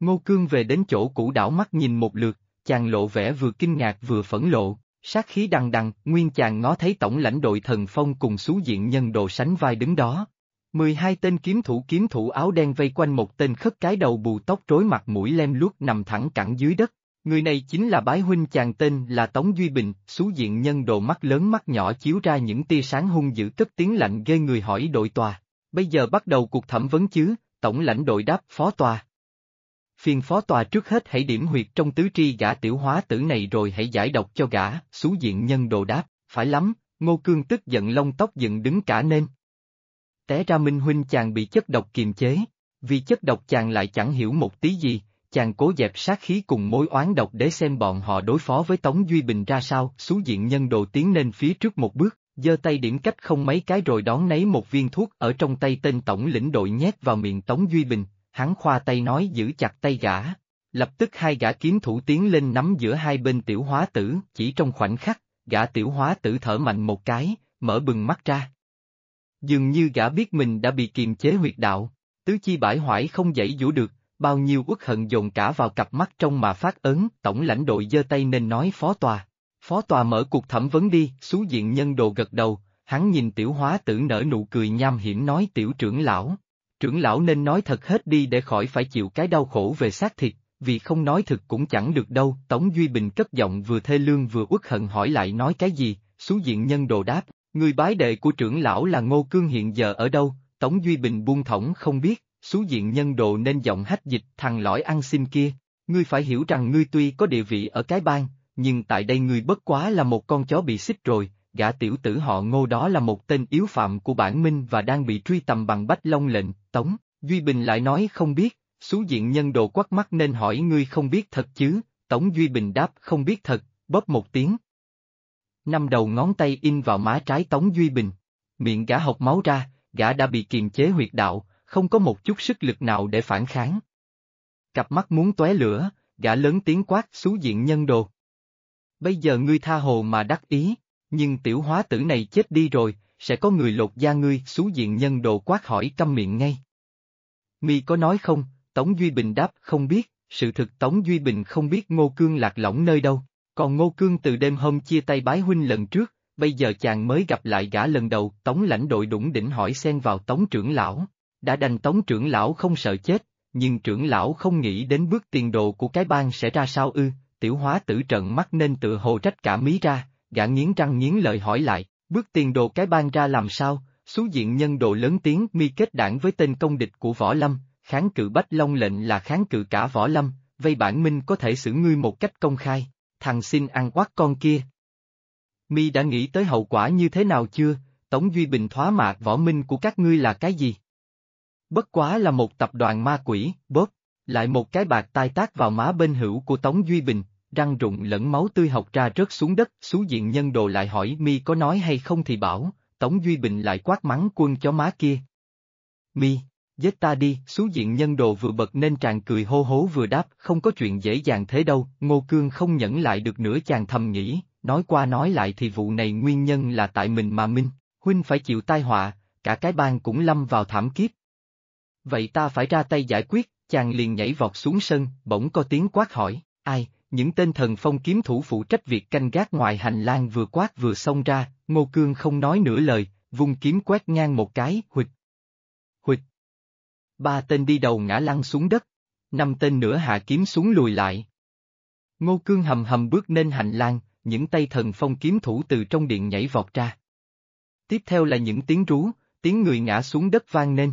Ngô Cương về đến chỗ cũ đảo mắt nhìn một lượt, chàng lộ vẻ vừa kinh ngạc vừa phẫn lộ, sát khí đằng đằng, nguyên chàng ngó thấy tổng lãnh đội thần phong cùng xú diện nhân đồ sánh vai đứng đó. Mười hai tên kiếm thủ kiếm thủ áo đen vây quanh một tên khất cái đầu bù tóc rối mặt mũi lem luốc nằm thẳng cẳng dưới đất. Người này chính là bái huynh chàng tên là Tống Duy Bình, xú diện nhân đồ mắt lớn mắt nhỏ chiếu ra những tia sáng hung dữ cất tiếng lạnh ghê người hỏi đội tòa. Bây giờ bắt đầu cuộc thẩm vấn chứ, tổng lãnh đội đáp phó tòa. Phiền phó tòa trước hết hãy điểm huyệt trong tứ tri gã tiểu hóa tử này rồi hãy giải độc cho gã, xú diện nhân đồ đáp, phải lắm, ngô cương tức giận lông tóc dựng đứng cả nên. Té ra minh huynh chàng bị chất độc kiềm chế, vì chất độc chàng lại chẳng hiểu một tí gì, chàng cố dẹp sát khí cùng mối oán độc để xem bọn họ đối phó với Tống Duy Bình ra sao, xú diện nhân đồ tiến lên phía trước một bước, giơ tay điểm cách không mấy cái rồi đón lấy một viên thuốc ở trong tay tên tổng lĩnh đội nhét vào miệng Tống Duy Bình, hắn khoa tay nói giữ chặt tay gã. Lập tức hai gã kiếm thủ tiến lên nắm giữa hai bên tiểu hóa tử, chỉ trong khoảnh khắc, gã tiểu hóa tử thở mạnh một cái, mở bừng mắt ra. Dường như gã biết mình đã bị kiềm chế huyệt đạo, tứ chi bãi hoại không dãy dũ được, bao nhiêu uất hận dồn cả vào cặp mắt trong mà phát ấn, tổng lãnh đội giơ tay nên nói phó tòa. Phó tòa mở cuộc thẩm vấn đi, xú diện nhân đồ gật đầu, hắn nhìn tiểu hóa tử nở nụ cười nham hiểm nói tiểu trưởng lão. Trưởng lão nên nói thật hết đi để khỏi phải chịu cái đau khổ về xác thịt, vì không nói thực cũng chẳng được đâu. Tống Duy Bình cất giọng vừa thê lương vừa uất hận hỏi lại nói cái gì, xú diện nhân đồ đáp, người bái đệ của trưởng lão là Ngô Cương hiện giờ ở đâu, Tống Duy Bình buông thõng không biết, Xú diện nhân đồ nên giọng hách dịch thằng lõi ăn xin kia, Ngươi phải hiểu rằng ngươi tuy có địa vị ở cái bang, nhưng tại đây ngươi bất quá là một con chó bị xích rồi, gã tiểu tử họ ngô đó là một tên yếu phạm của bản minh và đang bị truy tầm bằng bách long lệnh, tống, Duy Bình lại nói không biết, xú diện nhân đồ quắc mắt nên hỏi ngươi không biết thật chứ, Tống Duy Bình đáp không biết thật, bóp một tiếng. Năm đầu ngón tay in vào má trái Tống Duy Bình, miệng gã học máu ra, gã đã bị kiềm chế huyệt đạo, không có một chút sức lực nào để phản kháng. Cặp mắt muốn tóe lửa, gã lớn tiếng quát xú diện nhân đồ. Bây giờ ngươi tha hồ mà đắc ý, nhưng tiểu hóa tử này chết đi rồi, sẽ có người lột da ngươi xú diện nhân đồ quát hỏi câm miệng ngay. Mi có nói không, Tống Duy Bình đáp không biết, sự thực Tống Duy Bình không biết Ngô Cương lạc lõng nơi đâu, còn Ngô Cương từ đêm hôm chia tay bái huynh lần trước, bây giờ chàng mới gặp lại gã lần đầu, Tống lãnh đội đủng đỉnh hỏi xen vào Tống trưởng lão, đã đành Tống trưởng lão không sợ chết, nhưng trưởng lão không nghĩ đến bước tiền đồ của cái bang sẽ ra sao ư, tiểu hóa tử trận mắt nên tự hồ trách cả mí ra, gã nghiến răng nghiến lợi hỏi lại, bước tiền đồ cái ban ra làm sao, Xú diện nhân đồ lớn tiếng mi kết đảng với tên công địch của Võ Lâm, kháng cự Bách Long lệnh là kháng cự cả Võ Lâm, vây bản minh có thể xử ngươi một cách công khai, thằng xin ăn quát con kia. Mi đã nghĩ tới hậu quả như thế nào chưa, Tống Duy Bình thoá mạc võ minh của các ngươi là cái gì? Bất quá là một tập đoàn ma quỷ, bóp, lại một cái bạc tai tác vào má bên hữu của Tống Duy Bình, răng rụng lẫn máu tươi học ra rớt xuống đất, xú diện nhân đồ lại hỏi mi có nói hay không thì bảo, Tống Duy Bình lại quát mắng quân chó má kia. Mi, giết ta đi, xú diện nhân đồ vừa bật nên chàng cười hô hố vừa đáp, không có chuyện dễ dàng thế đâu, Ngô Cương không nhẫn lại được nữa chàng thầm nghĩ, nói qua nói lại thì vụ này nguyên nhân là tại mình mà Minh, huynh phải chịu tai họa, cả cái bang cũng lâm vào thảm kiếp. Vậy ta phải ra tay giải quyết, chàng liền nhảy vọt xuống sân, bỗng có tiếng quát hỏi, ai, những tên thần phong kiếm thủ phụ trách việc canh gác ngoài hành lang vừa quát vừa xông ra, Ngô Cương không nói nửa lời, vung kiếm quét ngang một cái, huỵch. Huỵch. Ba tên đi đầu ngã lăn xuống đất, năm tên nữa hạ kiếm xuống lùi lại. Ngô Cương hầm hầm bước lên hành lang, những tay thần phong kiếm thủ từ trong điện nhảy vọt ra. Tiếp theo là những tiếng rú, tiếng người ngã xuống đất vang lên.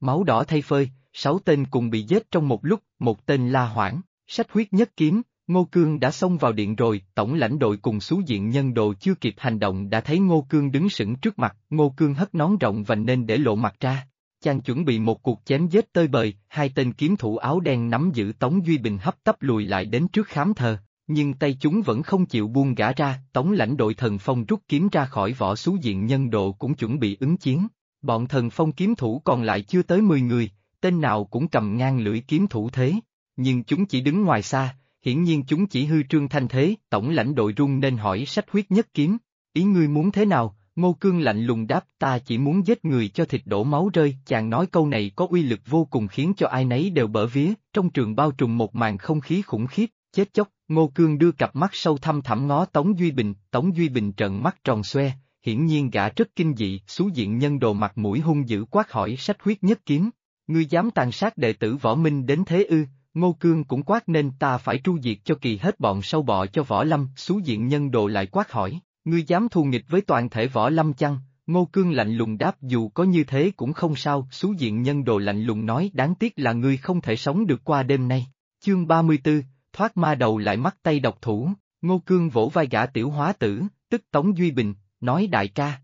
Máu đỏ thay phơi, sáu tên cùng bị giết trong một lúc, một tên la hoảng, sách huyết nhất kiếm, Ngô Cương đã xông vào điện rồi, tổng lãnh đội cùng xú diện nhân đồ chưa kịp hành động đã thấy Ngô Cương đứng sững trước mặt, Ngô Cương hất nón rộng và nên để lộ mặt ra. Chàng chuẩn bị một cuộc chém giết tơi bời, hai tên kiếm thủ áo đen nắm giữ Tống Duy Bình hấp tấp lùi lại đến trước khám thờ, nhưng tay chúng vẫn không chịu buông gã ra, Tống lãnh đội thần phong rút kiếm ra khỏi vỏ xú diện nhân đồ cũng chuẩn bị ứng chiến. Bọn thần phong kiếm thủ còn lại chưa tới 10 người, tên nào cũng cầm ngang lưỡi kiếm thủ thế, nhưng chúng chỉ đứng ngoài xa, hiển nhiên chúng chỉ hư trương thanh thế, tổng lãnh đội rung nên hỏi sách huyết nhất kiếm, ý ngươi muốn thế nào, Ngô Cương lạnh lùng đáp ta chỉ muốn giết người cho thịt đổ máu rơi, chàng nói câu này có uy lực vô cùng khiến cho ai nấy đều bở vía, trong trường bao trùm một màn không khí khủng khiếp, chết chóc, Ngô Cương đưa cặp mắt sâu thăm thẳm ngó Tống Duy Bình, Tống Duy Bình trợn mắt tròn xoe, hiển nhiên gã rất kinh dị, xú diện nhân đồ mặt mũi hung dữ quát hỏi sách huyết nhất kiếm, ngươi dám tàn sát đệ tử võ minh đến thế ư, Ngô Cương cũng quát nên ta phải tru diệt cho kỳ hết bọn sâu bọ cho võ lâm, xú diện nhân đồ lại quát hỏi, ngươi dám thù nghịch với toàn thể võ lâm chăng? Ngô Cương lạnh lùng đáp dù có như thế cũng không sao, xú diện nhân đồ lạnh lùng nói đáng tiếc là ngươi không thể sống được qua đêm nay. Chương 34, thoát ma đầu lại mắc tay độc thủ, Ngô Cương vỗ vai gã tiểu hóa tử, tức Tống Duy Bình, nói đại ca,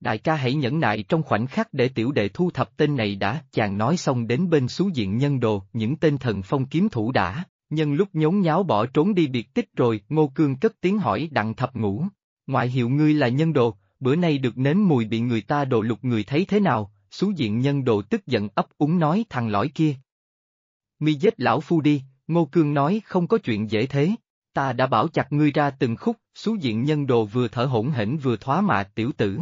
Đại ca hãy nhẫn nại trong khoảnh khắc để tiểu đệ thu thập tên này đã, chàng nói xong đến bên xú diện nhân đồ, những tên thần phong kiếm thủ đã, nhân lúc nhốn nháo bỏ trốn đi biệt tích rồi, ngô cương cất tiếng hỏi đặng thập ngũ, ngoại hiệu ngươi là nhân đồ, bữa nay được nếm mùi bị người ta đồ lục người thấy thế nào, xú diện nhân đồ tức giận ấp úng nói thằng lõi kia. Mi giết lão phu đi, ngô cương nói không có chuyện dễ thế, ta đã bảo chặt ngươi ra từng khúc, xú diện nhân đồ vừa thở hỗn hển vừa thoá mạ tiểu tử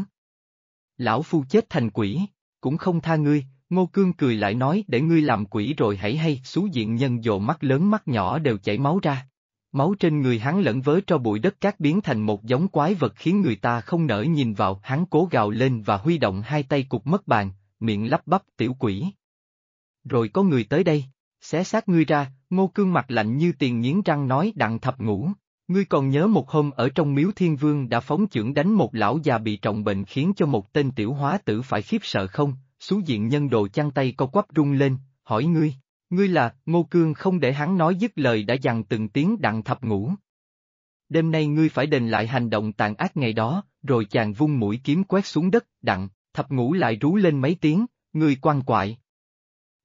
lão phu chết thành quỷ, cũng không tha ngươi, Ngô Cương cười lại nói để ngươi làm quỷ rồi hãy hay, xú diện nhân dồ mắt lớn mắt nhỏ đều chảy máu ra. Máu trên người hắn lẫn với cho bụi đất cát biến thành một giống quái vật khiến người ta không nỡ nhìn vào, hắn cố gào lên và huy động hai tay cục mất bàn, miệng lắp bắp tiểu quỷ. Rồi có người tới đây, xé xác ngươi ra, ngô cương mặt lạnh như tiền nghiến răng nói đặng thập ngủ. Ngươi còn nhớ một hôm ở trong miếu thiên vương đã phóng chưởng đánh một lão già bị trọng bệnh khiến cho một tên tiểu hóa tử phải khiếp sợ không? Xú diện nhân đồ chăn tay co quắp rung lên, hỏi ngươi, Ngươi là, Ngô Cương không để hắn nói dứt lời đã dằn từng tiếng đặng thập ngủ. Đêm nay ngươi phải đền lại hành động tàn ác ngày đó, rồi chàng vung mũi kiếm quét xuống đất, đặng, thập ngủ lại rú lên mấy tiếng, ngươi quan quại.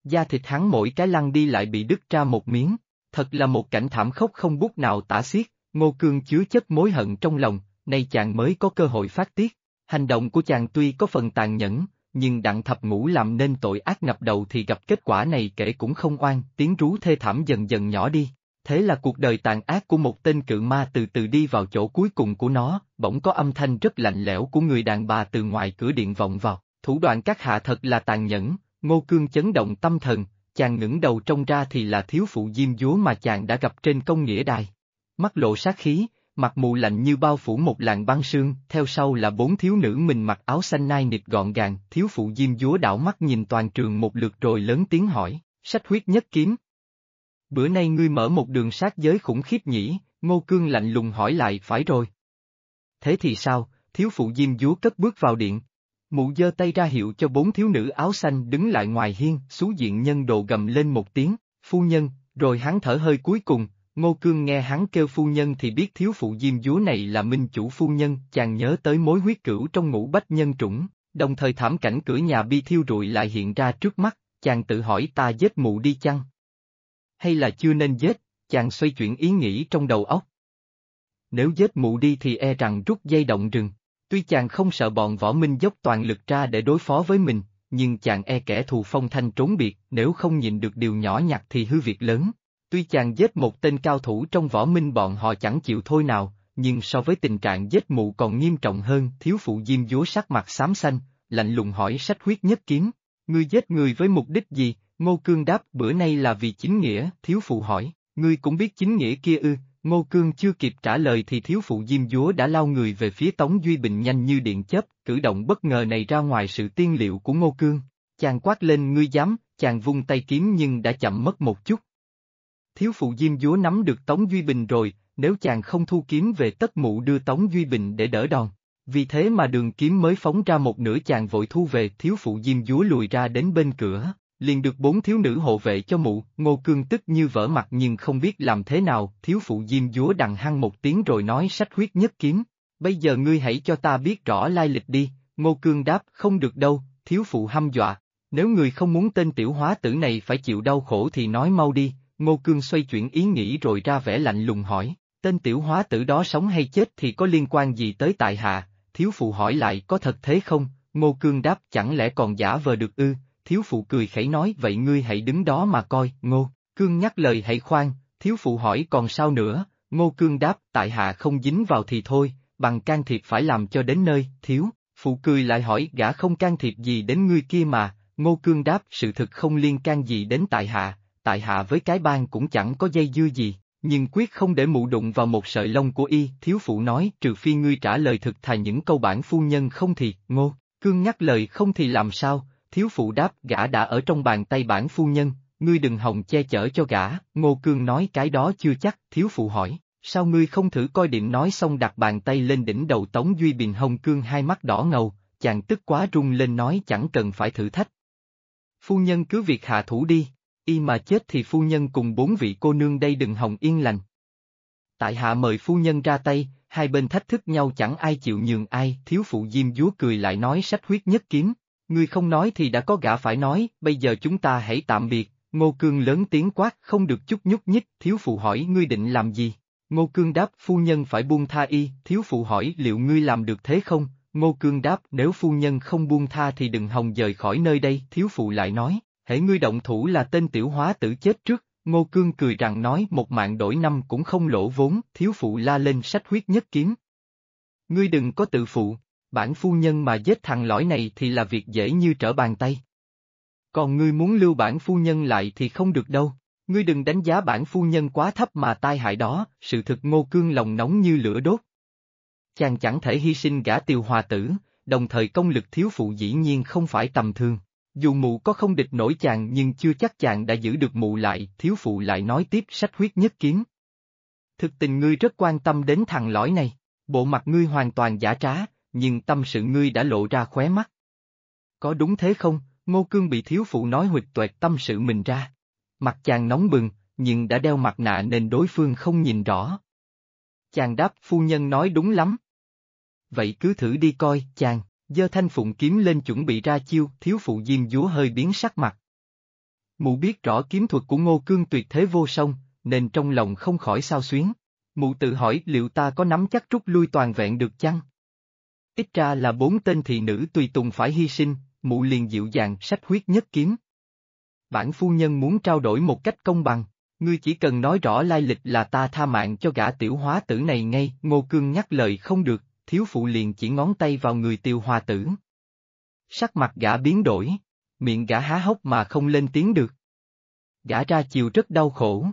Da thịt hắn mỗi cái lăn đi lại bị đứt ra một miếng, thật là một cảnh thảm khốc không bút nào tả xiết, Ngô Cương chứa chất mối hận trong lòng, nay chàng mới có cơ hội phát tiết. Hành động của chàng tuy có phần tàn nhẫn, nhưng đặng thập ngũ làm nên tội ác ngập đầu thì gặp kết quả này kể cũng không oan, tiếng rú thê thảm dần dần nhỏ đi. Thế là cuộc đời tàn ác của một tên cự ma từ từ đi vào chỗ cuối cùng của nó, bỗng có âm thanh rất lạnh lẽo của người đàn bà từ ngoài cửa điện vọng vào. Thủ đoạn các hạ thật là tàn nhẫn, ngô cương chấn động tâm thần, chàng ngẩng đầu trông ra thì là thiếu phụ diêm dúa mà chàng đã gặp trên công nghĩa đài. Mắt lộ sát khí, mặt mù lạnh như bao phủ một làn băng sương, theo sau là bốn thiếu nữ mình mặc áo xanh nai nịt gọn gàng, thiếu phụ diêm dúa đảo mắt nhìn toàn trường một lượt rồi lớn tiếng hỏi, sách huyết nhất kiếm. Bữa nay ngươi mở một đường sát giới khủng khiếp nhỉ, ngô cương lạnh lùng hỏi lại phải rồi. Thế thì sao, thiếu phụ diêm dúa cất bước vào điện. Mụ giơ tay ra hiệu cho bốn thiếu nữ áo xanh đứng lại ngoài hiên, xú diện nhân đồ gầm lên một tiếng, phu nhân, rồi hắn thở hơi cuối cùng, Ngô Cương nghe hắn kêu phu nhân thì biết thiếu phụ diêm dúa này là minh chủ phu nhân, chàng nhớ tới mối huyết cửu trong ngũ bách nhân trũng, đồng thời thảm cảnh cửa nhà bi thiêu rụi lại hiện ra trước mắt, chàng tự hỏi ta giết mụ đi chăng? Hay là chưa nên giết, chàng xoay chuyển ý nghĩ trong đầu óc. Nếu giết mụ đi thì e rằng rút dây động rừng, tuy chàng không sợ bọn võ minh dốc toàn lực ra để đối phó với mình, nhưng chàng e kẻ thù phong thanh trốn biệt, nếu không nhìn được điều nhỏ nhặt thì hư việc lớn. Tuy chàng giết một tên cao thủ trong võ minh bọn họ chẳng chịu thôi nào, nhưng so với tình trạng giết mụ còn nghiêm trọng hơn, thiếu phụ diêm dúa sắc mặt xám xanh, lạnh lùng hỏi sách huyết nhất kiếm. Ngươi giết người với mục đích gì? Ngô Cương đáp bữa nay là vì chính nghĩa, thiếu phụ hỏi, ngươi cũng biết chính nghĩa kia ư, Ngô Cương chưa kịp trả lời thì thiếu phụ diêm dúa đã lao người về phía Tống Duy Bình nhanh như điện chớp, cử động bất ngờ này ra ngoài sự tiên liệu của Ngô Cương. Chàng quát lên ngươi dám, chàng vung tay kiếm nhưng đã chậm mất một chút, thiếu phụ diêm dúa nắm được Tống Duy Bình rồi, nếu chàng không thu kiếm về tất mụ đưa Tống Duy Bình để đỡ đòn. Vì thế mà đường kiếm mới phóng ra một nửa chàng vội thu về thiếu phụ diêm dúa lùi ra đến bên cửa, liền được bốn thiếu nữ hộ vệ cho mụ, ngô cương tức như vỡ mặt nhưng không biết làm thế nào, thiếu phụ diêm dúa đằng hăng một tiếng rồi nói sách huyết nhất kiếm, bây giờ ngươi hãy cho ta biết rõ lai lịch đi, ngô cương đáp không được đâu, thiếu phụ hăm dọa, nếu người không muốn tên tiểu hóa tử này phải chịu đau khổ thì nói mau đi, Ngô Cương xoay chuyển ý nghĩ rồi ra vẻ lạnh lùng hỏi, tên tiểu hóa tử đó sống hay chết thì có liên quan gì tới tại hạ, thiếu phụ hỏi lại có thật thế không, Ngô Cương đáp chẳng lẽ còn giả vờ được ư, thiếu phụ cười khẩy nói vậy ngươi hãy đứng đó mà coi, Ngô, Cương nhắc lời hãy khoan, thiếu phụ hỏi còn sao nữa, Ngô Cương đáp tại hạ không dính vào thì thôi, bằng can thiệp phải làm cho đến nơi, thiếu, phụ cười lại hỏi gã không can thiệp gì đến ngươi kia mà, Ngô Cương đáp sự thực không liên can gì đến tại hạ, tại hạ với cái bang cũng chẳng có dây dưa gì, nhưng quyết không để mụ đụng vào một sợi lông của y, thiếu phụ nói trừ phi ngươi trả lời thực thà những câu bản phu nhân không thì, ngô, cương nhắc lời không thì làm sao, thiếu phụ đáp gã đã ở trong bàn tay bản phu nhân, ngươi đừng hòng che chở cho gã, ngô cương nói cái đó chưa chắc, thiếu phụ hỏi. Sao ngươi không thử coi điện nói xong đặt bàn tay lên đỉnh đầu Tống Duy Bình Hồng Cương hai mắt đỏ ngầu, chàng tức quá rung lên nói chẳng cần phải thử thách. Phu nhân cứ việc hạ thủ đi y mà chết thì phu nhân cùng bốn vị cô nương đây đừng hòng yên lành. Tại hạ mời phu nhân ra tay, hai bên thách thức nhau chẳng ai chịu nhường ai, thiếu phụ diêm dúa cười lại nói sách huyết nhất kiếm. Ngươi không nói thì đã có gã phải nói, bây giờ chúng ta hãy tạm biệt, Ngô Cương lớn tiếng quát không được chút nhúc nhích, thiếu phụ hỏi ngươi định làm gì? Ngô Cương đáp phu nhân phải buông tha y, thiếu phụ hỏi liệu ngươi làm được thế không? Ngô Cương đáp nếu phu nhân không buông tha thì đừng hòng rời khỏi nơi đây, thiếu phụ lại nói, hễ ngươi động thủ là tên tiểu hóa tử chết trước, Ngô Cương cười rằng nói một mạng đổi năm cũng không lỗ vốn, thiếu phụ la lên sách huyết nhất kiếm. Ngươi đừng có tự phụ, bản phu nhân mà giết thằng lõi này thì là việc dễ như trở bàn tay. Còn ngươi muốn lưu bản phu nhân lại thì không được đâu, ngươi đừng đánh giá bản phu nhân quá thấp mà tai hại đó, sự thực ngô cương lòng nóng như lửa đốt. Chàng chẳng thể hy sinh gã tiêu hòa tử, đồng thời công lực thiếu phụ dĩ nhiên không phải tầm thường. Dù mụ có không địch nổi chàng nhưng chưa chắc chàng đã giữ được mụ lại, thiếu phụ lại nói tiếp sách huyết nhất kiếm. Thực tình ngươi rất quan tâm đến thằng lõi này, bộ mặt ngươi hoàn toàn giả trá, nhưng tâm sự ngươi đã lộ ra khóe mắt. Có đúng thế không, Ngô Cương bị thiếu phụ nói huỵch tuệt tâm sự mình ra. Mặt chàng nóng bừng, nhưng đã đeo mặt nạ nên đối phương không nhìn rõ. Chàng đáp phu nhân nói đúng lắm. Vậy cứ thử đi coi, chàng, giơ thanh phụng kiếm lên chuẩn bị ra chiêu, thiếu phụ diêm dúa hơi biến sắc mặt. Mụ biết rõ kiếm thuật của ngô cương tuyệt thế vô song, nên trong lòng không khỏi sao xuyến. Mụ tự hỏi liệu ta có nắm chắc rút lui toàn vẹn được chăng? Ít ra là bốn tên thị nữ tùy tùng phải hy sinh, mụ liền dịu dàng sách huyết nhất kiếm. Bản phu nhân muốn trao đổi một cách công bằng, ngươi chỉ cần nói rõ lai lịch là ta tha mạng cho gã tiểu hóa tử này ngay, ngô cương nhắc lời không được, thiếu phụ liền chỉ ngón tay vào người tiêu hoa tử. Sắc mặt gã biến đổi, miệng gã há hốc mà không lên tiếng được. Gã ra chiều rất đau khổ.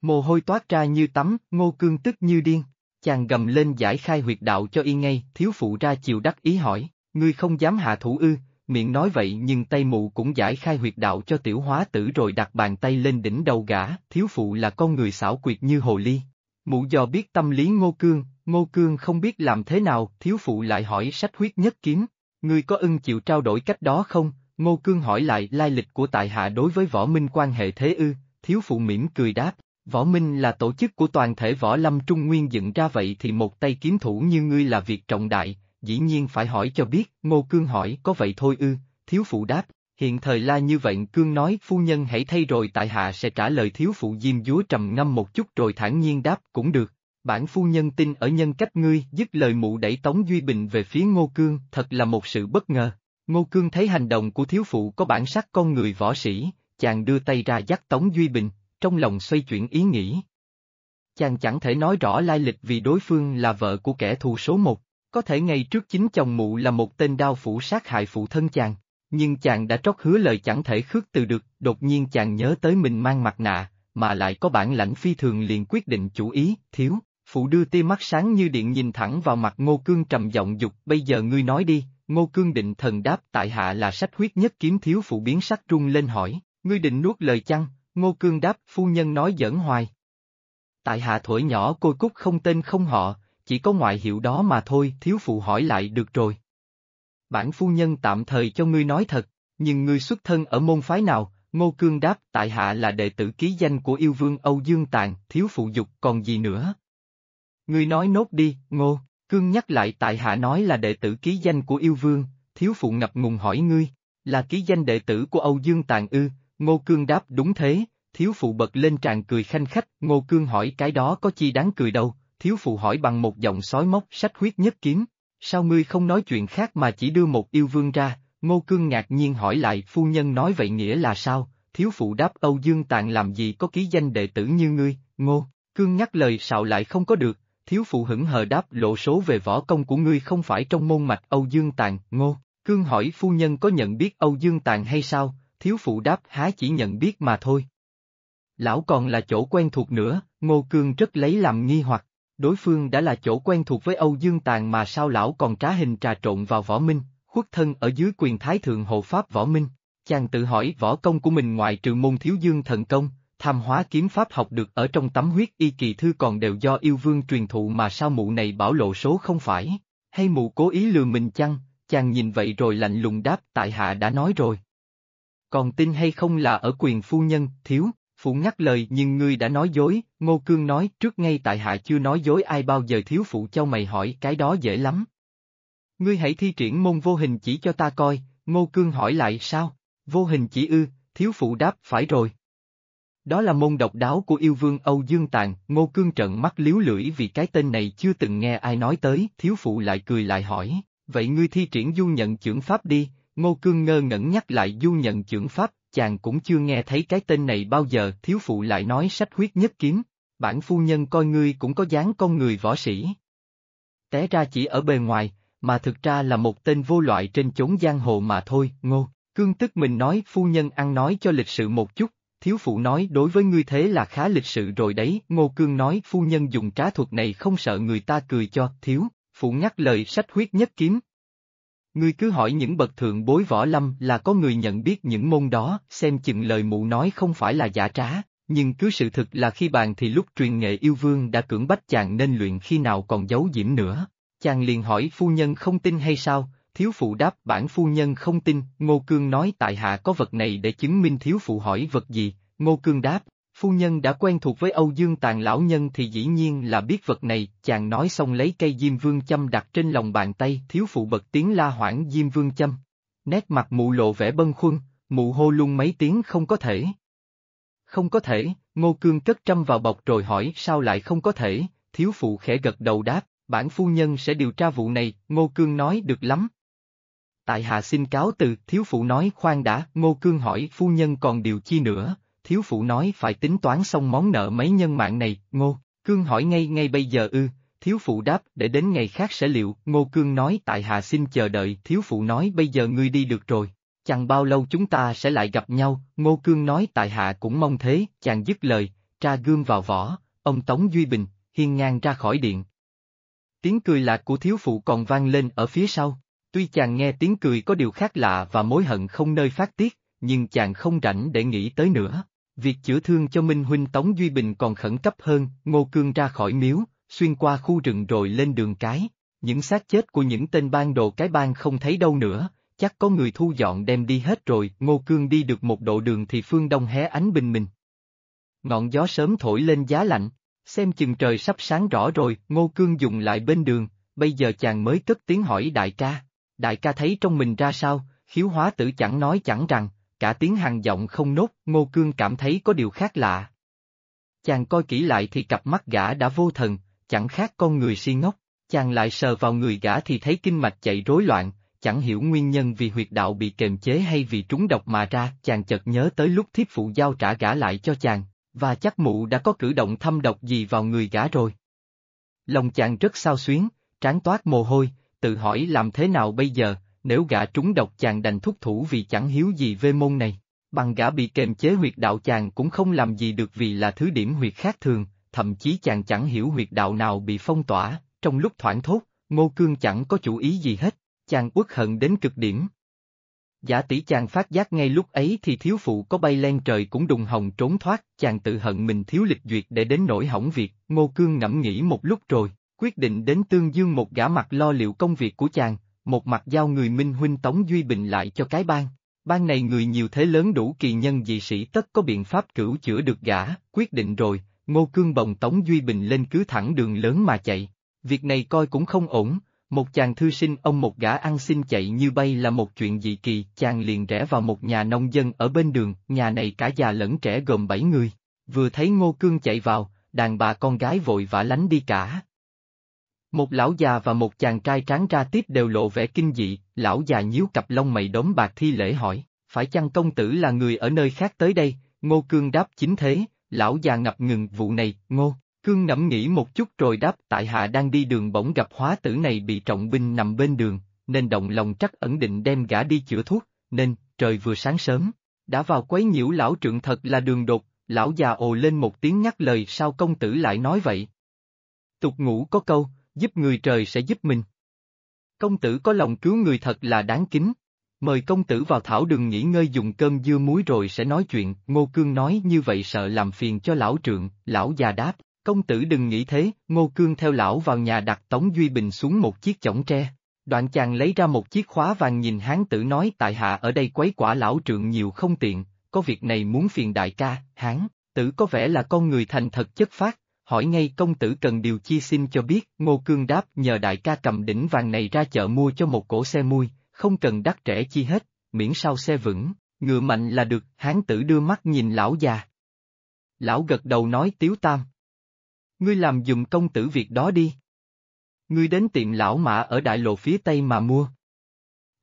Mồ hôi toát ra như tắm, ngô cương tức như điên, chàng gầm lên giải khai huyệt đạo cho y ngay, thiếu phụ ra chiều đắc ý hỏi, ngươi không dám hạ thủ ư, miệng nói vậy nhưng tay mụ cũng giải khai huyệt đạo cho tiểu hóa tử rồi đặt bàn tay lên đỉnh đầu gã, thiếu phụ là con người xảo quyệt như hồ ly. Mụ dò biết tâm lý ngô cương, ngô cương không biết làm thế nào, thiếu phụ lại hỏi sách huyết nhất kiếm, ngươi có ưng chịu trao đổi cách đó không, ngô cương hỏi lại lai lịch của tại hạ đối với võ minh quan hệ thế ư, thiếu phụ mỉm cười đáp, võ minh là tổ chức của toàn thể võ lâm trung nguyên dựng ra vậy thì một tay kiếm thủ như ngươi là việc trọng đại, dĩ nhiên phải hỏi cho biết, Ngô Cương hỏi có vậy thôi ư, thiếu phụ đáp, hiện thời la như vậy Cương nói phu nhân hãy thay rồi tại hạ sẽ trả lời thiếu phụ diêm dúa trầm ngâm một chút rồi thản nhiên đáp cũng được. Bản phu nhân tin ở nhân cách ngươi, dứt lời mụ đẩy Tống Duy Bình về phía Ngô Cương, thật là một sự bất ngờ. Ngô Cương thấy hành động của thiếu phụ có bản sắc con người võ sĩ, chàng đưa tay ra dắt Tống Duy Bình, trong lòng xoay chuyển ý nghĩ. Chàng chẳng thể nói rõ lai lịch vì đối phương là vợ của kẻ thù số một. Có thể ngày trước chính chồng mụ là một tên đao phủ sát hại phụ thân chàng, nhưng chàng đã trót hứa lời chẳng thể khước từ được, đột nhiên chàng nhớ tới mình mang mặt nạ, mà lại có bản lãnh phi thường liền quyết định chủ ý, thiếu, phụ đưa tia mắt sáng như điện nhìn thẳng vào mặt ngô cương trầm giọng dục, bây giờ ngươi nói đi, ngô cương định thần đáp tại hạ là sách huyết nhất kiếm thiếu phụ biến sắc trung lên hỏi, ngươi định nuốt lời chăng, ngô cương đáp phu nhân nói giỡn hoài. Tại hạ thổi nhỏ côi cúc không tên không họ, chỉ có ngoại hiệu đó mà thôi, thiếu phụ hỏi lại được rồi. Bản phu nhân tạm thời cho ngươi nói thật, nhưng ngươi xuất thân ở môn phái nào, Ngô Cương đáp, tại hạ là đệ tử ký danh của yêu vương Âu Dương Tàn, thiếu phụ dục còn gì nữa. Ngươi nói nốt đi, Ngô, Cương nhắc lại tại hạ nói là đệ tử ký danh của yêu vương, thiếu phụ ngập ngùng hỏi ngươi, là ký danh đệ tử của Âu Dương Tàn ư, Ngô Cương đáp đúng thế, thiếu phụ bật lên tràn cười khanh khách, Ngô Cương hỏi cái đó có chi đáng cười đâu, thiếu phụ hỏi bằng một giọng sói móc sách huyết nhất kiếm, sao ngươi không nói chuyện khác mà chỉ đưa một yêu vương ra, ngô cương ngạc nhiên hỏi lại phu nhân nói vậy nghĩa là sao, thiếu phụ đáp Âu Dương Tàn làm gì có ký danh đệ tử như ngươi, ngô, cương nhắc lời sạo lại không có được, thiếu phụ hững hờ đáp lộ số về võ công của ngươi không phải trong môn mạch Âu Dương Tàn ngô, cương hỏi phu nhân có nhận biết Âu Dương Tàn hay sao, thiếu phụ đáp há chỉ nhận biết mà thôi. Lão còn là chỗ quen thuộc nữa, ngô cương rất lấy làm nghi hoặc đối phương đã là chỗ quen thuộc với Âu Dương Tàn mà sao lão còn trá hình trà trộn vào võ minh, khuất thân ở dưới quyền thái thượng hộ pháp võ minh. Chàng tự hỏi võ công của mình ngoại trừ môn thiếu dương thần công, tham hóa kiếm pháp học được ở trong tấm huyết y kỳ thư còn đều do yêu vương truyền thụ mà sao mụ này bảo lộ số không phải, hay mụ cố ý lừa mình chăng, chàng nhìn vậy rồi lạnh lùng đáp tại hạ đã nói rồi. Còn tin hay không là ở quyền phu nhân, thiếu, Phụ ngắt lời nhưng ngươi đã nói dối, Ngô Cương nói trước ngay tại hạ chưa nói dối ai bao giờ thiếu phụ cho mày hỏi cái đó dễ lắm. Ngươi hãy thi triển môn vô hình chỉ cho ta coi, Ngô Cương hỏi lại sao, vô hình chỉ ư, thiếu phụ đáp phải rồi. Đó là môn độc đáo của yêu vương Âu Dương Tàn, Ngô Cương trợn mắt liếu lưỡi vì cái tên này chưa từng nghe ai nói tới, thiếu phụ lại cười lại hỏi, vậy ngươi thi triển du nhận trưởng pháp đi, Ngô Cương ngơ ngẩn nhắc lại du nhận trưởng pháp, chàng cũng chưa nghe thấy cái tên này bao giờ, thiếu phụ lại nói sách huyết nhất kiếm, bản phu nhân coi ngươi cũng có dáng con người võ sĩ. Té ra chỉ ở bề ngoài, mà thực ra là một tên vô loại trên chốn giang hồ mà thôi, ngô, cương tức mình nói phu nhân ăn nói cho lịch sự một chút, thiếu phụ nói đối với ngươi thế là khá lịch sự rồi đấy, ngô cương nói phu nhân dùng trá thuật này không sợ người ta cười cho, thiếu, phụ ngắt lời sách huyết nhất kiếm, Ngươi cứ hỏi những bậc thượng bối võ lâm là có người nhận biết những môn đó, xem chừng lời mụ nói không phải là giả trá, nhưng cứ sự thực là khi bàn thì lúc truyền nghệ yêu vương đã cưỡng bách chàng nên luyện khi nào còn giấu diễm nữa. Chàng liền hỏi phu nhân không tin hay sao, thiếu phụ đáp bản phu nhân không tin, Ngô Cương nói tại hạ có vật này để chứng minh thiếu phụ hỏi vật gì, Ngô Cương đáp, phu nhân đã quen thuộc với Âu Dương Tàn lão nhân thì dĩ nhiên là biết vật này, chàng nói xong lấy cây Diêm Vương châm đặt trên lòng bàn tay, thiếu phụ bật tiếng la hoảng Diêm Vương châm. Nét mặt mụ lộ vẻ bân khuân, mụ hô luôn mấy tiếng không có thể. Không có thể, Ngô Cương cất trăm vào bọc rồi hỏi sao lại không có thể, thiếu phụ khẽ gật đầu đáp, bản phu nhân sẽ điều tra vụ này, Ngô Cương nói được lắm. Tại hạ xin cáo từ, thiếu phụ nói khoan đã, Ngô Cương hỏi phu nhân còn điều chi nữa, thiếu phụ nói phải tính toán xong món nợ mấy nhân mạng này, Ngô, Cương hỏi ngay ngay bây giờ ư, thiếu phụ đáp để đến ngày khác sẽ liệu, Ngô Cương nói tại hạ xin chờ đợi, thiếu phụ nói bây giờ ngươi đi được rồi. Chẳng bao lâu chúng ta sẽ lại gặp nhau, Ngô Cương nói tại hạ cũng mong thế, chàng dứt lời, tra gương vào vỏ, ông Tống Duy Bình, hiên ngang ra khỏi điện. Tiếng cười lạc của thiếu phụ còn vang lên ở phía sau, tuy chàng nghe tiếng cười có điều khác lạ và mối hận không nơi phát tiết, nhưng chàng không rảnh để nghĩ tới nữa. Việc chữa thương cho Minh Huynh Tống Duy Bình còn khẩn cấp hơn, Ngô Cương ra khỏi miếu, xuyên qua khu rừng rồi lên đường cái. Những xác chết của những tên ban đồ cái bang không thấy đâu nữa, chắc có người thu dọn đem đi hết rồi, Ngô Cương đi được một độ đường thì phương đông hé ánh bình minh. Ngọn gió sớm thổi lên giá lạnh, xem chừng trời sắp sáng rõ rồi, Ngô Cương dùng lại bên đường, bây giờ chàng mới cất tiếng hỏi đại ca. Đại ca thấy trong mình ra sao, khiếu hóa tử chẳng nói chẳng rằng, cả tiếng hàng giọng không nốt, Ngô Cương cảm thấy có điều khác lạ. Chàng coi kỹ lại thì cặp mắt gã đã vô thần, chẳng khác con người si ngốc, chàng lại sờ vào người gã thì thấy kinh mạch chạy rối loạn, chẳng hiểu nguyên nhân vì huyệt đạo bị kềm chế hay vì trúng độc mà ra, chàng chợt nhớ tới lúc thiếp phụ giao trả gã lại cho chàng, và chắc mụ đã có cử động thâm độc gì vào người gã rồi. Lòng chàng rất sao xuyến, trán toát mồ hôi, tự hỏi làm thế nào bây giờ, nếu gã trúng độc chàng đành thúc thủ vì chẳng hiếu gì về môn này. Bằng gã bị kềm chế huyệt đạo chàng cũng không làm gì được vì là thứ điểm huyệt khác thường, thậm chí chàng chẳng hiểu huyệt đạo nào bị phong tỏa, trong lúc thoảng thốt, Ngô Cương chẳng có chủ ý gì hết, chàng uất hận đến cực điểm. Giả tỷ chàng phát giác ngay lúc ấy thì thiếu phụ có bay lên trời cũng đùng hồng trốn thoát, chàng tự hận mình thiếu lịch duyệt để đến nỗi hỏng việc, Ngô Cương ngẫm nghĩ một lúc rồi, quyết định đến tương dương một gã mặt lo liệu công việc của chàng, một mặt giao người Minh Huynh Tống Duy Bình lại cho cái bang. Ban này người nhiều thế lớn đủ kỳ nhân dị sĩ tất có biện pháp cửu chữa được gã, quyết định rồi, Ngô Cương bồng Tống Duy Bình lên cứ thẳng đường lớn mà chạy. Việc này coi cũng không ổn, một chàng thư sinh ông một gã ăn xin chạy như bay là một chuyện dị kỳ, chàng liền rẽ vào một nhà nông dân ở bên đường, nhà này cả già lẫn trẻ gồm bảy người. Vừa thấy Ngô Cương chạy vào, đàn bà con gái vội vã lánh đi cả. Một lão già và một chàng trai tráng ra tiếp đều lộ vẻ kinh dị, lão già nhíu cặp lông mày đốm bạc thi lễ hỏi, phải chăng công tử là người ở nơi khác tới đây, Ngô Cương đáp chính thế, lão già ngập ngừng vụ này, Ngô. Cương ngẫm nghĩ một chút rồi đáp tại hạ đang đi đường bỗng gặp hóa tử này bị trọng binh nằm bên đường, nên động lòng trắc ẩn định đem gã đi chữa thuốc, nên, trời vừa sáng sớm, đã vào quấy nhiễu lão trượng thật là đường đột, lão già ồ lên một tiếng nhắc lời sao công tử lại nói vậy. Tục ngủ có câu, giúp người trời sẽ giúp mình. Công tử có lòng cứu người thật là đáng kính. Mời công tử vào thảo đường nghỉ ngơi dùng cơm dưa muối rồi sẽ nói chuyện, Ngô Cương nói như vậy sợ làm phiền cho lão trượng, lão già đáp, công tử đừng nghĩ thế, Ngô Cương theo lão vào nhà đặt Tống Duy Bình xuống một chiếc chõng tre. Đoạn chàng lấy ra một chiếc khóa vàng nhìn hán tử nói tại hạ ở đây quấy quả lão trượng nhiều không tiện, có việc này muốn phiền đại ca, hán, tử có vẻ là con người thành thật chất phát, hỏi ngay công tử cần điều chi xin cho biết, Ngô Cương đáp nhờ đại ca cầm đỉnh vàng này ra chợ mua cho một cổ xe mui, không cần đắt rẻ chi hết, miễn sao xe vững, ngựa mạnh là được, hán tử đưa mắt nhìn lão già. Lão gật đầu nói tiếu tam. Ngươi làm dùm công tử việc đó đi. Ngươi đến tiệm lão mã ở đại lộ phía tây mà mua.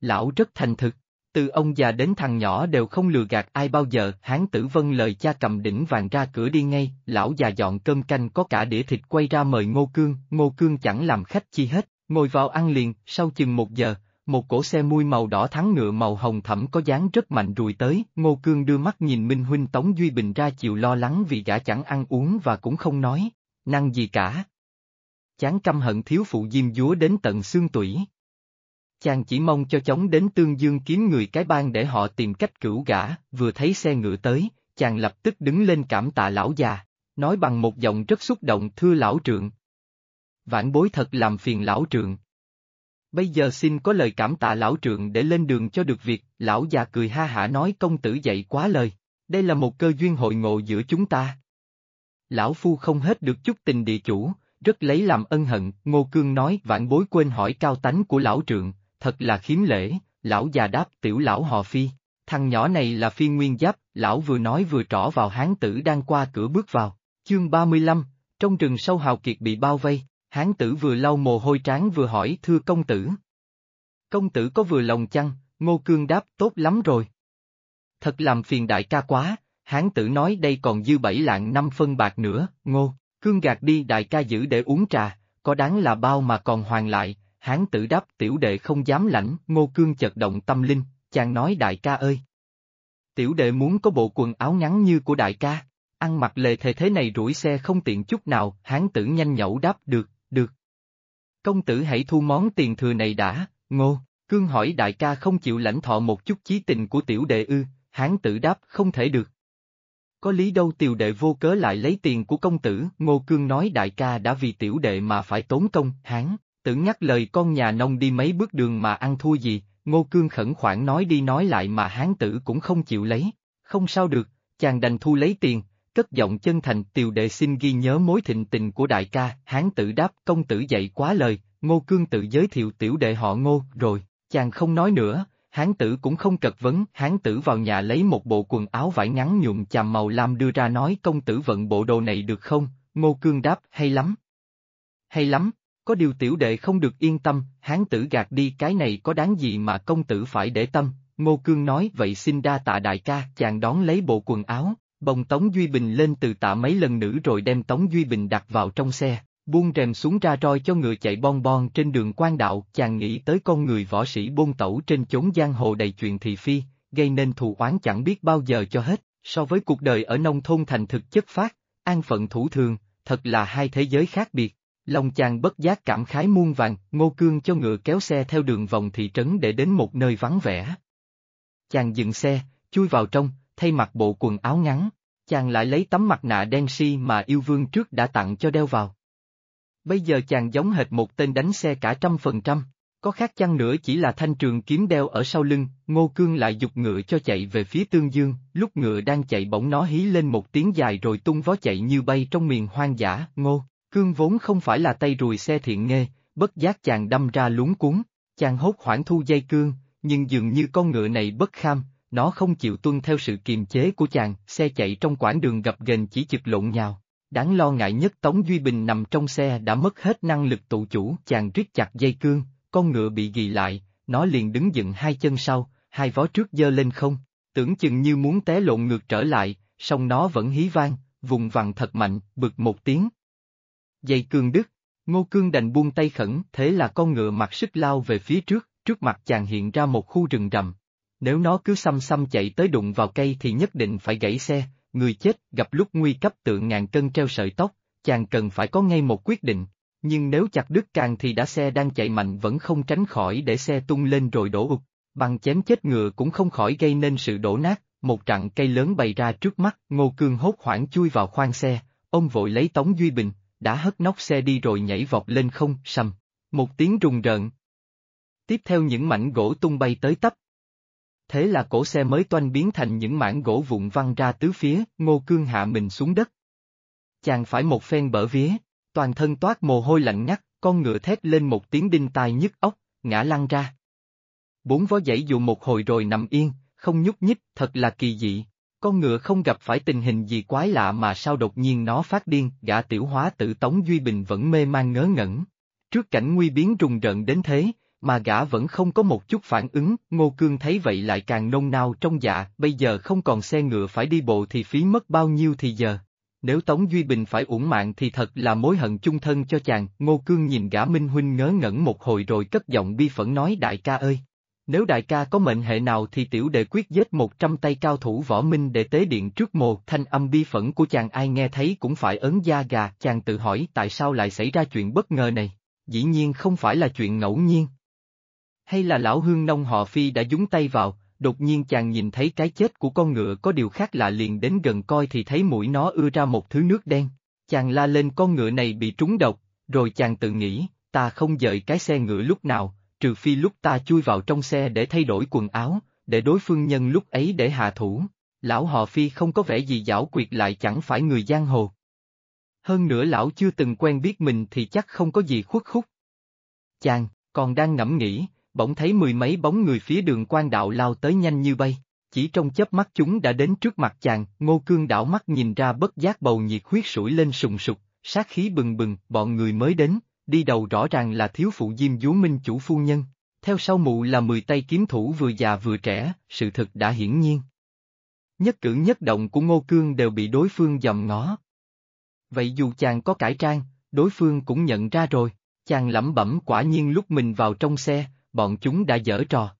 Lão rất thành thực. Từ ông già đến thằng nhỏ đều không lừa gạt ai bao giờ, hán tử vân lời cha cầm đỉnh vàng ra cửa đi ngay, lão già dọn cơm canh có cả đĩa thịt quay ra mời Ngô Cương, Ngô Cương chẳng làm khách chi hết, ngồi vào ăn liền, sau chừng một giờ, một cổ xe mui màu đỏ thắng ngựa màu hồng thẫm có dáng rất mạnh rùi tới, Ngô Cương đưa mắt nhìn Minh Huynh Tống Duy Bình ra chịu lo lắng vì gã chẳng ăn uống và cũng không nói, năng gì cả. Chán căm hận thiếu phụ diêm dúa đến tận xương tủy. Chàng chỉ mong cho chóng đến tương dương kiếm người cái bang để họ tìm cách cửu gã, vừa thấy xe ngựa tới, chàng lập tức đứng lên cảm tạ lão già, nói bằng một giọng rất xúc động thưa lão trượng. Vãn bối thật làm phiền lão trượng. Bây giờ xin có lời cảm tạ lão trượng để lên đường cho được việc, lão già cười ha hả nói công tử dạy quá lời. Đây là một cơ duyên hội ngộ giữa chúng ta. Lão Phu không hết được chút tình địa chủ, rất lấy làm ân hận, Ngô Cương nói vãn bối quên hỏi cao tánh của lão trượng, thật là khiếm lễ, lão già đáp tiểu lão họ phi, thằng nhỏ này là phi nguyên giáp, lão vừa nói vừa trỏ vào hán tử đang qua cửa bước vào, chương 35, trong rừng sâu hào kiệt bị bao vây, hán tử vừa lau mồ hôi trán vừa hỏi thưa công tử. Công tử có vừa lòng chăng, Ngô Cương đáp tốt lắm rồi. Thật làm phiền đại ca quá, hán tử nói đây còn dư bảy lạng năm phân bạc nữa, Ngô, Cương gạt đi đại ca giữ để uống trà, có đáng là bao mà còn hoàn lại, hán tử đáp tiểu đệ không dám lãnh, Ngô Cương chợt động tâm linh, chàng nói đại ca ơi. Tiểu đệ muốn có bộ quần áo ngắn như của đại ca, ăn mặc lề thề thế này rủi xe không tiện chút nào, hán tử nhanh nhẩu đáp được, được. Công tử hãy thu món tiền thừa này đã, ngô, cương hỏi đại ca không chịu lãnh thọ một chút chí tình của tiểu đệ ư, hán tử đáp không thể được. Có lý đâu tiểu đệ vô cớ lại lấy tiền của công tử, ngô cương nói đại ca đã vì tiểu đệ mà phải tốn công, hán, tử nhắc lời con nhà nông đi mấy bước đường mà ăn thua gì, ngô cương khẩn khoản nói đi nói lại mà hán tử cũng không chịu lấy, không sao được, chàng đành thu lấy tiền, cất giọng chân thành tiều đệ xin ghi nhớ mối thịnh tình của đại ca, hán tử đáp công tử dạy quá lời, ngô cương tự giới thiệu tiểu đệ họ ngô, rồi, chàng không nói nữa, hán tử cũng không cật vấn, hán tử vào nhà lấy một bộ quần áo vải ngắn nhuộm chàm màu lam đưa ra nói công tử vận bộ đồ này được không, ngô cương đáp hay lắm. Hay lắm, có điều tiểu đệ không được yên tâm, hán tử gạt đi cái này có đáng gì mà công tử phải để tâm, ngô cương nói vậy xin đa tạ đại ca, chàng đón lấy bộ quần áo, bồng Tống Duy Bình lên từ tạ mấy lần nữ rồi đem Tống Duy Bình đặt vào trong xe, buông rèm xuống ra roi cho ngựa chạy bon bon trên đường quan đạo, chàng nghĩ tới con người võ sĩ bôn tẩu trên chốn giang hồ đầy chuyện thị phi, gây nên thù oán chẳng biết bao giờ cho hết, so với cuộc đời ở nông thôn thành thực chất phát, an phận thủ thường, thật là hai thế giới khác biệt. Lòng chàng bất giác cảm khái muôn vàng, ngô cương cho ngựa kéo xe theo đường vòng thị trấn để đến một nơi vắng vẻ. Chàng dừng xe, chui vào trong, thay mặc bộ quần áo ngắn, chàng lại lấy tấm mặt nạ đen si mà yêu vương trước đã tặng cho đeo vào. Bây giờ chàng giống hệt một tên đánh xe cả trăm phần trăm, có khác chăng nữa chỉ là thanh trường kiếm đeo ở sau lưng, ngô cương lại dục ngựa cho chạy về phía tương dương, lúc ngựa đang chạy bỗng nó hí lên một tiếng dài rồi tung vó chạy như bay trong miền hoang dã, ngô, cương vốn không phải là tay rùi xe thiện nghê, bất giác chàng đâm ra lúng cuốn, chàng hốt hoảng thu dây cương, nhưng dường như con ngựa này bất kham, nó không chịu tuân theo sự kiềm chế của chàng, xe chạy trong quãng đường gập ghềnh chỉ chực lộn nhào. Đáng lo ngại nhất Tống Duy Bình nằm trong xe đã mất hết năng lực tụ chủ, chàng riết chặt dây cương, con ngựa bị ghi lại, nó liền đứng dựng hai chân sau, hai vó trước dơ lên không, tưởng chừng như muốn té lộn ngược trở lại, song nó vẫn hí vang, vùng vằng thật mạnh, bực một tiếng. Dây cương đứt, ngô cương đành buông tay khẩn, thế là con ngựa mặc sức lao về phía trước, trước mặt chàng hiện ra một khu rừng rậm, nếu nó cứ xăm xăm chạy tới đụng vào cây thì nhất định phải gãy xe, người chết gặp lúc nguy cấp tượng ngàn cân treo sợi tóc, chàng cần phải có ngay một quyết định. Nhưng nếu chặt đứt càng thì đã xe đang chạy mạnh vẫn không tránh khỏi để xe tung lên rồi đổ ụt, bằng chém chết ngựa cũng không khỏi gây nên sự đổ nát, một trạng cây lớn bày ra trước mắt, Ngô Cương hốt hoảng chui vào khoang xe, ông vội lấy Tống Duy Bình, đã hất nóc xe đi rồi nhảy vọt lên không, sầm, một tiếng rùng rợn. Tiếp theo những mảnh gỗ tung bay tới tấp, thế là cổ xe mới toanh biến thành những mảng gỗ vụn văng ra tứ phía, ngô cương hạ mình xuống đất. Chàng phải một phen bở vía, toàn thân toát mồ hôi lạnh ngắt, con ngựa thét lên một tiếng đinh tai nhức óc, ngã lăn ra. Bốn vó dãy dụ một hồi rồi nằm yên, không nhúc nhích, thật là kỳ dị. Con ngựa không gặp phải tình hình gì quái lạ mà sao đột nhiên nó phát điên, gã tiểu hóa tự Tống Duy Bình vẫn mê man ngớ ngẩn. Trước cảnh nguy biến rùng rợn đến thế, mà gã vẫn không có một chút phản ứng, Ngô Cương thấy vậy lại càng nôn nao trong dạ, bây giờ không còn xe ngựa phải đi bộ thì phí mất bao nhiêu thì giờ. Nếu Tống Duy Bình phải uổng mạng thì thật là mối hận chung thân cho chàng, Ngô Cương nhìn gã Minh Huynh ngớ ngẩn một hồi rồi cất giọng bi phẫn nói đại ca ơi. Nếu đại ca có mệnh hệ nào thì tiểu đệ quyết giết một trăm tay cao thủ võ minh để tế điện trước mồ. Thanh âm bi phẫn của chàng ai nghe thấy cũng phải ấn da gà, chàng tự hỏi tại sao lại xảy ra chuyện bất ngờ này. Dĩ nhiên không phải là chuyện ngẫu nhiên, hay là lão hương nông họ phi đã dúng tay vào, đột nhiên chàng nhìn thấy cái chết của con ngựa có điều khác lạ liền đến gần coi thì thấy mũi nó ưa ra một thứ nước đen. Chàng la lên con ngựa này bị trúng độc, rồi chàng tự nghĩ, ta không dợi cái xe ngựa lúc nào, trừ phi lúc ta chui vào trong xe để thay đổi quần áo, để đối phương nhân lúc ấy để hạ thủ. lão họ phi không có vẻ gì giảo quyệt lại chẳng phải người giang hồ. Hơn nữa lão chưa từng quen biết mình thì chắc không có gì khuất khúc. Chàng, còn đang ngẫm nghĩ, bỗng thấy mười mấy bóng người phía đường quan đạo lao tới nhanh như bay. Chỉ trong chớp mắt chúng đã đến trước mặt chàng, ngô cương đảo mắt nhìn ra bất giác bầu nhiệt huyết sủi lên sùng sục, sát khí bừng bừng, bọn người mới đến, đi đầu rõ ràng là thiếu phụ diêm dúa minh chủ phu nhân, theo sau mụ là mười tay kiếm thủ vừa già vừa trẻ, sự thật đã hiển nhiên. Nhất cử nhất động của Ngô Cương đều bị đối phương dòm ngó. Vậy dù chàng có cải trang, đối phương cũng nhận ra rồi, chàng lẩm bẩm quả nhiên lúc mình vào trong xe, bọn chúng đã dở trò.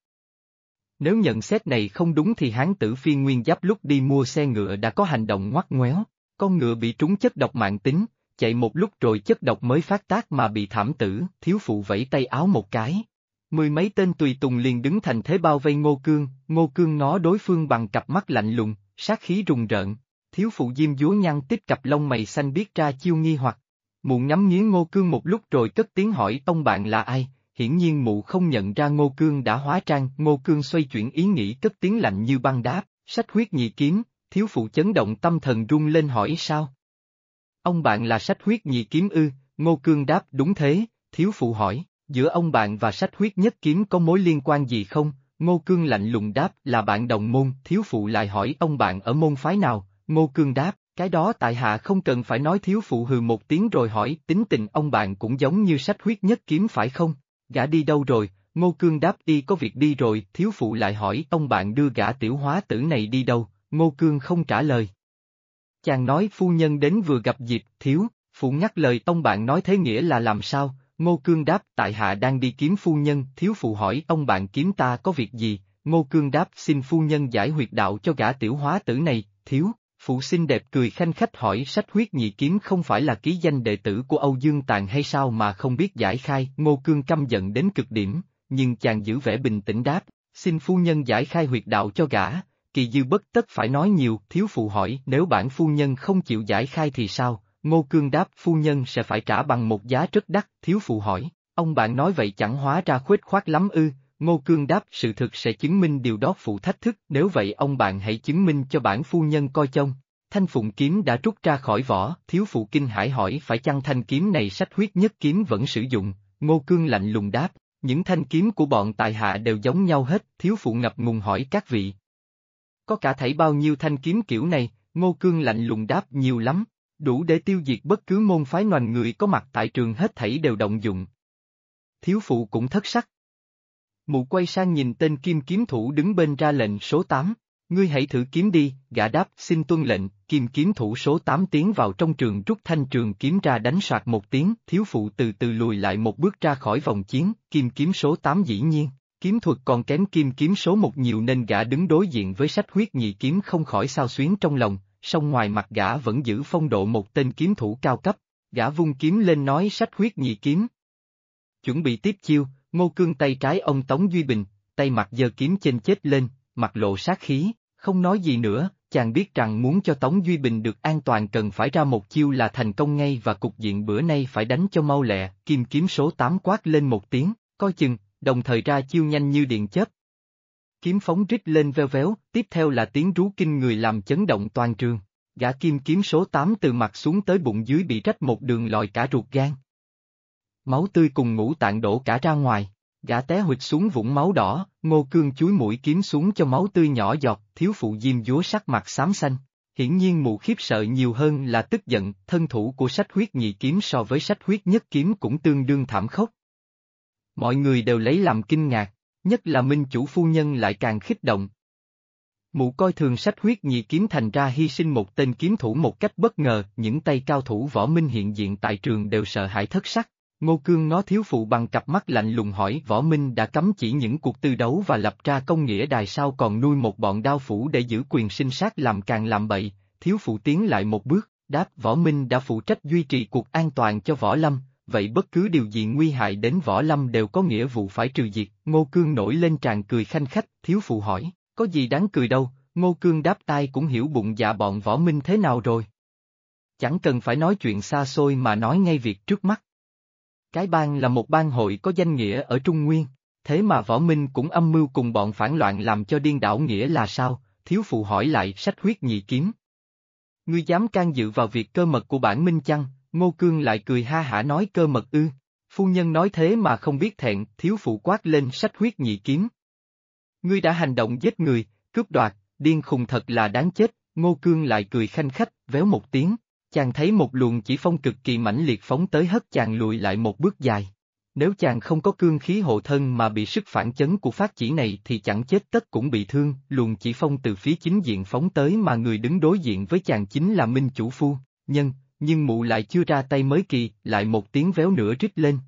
Nếu nhận xét này không đúng thì hán tử phiên nguyên giáp lúc đi mua xe ngựa đã có hành động ngoắt ngoéo, con ngựa bị trúng chất độc mạng tính, chạy một lúc rồi chất độc mới phát tác mà bị thảm tử, thiếu phụ vẫy tay áo một cái. Mười mấy tên tùy tùng liền đứng thành thế bao vây Ngô Cương, Ngô Cương ngó đối phương bằng cặp mắt lạnh lùng, sát khí rùng rợn, thiếu phụ diêm dúa nhăn tích cặp lông mày xanh biết ra chiêu nghi hoặc. Mụ ngắm nghiến Ngô Cương một lúc rồi cất tiếng hỏi tông bạn là ai, hiển nhiên mụ không nhận ra Ngô Cương đã hóa trang, Ngô Cương xoay chuyển ý nghĩ cất tiếng lạnh như băng đáp, sách huyết nhị kiếm, thiếu phụ chấn động tâm thần rung lên hỏi sao. Ông bạn là sách huyết nhị kiếm ư, Ngô Cương đáp đúng thế, thiếu phụ hỏi, giữa ông bạn và sách huyết nhất kiếm có mối liên quan gì không? Ngô Cương lạnh lùng đáp là bạn đồng môn, thiếu phụ lại hỏi ông bạn ở môn phái nào, Ngô Cương đáp, cái đó tại hạ không cần phải nói thiếu phụ hừ một tiếng rồi hỏi tính tình ông bạn cũng giống như sách huyết nhất kiếm phải không? Gã đi đâu rồi? Ngô Cương đáp y có việc đi rồi, thiếu phụ lại hỏi ông bạn đưa gã tiểu hóa tử này đi đâu, Ngô Cương không trả lời. Chàng nói phu nhân đến vừa gặp dịp, thiếu, phụ ngắt lời ông bạn nói thế nghĩa là làm sao, Ngô Cương đáp tại hạ đang đi kiếm phu nhân, thiếu phụ hỏi ông bạn kiếm ta có việc gì, Ngô Cương đáp xin phu nhân giải huyệt đạo cho gã tiểu hóa tử này, thiếu, phụ xinh đẹp cười khanh khách hỏi sách huyết nhị kiếm không phải là ký danh đệ tử của Âu Dương Tàn hay sao mà không biết giải khai, Ngô Cương căm giận đến cực điểm, nhưng chàng giữ vẻ bình tĩnh đáp, xin phu nhân giải khai huyệt đạo cho gã, kỳ dư bất tất phải nói nhiều, thiếu phụ hỏi nếu bản phu nhân không chịu giải khai thì sao, Ngô Cương đáp phu nhân sẽ phải trả bằng một giá rất đắt, thiếu phụ hỏi, ông bạn nói vậy chẳng hóa ra khuếch khoát lắm ư, Ngô Cương đáp sự thực sẽ chứng minh điều đó phụ thách thức, nếu vậy ông bạn hãy chứng minh cho bản phu nhân coi trông. Thanh phụng kiếm đã rút ra khỏi vỏ, thiếu phụ kinh hải hỏi phải chăng thanh kiếm này sách huyết nhất kiếm vẫn sử dụng, Ngô Cương lạnh lùng đáp, những thanh kiếm của bọn tại hạ đều giống nhau hết, thiếu phụ ngập ngùng hỏi các vị. Có cả thảy bao nhiêu thanh kiếm kiểu này, Ngô Cương lạnh lùng đáp nhiều lắm, đủ để tiêu diệt bất cứ môn phái noành người có mặt tại trường hết thảy đều động dụng. Thiếu phụ cũng thất sắc. Mụ quay sang nhìn tên kim kiếm thủ đứng bên ra lệnh số 8, ngươi hãy thử kiếm đi, gã đáp xin tuân lệnh, kim kiếm thủ số 8 tiến vào trong trường rút thanh trường kiếm ra đánh soạt một tiếng, thiếu phụ từ từ lùi lại một bước ra khỏi vòng chiến, kim kiếm số 8 dĩ nhiên, kiếm thuật còn kém kim kiếm số một nhiều nên gã đứng đối diện với sách huyết nhị kiếm không khỏi sao xuyến trong lòng, song ngoài mặt gã vẫn giữ phong độ một tên kiếm thủ cao cấp, gã vung kiếm lên nói sách huyết nhị kiếm. Chuẩn bị tiếp chiêu, ngô cương tay trái ông Tống Duy Bình, tay mặt giơ kiếm trên chết lên, mặt lộ sát khí, không nói gì nữa, chàng biết rằng muốn cho Tống Duy Bình được an toàn cần phải ra một chiêu là thành công ngay và cục diện bữa nay phải đánh cho mau lẹ, kim kiếm số 8 quát lên một tiếng, coi chừng, đồng thời ra chiêu nhanh như điện chớp. Kiếm phóng rít lên veo véo, tiếp theo là tiếng rú kinh người làm chấn động toàn trường. Gã kim kiếm số 8 từ mặt xuống tới bụng dưới bị rách một đường lòi cả ruột gan. Máu tươi cùng ngũ tạng đổ cả ra ngoài, gã té hụt xuống vũng máu đỏ, ngô cương chuối mũi kiếm xuống cho máu tươi nhỏ giọt, thiếu phụ diêm dúa sắc mặt xám xanh. Hiển nhiên mụ khiếp sợ nhiều hơn là tức giận, thân thủ của sách huyết nhị kiếm so với sách huyết nhất kiếm cũng tương đương thảm khốc. Mọi người đều lấy làm kinh ngạc, nhất là minh chủ phu nhân lại càng khích động. Mụ coi thường sách huyết nhị kiếm thành ra hy sinh một tên kiếm thủ một cách bất ngờ, những tay cao thủ võ minh hiện diện tại trường đều sợ hãi thất sắc. Ngô Cương nó thiếu phụ bằng cặp mắt lạnh lùng hỏi võ minh đã cấm chỉ những cuộc tư đấu và lập ra công nghĩa đài sao còn nuôi một bọn đao phủ để giữ quyền sinh sát làm càng làm bậy, thiếu phụ tiến lại một bước, đáp võ minh đã phụ trách duy trì cuộc an toàn cho võ lâm, vậy bất cứ điều gì nguy hại đến võ lâm đều có nghĩa vụ phải trừ diệt, Ngô Cương nổi lên tràn cười khanh khách, thiếu phụ hỏi, có gì đáng cười đâu, Ngô Cương đáp tai cũng hiểu bụng dạ bọn võ minh thế nào rồi. Chẳng cần phải nói chuyện xa xôi mà nói ngay việc trước mắt. Cái bang là một bang hội có danh nghĩa ở Trung Nguyên, thế mà võ minh cũng âm mưu cùng bọn phản loạn làm cho điên đảo nghĩa là sao, thiếu phụ hỏi lại sách huyết nhị kiếm. Ngươi dám can dự vào việc cơ mật của bản minh chăng, Ngô Cương lại cười ha hả nói cơ mật ư. Phu nhân nói thế mà không biết thẹn, thiếu phụ quát lên sách huyết nhị kiếm. Ngươi đã hành động giết người, cướp đoạt, điên khùng thật là đáng chết, Ngô Cương lại cười khanh khách, véo một tiếng, chàng thấy một luồng chỉ phong cực kỳ mãnh liệt phóng tới hất chàng lùi lại một bước dài. Nếu chàng không có cương khí hộ thân mà bị sức phản chấn của phát chỉ này thì chẳng chết tất cũng bị thương, luồng chỉ phong từ phía chính diện phóng tới mà người đứng đối diện với chàng chính là Minh Chủ Phu, nhân, nhưng mụ lại chưa ra tay mới kỳ, lại một tiếng véo nữa rít lên.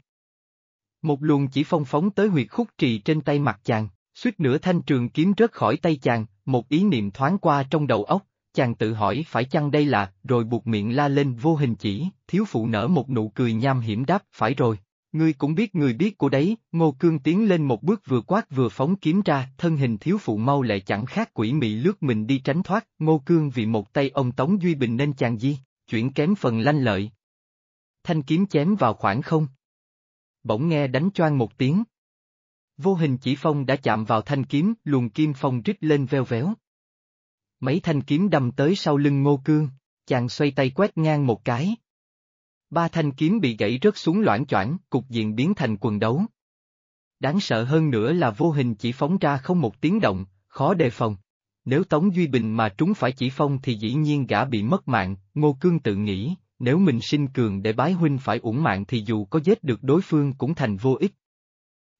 Một luồng chỉ phong phóng tới huyệt khúc trì trên tay mặt chàng, suýt nửa thanh trường kiếm rớt khỏi tay chàng, một ý niệm thoáng qua trong đầu óc, chàng tự hỏi phải chăng đây là, rồi buộc miệng la lên vô hình chỉ, thiếu phụ nở một nụ cười nham hiểm đáp, phải rồi. Ngươi cũng biết người biết của đấy, Ngô Cương tiến lên một bước vừa quát vừa phóng kiếm ra, thân hình thiếu phụ mau lẹ chẳng khác quỷ mị lướt mình đi tránh thoát, Ngô Cương vì một tay ông Tống Duy Bình nên chàng di, chuyển kém phần lanh lợi. Thanh kiếm chém vào khoảng không. Bỗng nghe đánh choang một tiếng. Vô hình chỉ phong đã chạm vào thanh kiếm, luồng kim phong rít lên veo véo. Mấy thanh kiếm đâm tới sau lưng Ngô Cương, chàng xoay tay quét ngang một cái. Ba thanh kiếm bị gãy rớt xuống loãng choảng, cục diện biến thành quần đấu. Đáng sợ hơn nữa là vô hình chỉ phóng ra không một tiếng động, khó đề phòng. Nếu Tống Duy Bình mà trúng phải chỉ phong thì dĩ nhiên gã bị mất mạng, Ngô Cương tự nghĩ, nếu mình sinh cường để bái huynh phải uổng mạng thì dù có giết được đối phương cũng thành vô ích.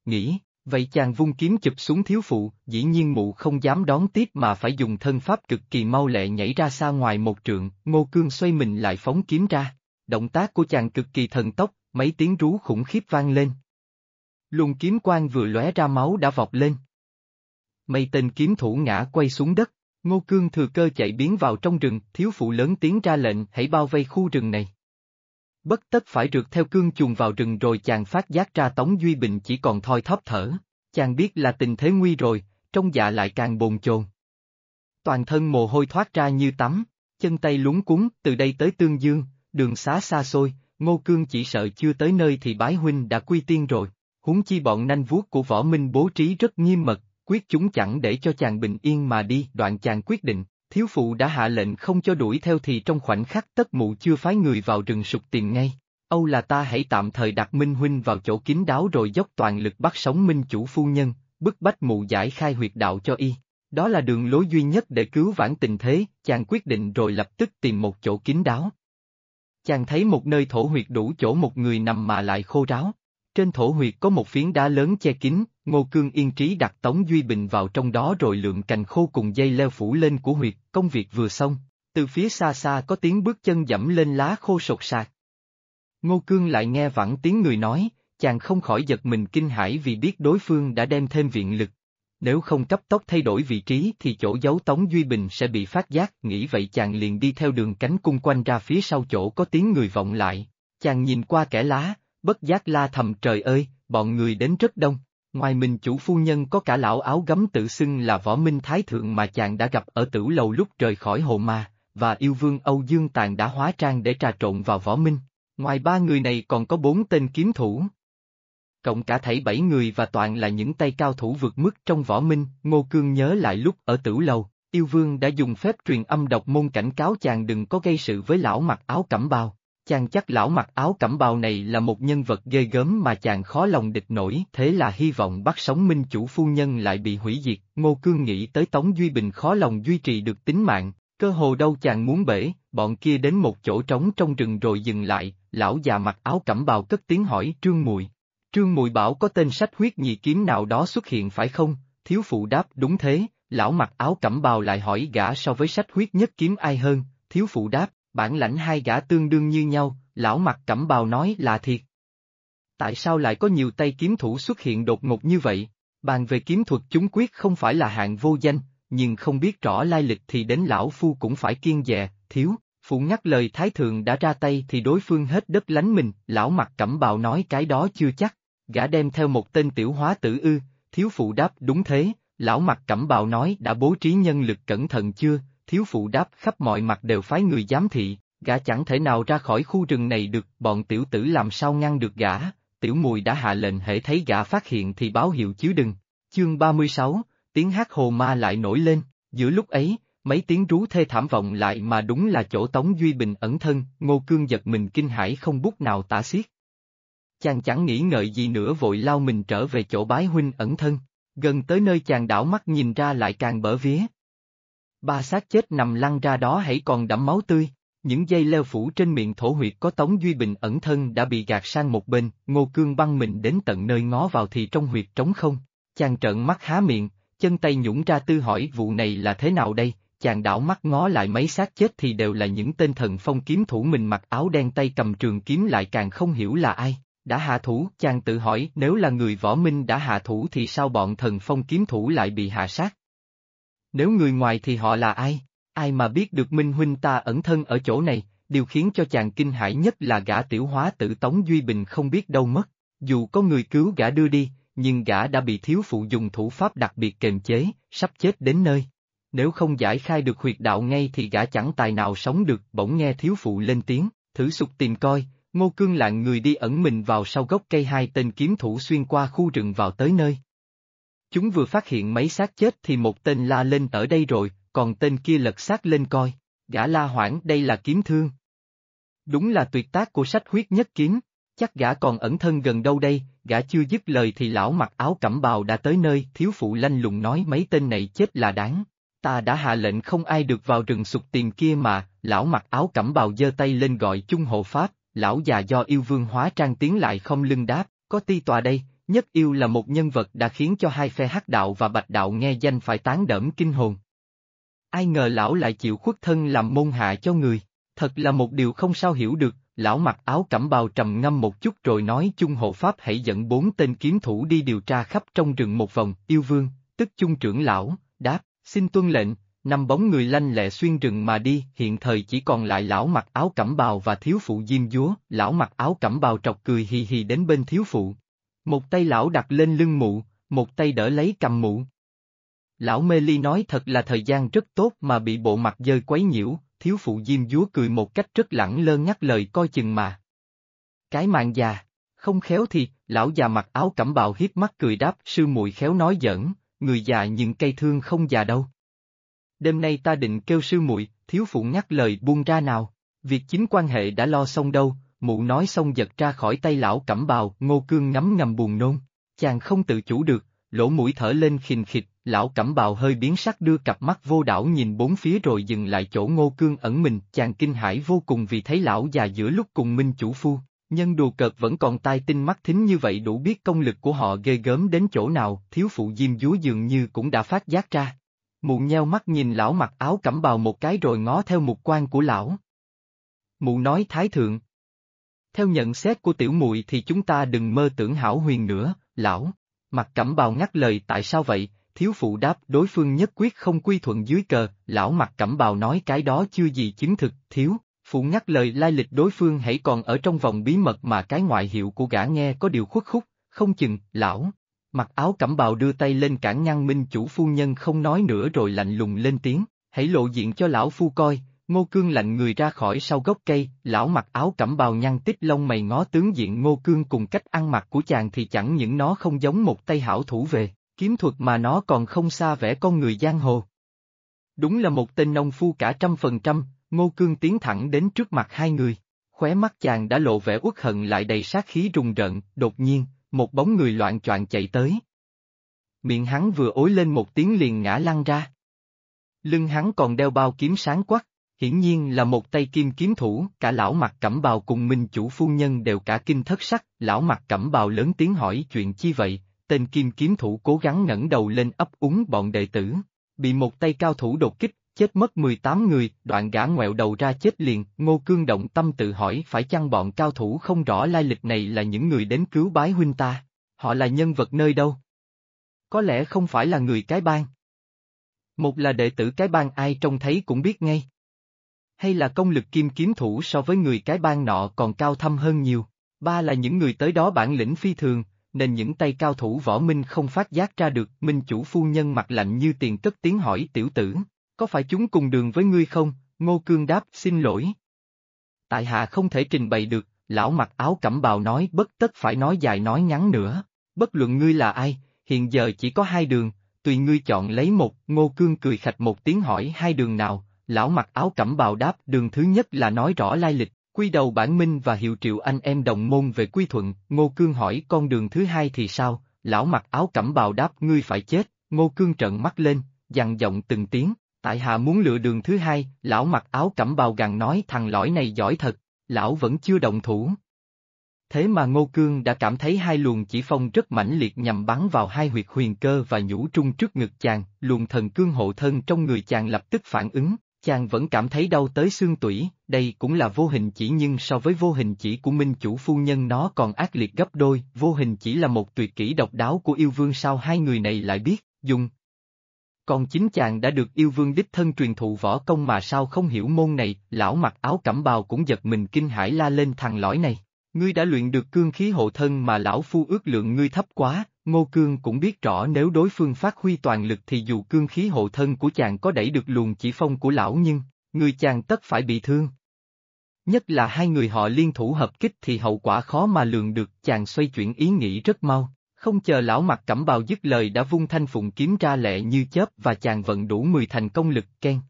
Nghĩ, vậy chàng vung kiếm chụp xuống thiếu phụ, dĩ nhiên mụ không dám đón tiếp mà phải dùng thân pháp cực kỳ mau lẹ nhảy ra xa ngoài một trượng, Ngô Cương xoay mình lại phóng kiếm ra. Động tác của chàng cực kỳ thần tốc, mấy tiếng rú khủng khiếp vang lên. Luồng kiếm quang vừa lóe ra máu đã vọt lên mây tên kiếm thủ ngã quay xuống đất, Ngô Cương thừa cơ chạy biến vào trong rừng, thiếu phụ lớn tiếng ra lệnh hãy bao vây khu rừng này. Bất tất phải rượt theo cương chuồng vào rừng rồi chàng phát giác ra Tống Duy Bình chỉ còn thoi thóp thở, chàng biết là tình thế nguy rồi, trong dạ lại càng bồn chồn. Toàn thân mồ hôi thoát ra như tắm, chân tay lúng cúng, từ đây tới Tương Dương, đường xá xa xôi, Ngô Cương chỉ sợ chưa tới nơi thì bái huynh đã quy tiên rồi, huống chi bọn nanh vuốt của võ minh bố trí rất nghiêm mật, quyết chúng chẳng để cho chàng bình yên mà đi, đoạn chàng quyết định, thiếu phụ đã hạ lệnh không cho đuổi theo thì trong khoảnh khắc tất mụ chưa phái người vào rừng sụp tìm ngay. Âu là ta hãy tạm thời đặt Minh Huynh vào chỗ kín đáo rồi dốc toàn lực bắt sống Minh chủ phu nhân, bức bách mụ giải khai huyệt đạo cho y. Đó là đường lối duy nhất để cứu vãn tình thế, chàng quyết định rồi lập tức tìm một chỗ kín đáo. Chàng thấy một nơi thổ huyệt đủ chỗ một người nằm mà lại khô ráo. Trên thổ huyệt có một phiến đá lớn che kín, Ngô Cương yên trí đặt Tống Duy Bình vào trong đó rồi lượng cành khô cùng dây leo phủ lên của huyệt, công việc vừa xong, từ phía xa xa có tiếng bước chân dẫm lên lá khô sột sạc. Ngô Cương lại nghe vẳng tiếng người nói, chàng không khỏi giật mình kinh hãi vì biết đối phương đã đem thêm viện lực, nếu không cấp tốc thay đổi vị trí thì chỗ giấu Tống Duy Bình sẽ bị phát giác, nghĩ vậy chàng liền đi theo đường cánh cung quanh ra phía sau chỗ có tiếng người vọng lại. Chàng nhìn qua kẻ lá, bất giác la thầm trời ơi, bọn người đến rất đông. Ngoài mình chủ phu nhân có cả lão áo gấm tự xưng là võ minh thái thượng mà chàng đã gặp ở tử lầu lúc rời khỏi hồ ma, và yêu vương Âu Dương Tàn đã hóa trang để trà trộn vào võ minh. Ngoài ba người này còn có bốn tên kiếm thủ, cộng cả thảy bảy người và toàn là những tay cao thủ vượt mức trong võ minh, Ngô Cương nhớ lại lúc ở tử lầu, yêu vương đã dùng phép truyền âm độc môn cảnh cáo chàng đừng có gây sự với lão mặc áo cẩm bào. Chàng chắc lão mặc áo cẩm bào này là một nhân vật ghê gớm mà chàng khó lòng địch nổi, thế là hy vọng bắt sống minh chủ phu nhân lại bị hủy diệt, Ngô Cương nghĩ tới Tống Duy Bình khó lòng duy trì được tính mạng, cơ hồ đâu chàng muốn bể, bọn kia đến một chỗ trống trong rừng rồi dừng lại, lão già mặc áo cẩm bào cất tiếng hỏi Trương Mùi, Trương Mùi bảo có tên sách huyết nhị kiếm nào đó xuất hiện phải không? Thiếu phụ đáp đúng thế, lão mặc áo cẩm bào lại hỏi gã so với sách huyết nhất kiếm ai hơn, thiếu phụ đáp, bản lãnh hai gã tương đương như nhau, lão mặt cẩm bào nói là thiệt. Tại sao lại có nhiều tay kiếm thủ xuất hiện đột ngột như vậy? Bàn về kiếm thuật chúng quyết không phải là hạng vô danh, nhưng không biết rõ lai lịch thì đến lão phu cũng phải kiên dè, thiếu, phụ ngắt lời thái thượng đã ra tay thì đối phương hết đất lánh mình, lão mặt cẩm bào nói cái đó chưa chắc gã đem theo một tên tiểu hóa tử ư, thiếu phụ đáp đúng thế, lão mặt cẩm bào nói đã bố trí nhân lực cẩn thận chưa, thiếu phụ đáp khắp mọi mặt đều phái người giám thị, gã chẳng thể nào ra khỏi khu rừng này được, bọn tiểu tử làm sao ngăn được gã, tiểu mùi đã hạ lệnh hệ thấy gã phát hiện thì báo hiệu chứ đừng. Chương 36, tiếng hát hồ ma lại nổi lên, Giữa lúc ấy, mấy tiếng rú thê thảm vọng lại mà đúng là chỗ Tống Duy Bình ẩn thân, Ngô Cương giật mình kinh hãi không bút nào tả xiết. Chàng chẳng nghĩ ngợi gì nữa vội lao mình trở về chỗ bái huynh ẩn thân, gần tới nơi chàng đảo mắt nhìn ra lại càng bở vía. Ba xác chết nằm lăn ra đó hãy còn đẫm máu tươi, những dây leo phủ trên miệng thổ huyệt có Tống Duy Bình ẩn thân đã bị gạt sang một bên, Ngô Cương băng mình đến tận nơi ngó vào thì trong huyệt trống không, chàng trợn mắt há miệng, chân tay nhũng ra tư hỏi vụ này là thế nào đây, chàng đảo mắt ngó lại mấy xác chết thì đều là những tên thần phong kiếm thủ mình mặc áo đen tay cầm trường kiếm lại càng không hiểu là ai. Đã hạ thủ, chàng tự hỏi nếu là người võ minh đã hạ thủ thì sao bọn thần phong kiếm thủ lại bị hạ sát? Nếu người ngoài thì họ là ai? Ai mà biết được Minh Huynh ta ẩn thân ở chỗ này, điều khiến cho chàng kinh hãi nhất là gã tiểu hóa tử Tống Duy Bình không biết đâu mất. Dù có người cứu gã đưa đi, nhưng gã đã bị thiếu phụ dùng thủ pháp đặc biệt kềm chế, sắp chết đến nơi. Nếu không giải khai được huyệt đạo ngay thì gã chẳng tài nào sống được, bỗng nghe thiếu phụ lên tiếng, thử sục tìm coi, ngô cương lạng người đi ẩn mình vào sau gốc cây hai tên kiếm thủ xuyên qua khu rừng vào tới nơi. Chúng vừa phát hiện mấy xác chết thì một tên la lên ở đây rồi, còn tên kia lật xác lên coi, gã la hoảng đây là kiếm thương. Đúng là tuyệt tác của sách huyết nhất kiếm, chắc gã còn ẩn thân gần đâu đây, gã chưa dứt lời thì lão mặc áo cẩm bào đã tới nơi, thiếu phụ lanh lùng nói mấy tên này chết là đáng. Ta đã hạ lệnh không ai được vào rừng sụt tiền kia mà, lão mặc áo cẩm bào giơ tay lên gọi chung hộ pháp, lão già do yêu vương hóa trang tiến lại không lưng đáp, có ti tòa đây, nhất yêu là một nhân vật đã khiến cho hai phe hắc đạo và bạch đạo nghe danh phải tán đẫm kinh hồn. Ai ngờ lão lại chịu khuất thân làm môn hạ cho người, thật là một điều không sao hiểu được, lão mặc áo cẩm bào trầm ngâm một chút rồi nói chung hộ pháp hãy dẫn bốn tên kiếm thủ đi điều tra khắp trong rừng một vòng, yêu vương, tức chung trưởng lão, đáp, xin tuân lệnh, năm bóng người lanh lẹ xuyên rừng mà đi, hiện thời chỉ còn lại lão mặc áo cẩm bào và thiếu phụ diêm dúa, lão mặc áo cẩm bào trọc cười hì hì đến bên thiếu phụ. Một tay lão đặt lên lưng mụ, một tay đỡ lấy cầm mụ. Lão mê ly nói thật là thời gian rất tốt mà bị bộ mặt dơi quấy nhiễu, thiếu phụ diêm dúa cười một cách rất lẳng lơ nhắc lời coi chừng mà. Cái mạng già, không khéo thì, lão già mặc áo cẩm bào hiếp mắt cười đáp sư muội khéo nói giỡn, người già những cây thương không già đâu. Đêm nay ta định kêu sư muội, thiếu phụ nhắc lời buông ra nào, việc chính quan hệ đã lo xong đâu, mụ nói xong giật ra khỏi tay lão cẩm bào, ngô cương ngắm ngầm buồn nôn, chàng không tự chủ được, lỗ mũi thở lên khình khịch, lão cẩm bào hơi biến sắc đưa cặp mắt vô đảo nhìn bốn phía rồi dừng lại chỗ ngô cương ẩn mình, chàng kinh hãi vô cùng vì thấy lão già giữa lúc cùng minh chủ phu, nhân đùa cợt vẫn còn tai tinh mắt thính như vậy đủ biết công lực của họ ghê gớm đến chỗ nào, thiếu phụ diêm dúa dường như cũng đã phát giác ra. Mụ nheo mắt nhìn lão mặc áo cẩm bào một cái rồi ngó theo mục quan của lão. Mụ nói thái thượng. Theo nhận xét của tiểu muội thì chúng ta đừng mơ tưởng hảo huyền nữa, lão. Mặt cẩm bào ngắt lời tại sao vậy, thiếu phụ đáp đối phương nhất quyết không quy thuận dưới cờ, lão mặt cẩm bào nói cái đó chưa gì chứng thực, thiếu, phụ ngắt lời lai lịch đối phương hãy còn ở trong vòng bí mật mà cái ngoại hiệu của gã nghe có điều khuất khúc, không chừng, lão. Mặc áo cẩm bào đưa tay lên cản ngăn minh chủ phu nhân không nói nữa rồi lạnh lùng lên tiếng, hãy lộ diện cho lão phu coi, ngô cương lạnh người ra khỏi sau gốc cây, lão mặc áo cẩm bào nhăn tít lông mày ngó tướng diện ngô cương cùng cách ăn mặc của chàng thì chẳng những nó không giống một tay hảo thủ về, kiếm thuật mà nó còn không xa vẻ con người giang hồ. Đúng là một tên nông phu cả trăm phần trăm, ngô cương tiến thẳng đến trước mặt hai người, khóe mắt chàng đã lộ vẻ uất hận lại đầy sát khí rùng rợn, đột nhiên, một bóng người loạn choạng chạy tới. Miệng hắn vừa ối lên một tiếng liền ngã lăn ra. Lưng hắn còn đeo bao kiếm sáng quắc, hiển nhiên là một tay kim kiếm thủ, cả lão mặt cẩm bào cùng minh chủ phu nhân đều cả kinh thất sắc, lão mặt cẩm bào lớn tiếng hỏi chuyện chi vậy, tên kim kiếm thủ cố gắng ngẩng đầu lên ấp úng bọn đệ tử, bị một tay cao thủ đột kích, chết mất 18 người, đoạn gã ngoẹo đầu ra chết liền, ngô cương động tâm tự hỏi phải chăng bọn cao thủ không rõ lai lịch này là những người đến cứu bái huynh ta, họ là nhân vật nơi đâu? Có lẽ không phải là người cái bang. Một là đệ tử cái bang ai trông thấy cũng biết ngay. Hay là công lực kim kiếm thủ so với người cái bang nọ còn cao thâm hơn nhiều. Ba là những người tới đó bản lĩnh phi thường, nên những tay cao thủ võ minh không phát giác ra được. Minh chủ phu nhân mặt lạnh như tiền cất tiếng hỏi tiểu tử, có phải chúng cùng đường với ngươi không? Ngô Cương đáp xin lỗi. Tại hạ không thể trình bày được, lão mặc áo cẩm bào nói bất tất phải nói dài nói ngắn nữa. Bất luận ngươi là ai, hiện giờ chỉ có hai đường, tùy ngươi chọn lấy một, ngô cương cười khạch một tiếng hỏi hai đường nào, lão mặc áo cẩm bào đáp đường thứ nhất là nói rõ lai lịch, quy đầu bản minh và hiệu triệu anh em đồng môn về quy thuận, ngô cương hỏi con đường thứ hai thì sao, lão mặc áo cẩm bào đáp ngươi phải chết, ngô cương trợn mắt lên, dằn giọng từng tiếng, tại hạ muốn lựa đường thứ hai, lão mặc áo cẩm bào gằn nói thằng lõi này giỏi thật, lão vẫn chưa động thủ. Thế mà Ngô Cương đã cảm thấy hai luồng chỉ phong rất mãnh liệt nhằm bắn vào hai huyệt huyền cơ và nhũ trung trước ngực chàng, luồng thần cương hộ thân trong người chàng lập tức phản ứng, chàng vẫn cảm thấy đau tới xương tủy, đây cũng là vô hình chỉ nhưng so với vô hình chỉ của minh chủ phu nhân nó còn ác liệt gấp đôi, vô hình chỉ là một tuyệt kỹ độc đáo của yêu vương sao hai người này lại biết, dùng. Còn chính chàng đã được yêu vương đích thân truyền thụ võ công mà sao không hiểu môn này, lão mặc áo cẩm bào cũng giật mình kinh hãi la lên thằng lõi này. Ngươi đã luyện được cương khí hộ thân mà lão phu ước lượng ngươi thấp quá, Ngô Cương cũng biết rõ nếu đối phương phát huy toàn lực thì dù cương khí hộ thân của chàng có đẩy được luồng chỉ phong của lão nhưng, người chàng tất phải bị thương. Nhất là hai người họ liên thủ hợp kích thì hậu quả khó mà lường được, chàng xoay chuyển ý nghĩ rất mau, không chờ lão mặt cẩm bào dứt lời đã vung thanh phụng kiếm ra lẹ như chớp và chàng vận đủ 10 thành công lực ken.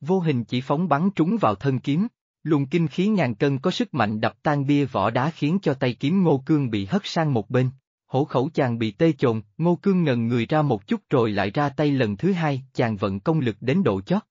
Vô hình chỉ phóng bắn trúng vào thân kiếm, luồng kinh khí ngàn cân có sức mạnh đập tan bia vỏ đá khiến cho tay kiếm ngô cương bị hất sang một bên, hổ khẩu chàng bị tê chồn, ngô cương ngần người ra một chút rồi lại ra tay lần thứ hai, chàng vận công lực đến độ chót.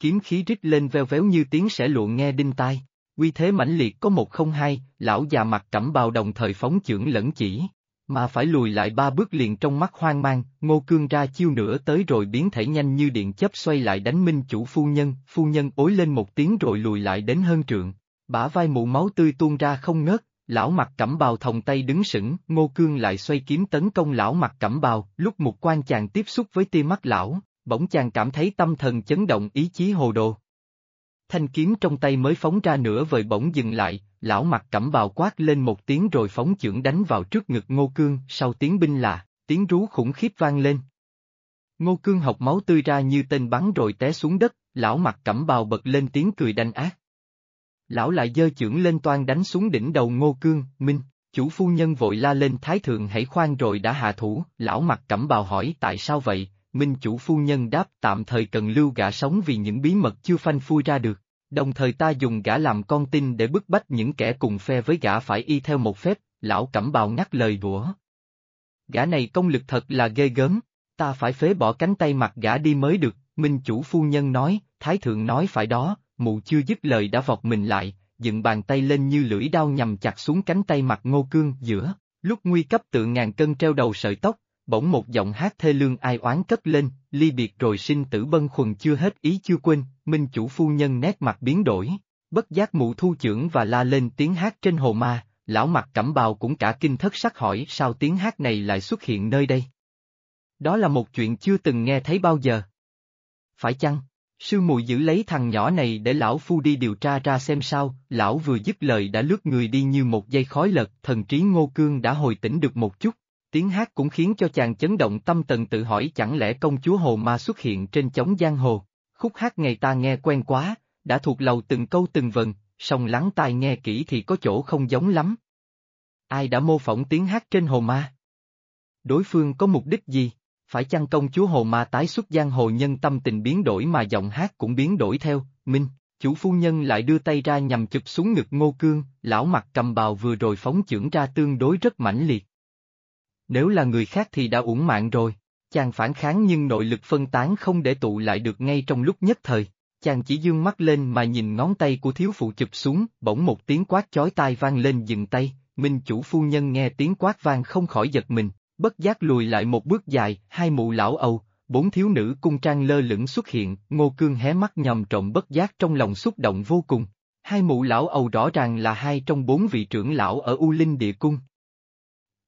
Kiếm khí rít lên veo véo như tiếng sẽ lụa nghe đinh tai, uy thế mãnh liệt có một không hai, lão già mặt cẩm bào đồng thời phóng chưởng lẫn chỉ, mà phải lùi lại ba bước liền trong mắt hoang mang, ngô cương ra chiêu nữa tới rồi biến thể nhanh như điện chấp xoay lại đánh minh chủ phu nhân, phu nhân ối lên một tiếng rồi lùi lại đến hơn trượng, bả vai mụ máu tươi tuôn ra không ngớt, lão mặt cẩm bào thòng tay đứng sững, ngô cương lại xoay kiếm tấn công lão mặt cẩm bào, lúc một quan chàng tiếp xúc với tia mắt lão, bỗng chàng cảm thấy tâm thần chấn động ý chí hồ đồ. Thanh kiếm trong tay mới phóng ra nửa vời bỗng dừng lại, lão mặt cẩm bào quát lên một tiếng rồi phóng chưởng đánh vào trước ngực ngô cương, sau tiếng binh là, tiếng rú khủng khiếp vang lên. Ngô cương học máu tươi ra như tên bắn rồi té xuống đất, lão mặt cẩm bào bật lên tiếng cười đanh ác lão lại dơ chưởng lên toan đánh xuống đỉnh đầu ngô cương, minh, chủ phu nhân vội la lên thái thượng hãy khoan rồi đã hạ thủ, lão mặt cẩm bào hỏi tại sao vậy, minh chủ phu nhân đáp tạm thời cần lưu gã sống vì những bí mật chưa phanh phui ra được, đồng thời ta dùng gã làm con tin để bức bách những kẻ cùng phe với gã phải y theo một phép, lão cẩm bào ngắt lời đũa. Gã này công lực thật là ghê gớm, ta phải phế bỏ cánh tay mặt gã đi mới được, minh chủ phu nhân nói, thái thượng nói phải đó, mụ chưa dứt lời đã vọt mình lại, dựng bàn tay lên như lưỡi đao nhằm chặt xuống cánh tay mặt ngô cương giữa, lúc nguy cấp tự ngàn cân treo đầu sợi tóc, bỗng một giọng hát thê lương ai oán cất lên, ly biệt rồi sinh tử bân khuần chưa hết ý chưa quên, minh chủ phu nhân nét mặt biến đổi, bất giác mụ thu trưởng và la lên tiếng hát trên hồ ma, lão mặt cẩm bào cũng cả kinh thất sắc hỏi sao tiếng hát này lại xuất hiện nơi đây. Đó là một chuyện chưa từng nghe thấy bao giờ. Phải chăng? Sư muội giữ lấy thằng nhỏ này để lão phu đi điều tra ra xem sao, lão vừa dứt lời đã lướt người đi như một dây khói lật, thần trí ngô cương đã hồi tỉnh được một chút. Tiếng hát cũng khiến cho chàng chấn động tâm tần tự hỏi chẳng lẽ công chúa Hồ Ma xuất hiện trên chóng giang hồ. Khúc hát ngày ta nghe quen quá, đã thuộc lầu từng câu từng vần, song lắng tai nghe kỹ thì có chỗ không giống lắm. Ai đã mô phỏng tiếng hát trên Hồ Ma? Đối phương có mục đích gì? Phải chăng công chúa Hồ Ma tái xuất giang hồ nhân tâm tình biến đổi mà giọng hát cũng biến đổi theo, Minh, chủ phu nhân lại đưa tay ra nhằm chụp xuống ngực ngô cương, lão mặt cầm bào vừa rồi phóng chưởng ra tương đối rất mãnh liệt. Nếu là người khác thì đã uổng mạng rồi, chàng phản kháng nhưng nội lực phân tán không để tụ lại được ngay trong lúc nhất thời. Chàng chỉ dương mắt lên mà nhìn ngón tay của thiếu phụ chụp xuống, bỗng một tiếng quát chói tai vang lên dừng tay, minh chủ phu nhân nghe tiếng quát vang không khỏi giật mình, bất giác lùi lại một bước dài, hai mụ lão Âu, bốn thiếu nữ cung trang lơ lửng xuất hiện, ngô cương hé mắt nhầm trộm bất giác trong lòng xúc động vô cùng. Hai mụ lão Âu rõ ràng là hai trong bốn vị trưởng lão ở U Linh Địa Cung.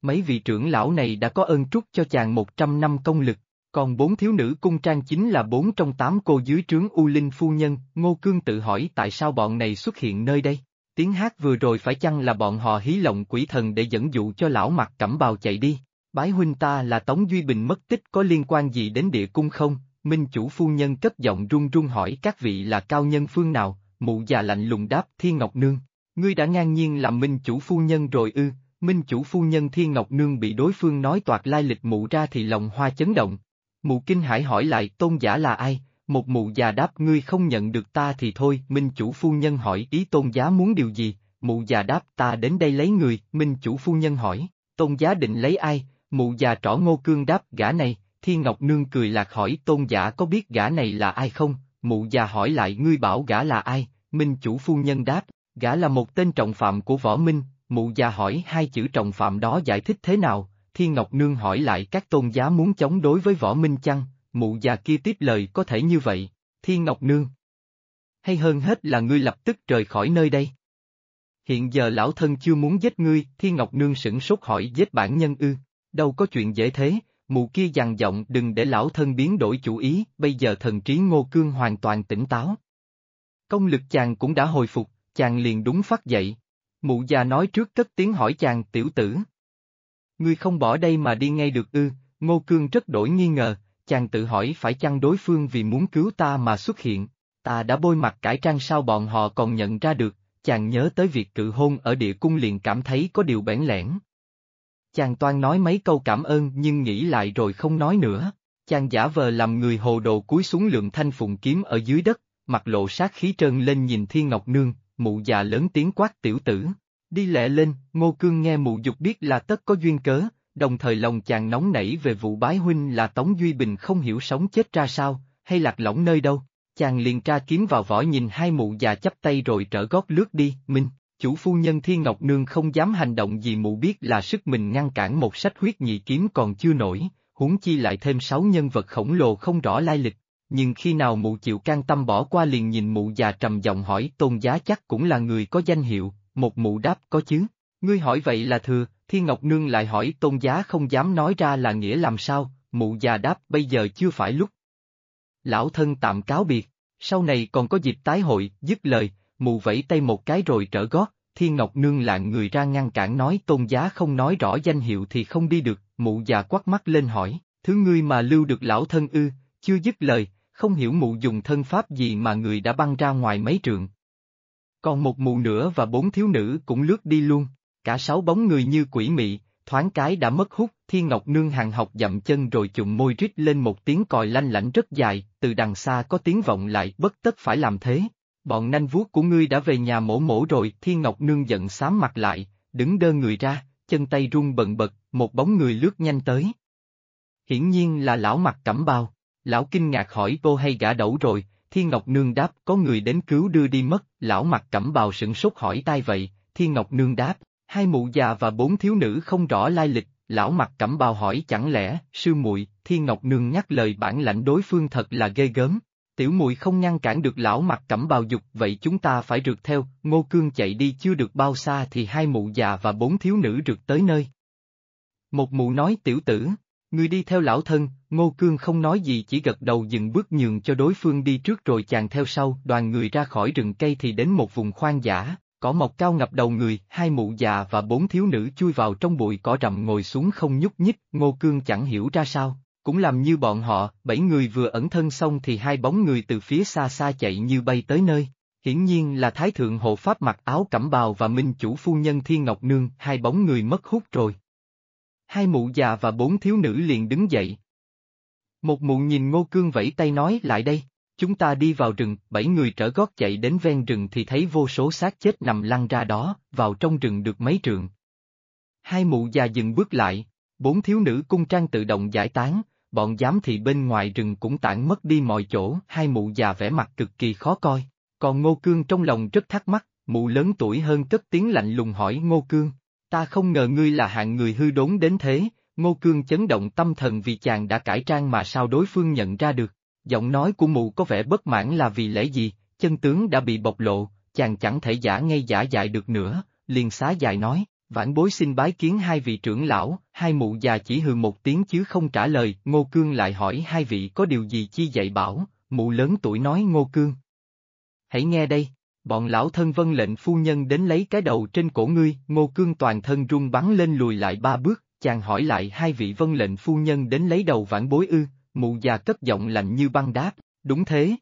Mấy vị trưởng lão này đã có ơn trúc cho chàng một trăm năm công lực, còn bốn thiếu nữ cung trang chính là bốn trong tám cô dưới trướng U Linh Phu Nhân, Ngô Cương tự hỏi tại sao bọn này xuất hiện nơi đây. Tiếng hát vừa rồi phải chăng là bọn họ hí lộng quỷ thần để dẫn dụ cho lão mặt cẩm bào chạy đi. Bái huynh ta là Tống Duy Bình mất tích có liên quan gì đến địa cung không? Minh chủ phu nhân cất giọng run run hỏi các vị là cao nhân phương nào, mụ già lạnh lùng đáp Thiên Ngọc Nương. Ngươi đã ngang nhiên làm minh chủ phu nhân rồi ư, Minh chủ phu nhân Thiên Ngọc Nương bị đối phương nói toạc lai lịch mụ ra thì lòng hoa chấn động. Mụ kinh hải hỏi lại tôn giả là ai, một mụ già đáp ngươi không nhận được ta thì thôi, Minh chủ phu nhân hỏi ý tôn giá muốn điều gì, mụ già đáp ta đến đây lấy người, Minh chủ phu nhân hỏi, tôn giá định lấy ai, mụ già trỏ ngô cương đáp gã này, Thiên Ngọc Nương cười lạc hỏi tôn giả có biết gã này là ai không, mụ già hỏi lại ngươi bảo gã là ai, Minh chủ phu nhân đáp, gã là một tên trọng phạm của võ minh, mụ già hỏi hai chữ trọng phạm đó giải thích thế nào, Thiên Ngọc Nương hỏi lại các tôn giá muốn chống đối với võ minh chăng, mụ già kia tiếp lời có thể như vậy, Thiên Ngọc Nương. Hay hơn hết là ngươi lập tức rời khỏi nơi đây. Hiện giờ lão thân chưa muốn giết ngươi, Thiên Ngọc Nương sửng sốt hỏi giết bản nhân ư, đâu có chuyện dễ thế, mụ kia dằn giọng đừng để lão thân biến đổi chủ ý, bây giờ thần trí ngô cương hoàn toàn tỉnh táo. Công lực chàng cũng đã hồi phục, chàng liền đúng phát dậy. Mụ già nói trước cất tiếng hỏi chàng tiểu tử. Ngươi không bỏ đây mà đi ngay được ư, ngô cương rất đổi nghi ngờ, chàng tự hỏi phải chăng đối phương vì muốn cứu ta mà xuất hiện, ta đã bôi mặt cải trang sao bọn họ còn nhận ra được, chàng nhớ tới việc cự hôn ở địa cung liền cảm thấy có điều bẽn lẽn. Chàng toan nói mấy câu cảm ơn nhưng nghĩ lại rồi không nói nữa, chàng giả vờ làm người hồ đồ cúi xuống lượng thanh phụng kiếm ở dưới đất, mặt lộ sát khí trơn lên nhìn Thiên Ngọc Nương, mụ già lớn tiếng quát tiểu tử. Đi lẹ lên, Ngô Cương nghe mụ dục biết là tất có duyên cớ, đồng thời lòng chàng nóng nảy về vụ bái huynh là Tống Duy Bình không hiểu sống chết ra sao, hay lạc lõng nơi đâu. Chàng liền tra kiếm vào vỏ nhìn hai mụ già chắp tay rồi trở gót lướt đi, Minh, chủ phu nhân Thiên Ngọc Nương không dám hành động gì mụ biết là sức mình ngăn cản một sách huyết nhị kiếm còn chưa nổi, huống chi lại thêm sáu nhân vật khổng lồ không rõ lai lịch. Nhưng khi nào mụ chịu can tâm bỏ qua liền nhìn mụ già trầm giọng hỏi tôn giá chắc cũng là người có danh hiệu, một mụ đáp có chứ, ngươi hỏi vậy là thừa, Thiên Ngọc Nương lại hỏi tôn giá không dám nói ra là nghĩa làm sao, mụ già đáp bây giờ chưa phải lúc. Lão thân tạm cáo biệt, sau này còn có dịp tái hội, dứt lời, mụ vẫy tay một cái rồi trở gót, Thiên Ngọc Nương lạng người ra ngăn cản nói tôn giá không nói rõ danh hiệu thì không đi được, mụ già quắt mắt lên hỏi, thứ ngươi mà lưu được lão thân ư, chưa dứt lời, không hiểu mụ dùng thân pháp gì mà người đã băng ra ngoài mấy trượng. Còn một mụ nữa và bốn thiếu nữ cũng lướt đi luôn, cả sáu bóng người như quỷ mị, thoáng cái đã mất hút, Thiên Ngọc Nương hàng học dậm chân rồi chụm môi rít lên một tiếng còi lanh lảnh rất dài, từ đằng xa có tiếng vọng lại bất tất phải làm thế. Bọn nanh vuốt của ngươi đã về nhà mổ mổ rồi, Thiên Ngọc Nương giận xám mặt lại, đứng đơ người ra, chân tay run bần bật, một bóng người lướt nhanh tới. Hiển nhiên là lão mặt cẩm bao, lão kinh ngạc hỏi cô hay gã đẩu rồi, Thiên Ngọc Nương đáp có người đến cứu đưa đi mất, lão mặt cẩm bào sửng sốt hỏi tai vậy, Thiên Ngọc Nương đáp, hai mụ già và bốn thiếu nữ không rõ lai lịch, lão mặt cẩm bào hỏi chẳng lẽ, sư muội? Thiên Ngọc Nương nhắc lời bản lãnh đối phương thật là ghê gớm. Tiểu muội không ngăn cản được lão mặt cẩm bào dục vậy chúng ta phải rượt theo, ngô cương chạy đi chưa được bao xa thì hai mụ già và bốn thiếu nữ rượt tới nơi. Một mụ nói tiểu tử, người đi theo lão thân, ngô cương không nói gì chỉ gật đầu dừng bước nhường cho đối phương đi trước rồi chàng theo sau, đoàn người ra khỏi rừng cây thì đến một vùng khoang giả, cỏ mọc cao ngập đầu người, hai mụ già và bốn thiếu nữ chui vào trong bụi cỏ rậm ngồi xuống không nhúc nhích, ngô cương chẳng hiểu ra sao, cũng làm như bọn họ, bảy người vừa ẩn thân xong thì hai bóng người từ phía xa xa chạy như bay tới nơi. Hiển nhiên là Thái Thượng Hộ Pháp mặc áo cẩm bào và Minh Chủ Phu Nhân Thiên Ngọc Nương, hai bóng người mất hút rồi. Hai mụ già và bốn thiếu nữ liền đứng dậy. Một mụ nhìn Ngô Cương vẫy tay nói lại đây. Chúng ta đi vào rừng, bảy người trở gót chạy đến ven rừng thì thấy vô số xác chết nằm lăn ra đó, vào trong rừng được mấy trượng. Hai mụ già dừng bước lại, bốn thiếu nữ cung trang tự động giải tán, bọn giám thị bên ngoài rừng cũng tản mất đi mọi chỗ, hai mụ già vẻ mặt cực kỳ khó coi. Còn Ngô Cương trong lòng rất thắc mắc, mụ lớn tuổi hơn cất tiếng lạnh lùng hỏi Ngô Cương, ta không ngờ ngươi là hạng người hư đốn đến thế, Ngô Cương chấn động tâm thần vì chàng đã cải trang mà sao đối phương nhận ra được. Giọng nói của mụ có vẻ bất mãn là vì lẽ gì, chân tướng đã bị bộc lộ, chàng chẳng thể giả ngay giả dại được nữa, liền xá dài nói, vãn bối xin bái kiến hai vị trưởng lão, hai mụ già chỉ hừ một tiếng chứ không trả lời, Ngô Cương lại hỏi hai vị có điều gì chi dạy bảo, mụ lớn tuổi nói Ngô Cương. Hãy nghe đây, bọn lão thân vân lệnh phu nhân đến lấy cái đầu trên cổ ngươi, Ngô Cương toàn thân run bắn lên lùi lại ba bước, chàng hỏi lại hai vị vân lệnh phu nhân đến lấy đầu vãn bối ư, mụ già cất giọng lạnh như băng đáp, đúng thế.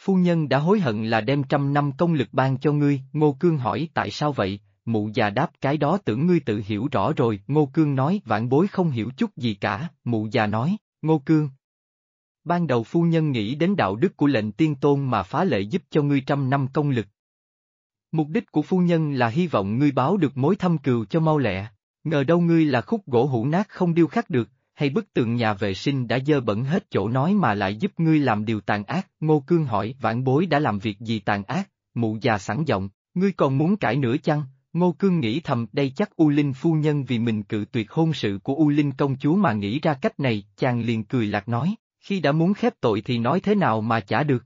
Phu nhân đã hối hận là đem trăm năm công lực ban cho ngươi, Ngô Cương hỏi tại sao vậy, mụ già đáp cái đó tưởng ngươi tự hiểu rõ rồi, Ngô Cương nói vãn bối không hiểu chút gì cả, mụ già nói, Ngô Cương. Ban đầu phu nhân nghĩ đến đạo đức của lệnh tiên tôn mà phá lệ giúp cho ngươi trăm năm công lực. Mục đích của phu nhân là hy vọng ngươi báo được mối thâm cừu cho mau lẹ, ngờ đâu ngươi là khúc gỗ hũ nát không điêu khắc được, hay bức tượng nhà vệ sinh đã dơ bẩn hết chỗ nói mà lại giúp ngươi làm điều tàn ác, Ngô Cương hỏi vãn bối đã làm việc gì tàn ác, mụ già sẵn giọng, ngươi còn muốn cãi nữa chăng? Ngô Cương nghĩ thầm đây chắc U Linh phu nhân vì mình cự tuyệt hôn sự của U Linh công chúa mà nghĩ ra cách này, chàng liền cười lạc nói, khi đã muốn khép tội thì nói thế nào mà chả được.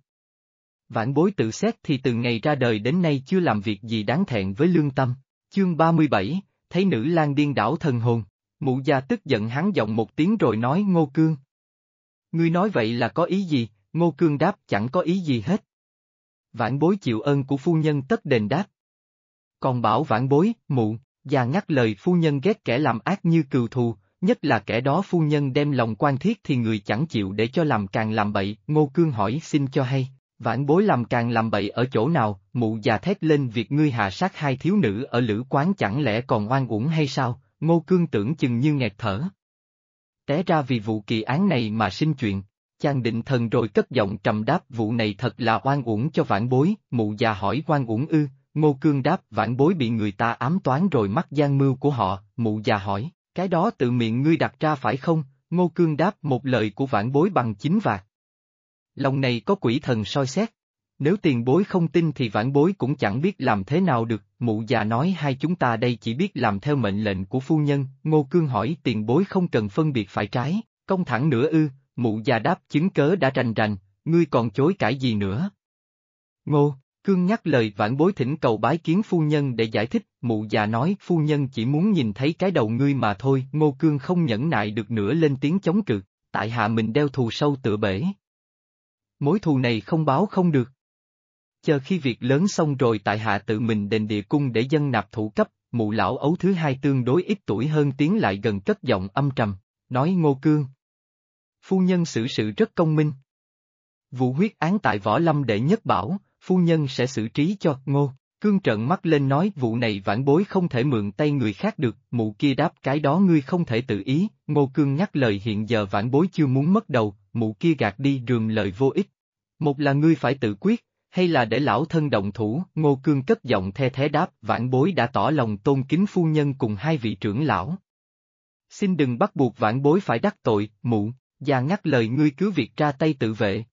Vãn bối tự xét thì từ ngày ra đời đến nay chưa làm việc gì đáng thẹn với lương tâm. Chương 37, thấy nữ lang điên đảo thần hồn, mụ già tức giận hắn giọng một tiếng rồi nói Ngô Cương. Ngươi nói vậy là có ý gì, Ngô Cương đáp chẳng có ý gì hết. Vãn bối chịu ơn của phu nhân tất đền đáp. Còn bảo vãn bối, mụ, già ngắt lời phu nhân ghét kẻ làm ác như cừu thù, nhất là kẻ đó phu nhân đem lòng quan thiết thì người chẳng chịu để cho làm càng làm bậy, Ngô Cương hỏi xin cho hay, vãn bối làm càng làm bậy ở chỗ nào, mụ già thét lên việc ngươi hạ sát hai thiếu nữ ở lữ quán chẳng lẽ còn oan uổng hay sao, Ngô Cương tưởng chừng như nghẹt thở. Té ra vì vụ kỳ án này mà sinh chuyện, chàng định thần rồi cất giọng trầm đáp vụ này thật là oan uổng cho vãn bối, mụ già hỏi oan uổng ư, Ngô Cương đáp vãn bối bị người ta ám toán rồi mắc gian mưu của họ, mụ già hỏi, cái đó tự miệng ngươi đặt ra phải không? Ngô Cương đáp một lời của vãn bối bằng chính vạc. Lòng này có quỷ thần soi xét. Nếu tiền bối không tin thì vãn bối cũng chẳng biết làm thế nào được, mụ già nói hai chúng ta đây chỉ biết làm theo mệnh lệnh của phu nhân, Ngô Cương hỏi tiền bối không cần phân biệt phải trái, công thẳng nữa ư, mụ già đáp chứng cớ đã rành rành, ngươi còn chối cãi gì nữa. Ngô, Cương nhắc lời vãn bối thỉnh cầu bái kiến phu nhân để giải thích, mụ già nói phu nhân chỉ muốn nhìn thấy cái đầu ngươi mà thôi, Ngô Cương không nhẫn nại được nữa lên tiếng chống cự, tại hạ mình đeo thù sâu tựa bể. Mối thù này không báo không được. Chờ khi việc lớn xong rồi tại hạ tự mình đền địa cung để dân nạp thủ cấp, mụ lão ấu thứ hai tương đối ít tuổi hơn tiến lại gần cất giọng âm trầm, nói Ngô Cương. Phu nhân xử sự rất công minh. Vụ huyết án tại võ lâm đệ nhất bảo, phu nhân sẽ xử trí cho, ngô. Cương trợn mắt lên nói vụ này vãn bối không thể mượn tay người khác được, mụ kia đáp cái đó ngươi không thể tự ý, ngô cương nhắc lời hiện giờ vãn bối chưa muốn mất đầu, mụ kia gạt đi rườm lời vô ích. Một là ngươi phải tự quyết, hay là để lão thân động thủ, ngô cương cất giọng the thế đáp vãn bối đã tỏ lòng tôn kính phu nhân cùng hai vị trưởng lão. Xin đừng bắt buộc vãn bối phải đắc tội, mụ, già ngắt lời ngươi cứ việc ra tay tự vệ,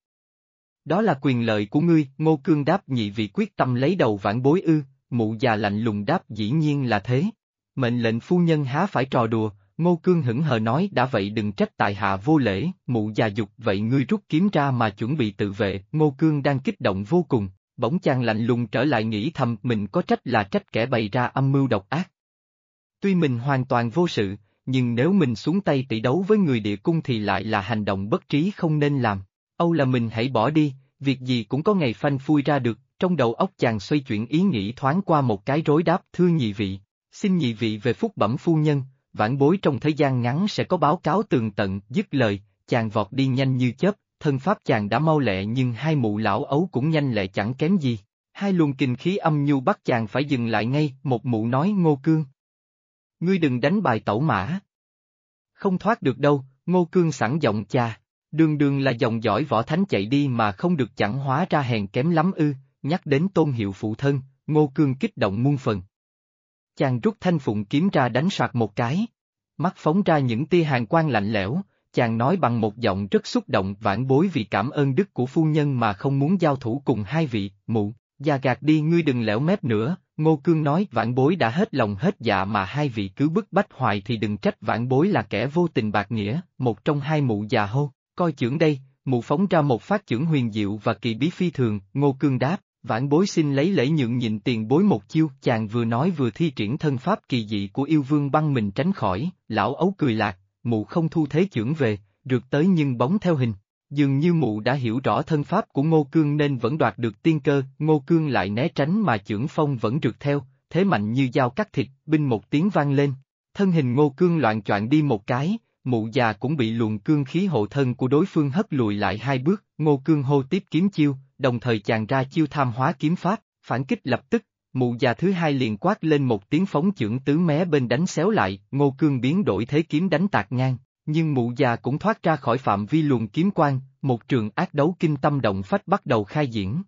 đó là quyền lợi của ngươi, Ngô Cương đáp nhị vị quyết tâm lấy đầu vãn bối ư, mụ già lạnh lùng đáp dĩ nhiên là thế. Mệnh lệnh phu nhân há phải trò đùa, Ngô Cương hững hờ nói đã vậy đừng trách tại hạ vô lễ, mụ già dục vậy ngươi rút kiếm ra mà chuẩn bị tự vệ, Ngô Cương đang kích động vô cùng, bỗng chàng lạnh lùng trở lại nghĩ thầm mình có trách là trách kẻ bày ra âm mưu độc ác. Tuy mình hoàn toàn vô sự, nhưng nếu mình xuống tay tỷ đấu với người địa cung thì lại là hành động bất trí không nên làm. Âu là mình hãy bỏ đi, việc gì cũng có ngày phanh phui ra được, trong đầu óc chàng xoay chuyển ý nghĩ thoáng qua một cái rối đáp thưa nhị vị, xin nhị vị về phúc bẩm phu nhân, vãn bối trong thời gian ngắn sẽ có báo cáo tường tận, dứt lời, chàng vọt đi nhanh như chớp, thân pháp chàng đã mau lẹ nhưng hai mụ lão ấu cũng nhanh lẹ chẳng kém gì. Hai luồng kinh khí âm nhu bắt chàng phải dừng lại ngay, một mụ nói ngô cương. Ngươi đừng đánh bài tẩu mã. Không thoát được đâu, ngô cương sẵn giọng cha. Đường đường là dòng dõi võ thánh chạy đi mà không được chẳng hóa ra hèn kém lắm ư, nhắc đến tôn hiệu phụ thân, ngô cương kích động muôn phần. Chàng rút thanh phụng kiếm ra đánh soạt một cái. Mắt phóng ra những tia hàng quang lạnh lẽo, chàng nói bằng một giọng rất xúc động vãn bối vì cảm ơn đức của phu nhân mà không muốn giao thủ cùng hai vị, mụ, già gạt đi ngươi đừng lẻo mép nữa, Ngô Cương nói vãn bối đã hết lòng hết dạ mà hai vị cứ bức bách hoài thì đừng trách vãn bối là kẻ vô tình bạc nghĩa, một trong hai mụ già hô coi chưởng đây, mụ phóng ra một phát chưởng huyền diệu và kỳ bí phi thường, ngô cương đáp, vãn bối xin lấy lễ nhượng nhịn tiền bối một chiêu, chàng vừa nói vừa thi triển thân pháp kỳ dị của yêu vương băng mình tránh khỏi, lão ấu cười lạc, mụ không thu thế chưởng về, rượt tới nhưng bóng theo hình. Dường như mụ đã hiểu rõ thân pháp của Ngô Cương nên vẫn đoạt được tiên cơ, Ngô Cương lại né tránh mà chưởng phong vẫn rượt theo, thế mạnh như dao cắt thịt, binh một tiếng vang lên. Thân hình Ngô Cương loạn choạng đi một cái, mụ già cũng bị luồng cương khí hộ thân của đối phương hất lùi lại hai bước, ngô cương hô tiếp kiếm chiêu, đồng thời chàng ra chiêu tham hóa kiếm pháp, phản kích lập tức, mụ già thứ hai liền quát lên một tiếng phóng chưởng tứ mé bên đánh xéo lại, ngô cương biến đổi thế kiếm đánh tạc ngang, nhưng mụ già cũng thoát ra khỏi phạm vi luồng kiếm quang, một trường ác đấu kinh tâm động phách bắt đầu khai diễn.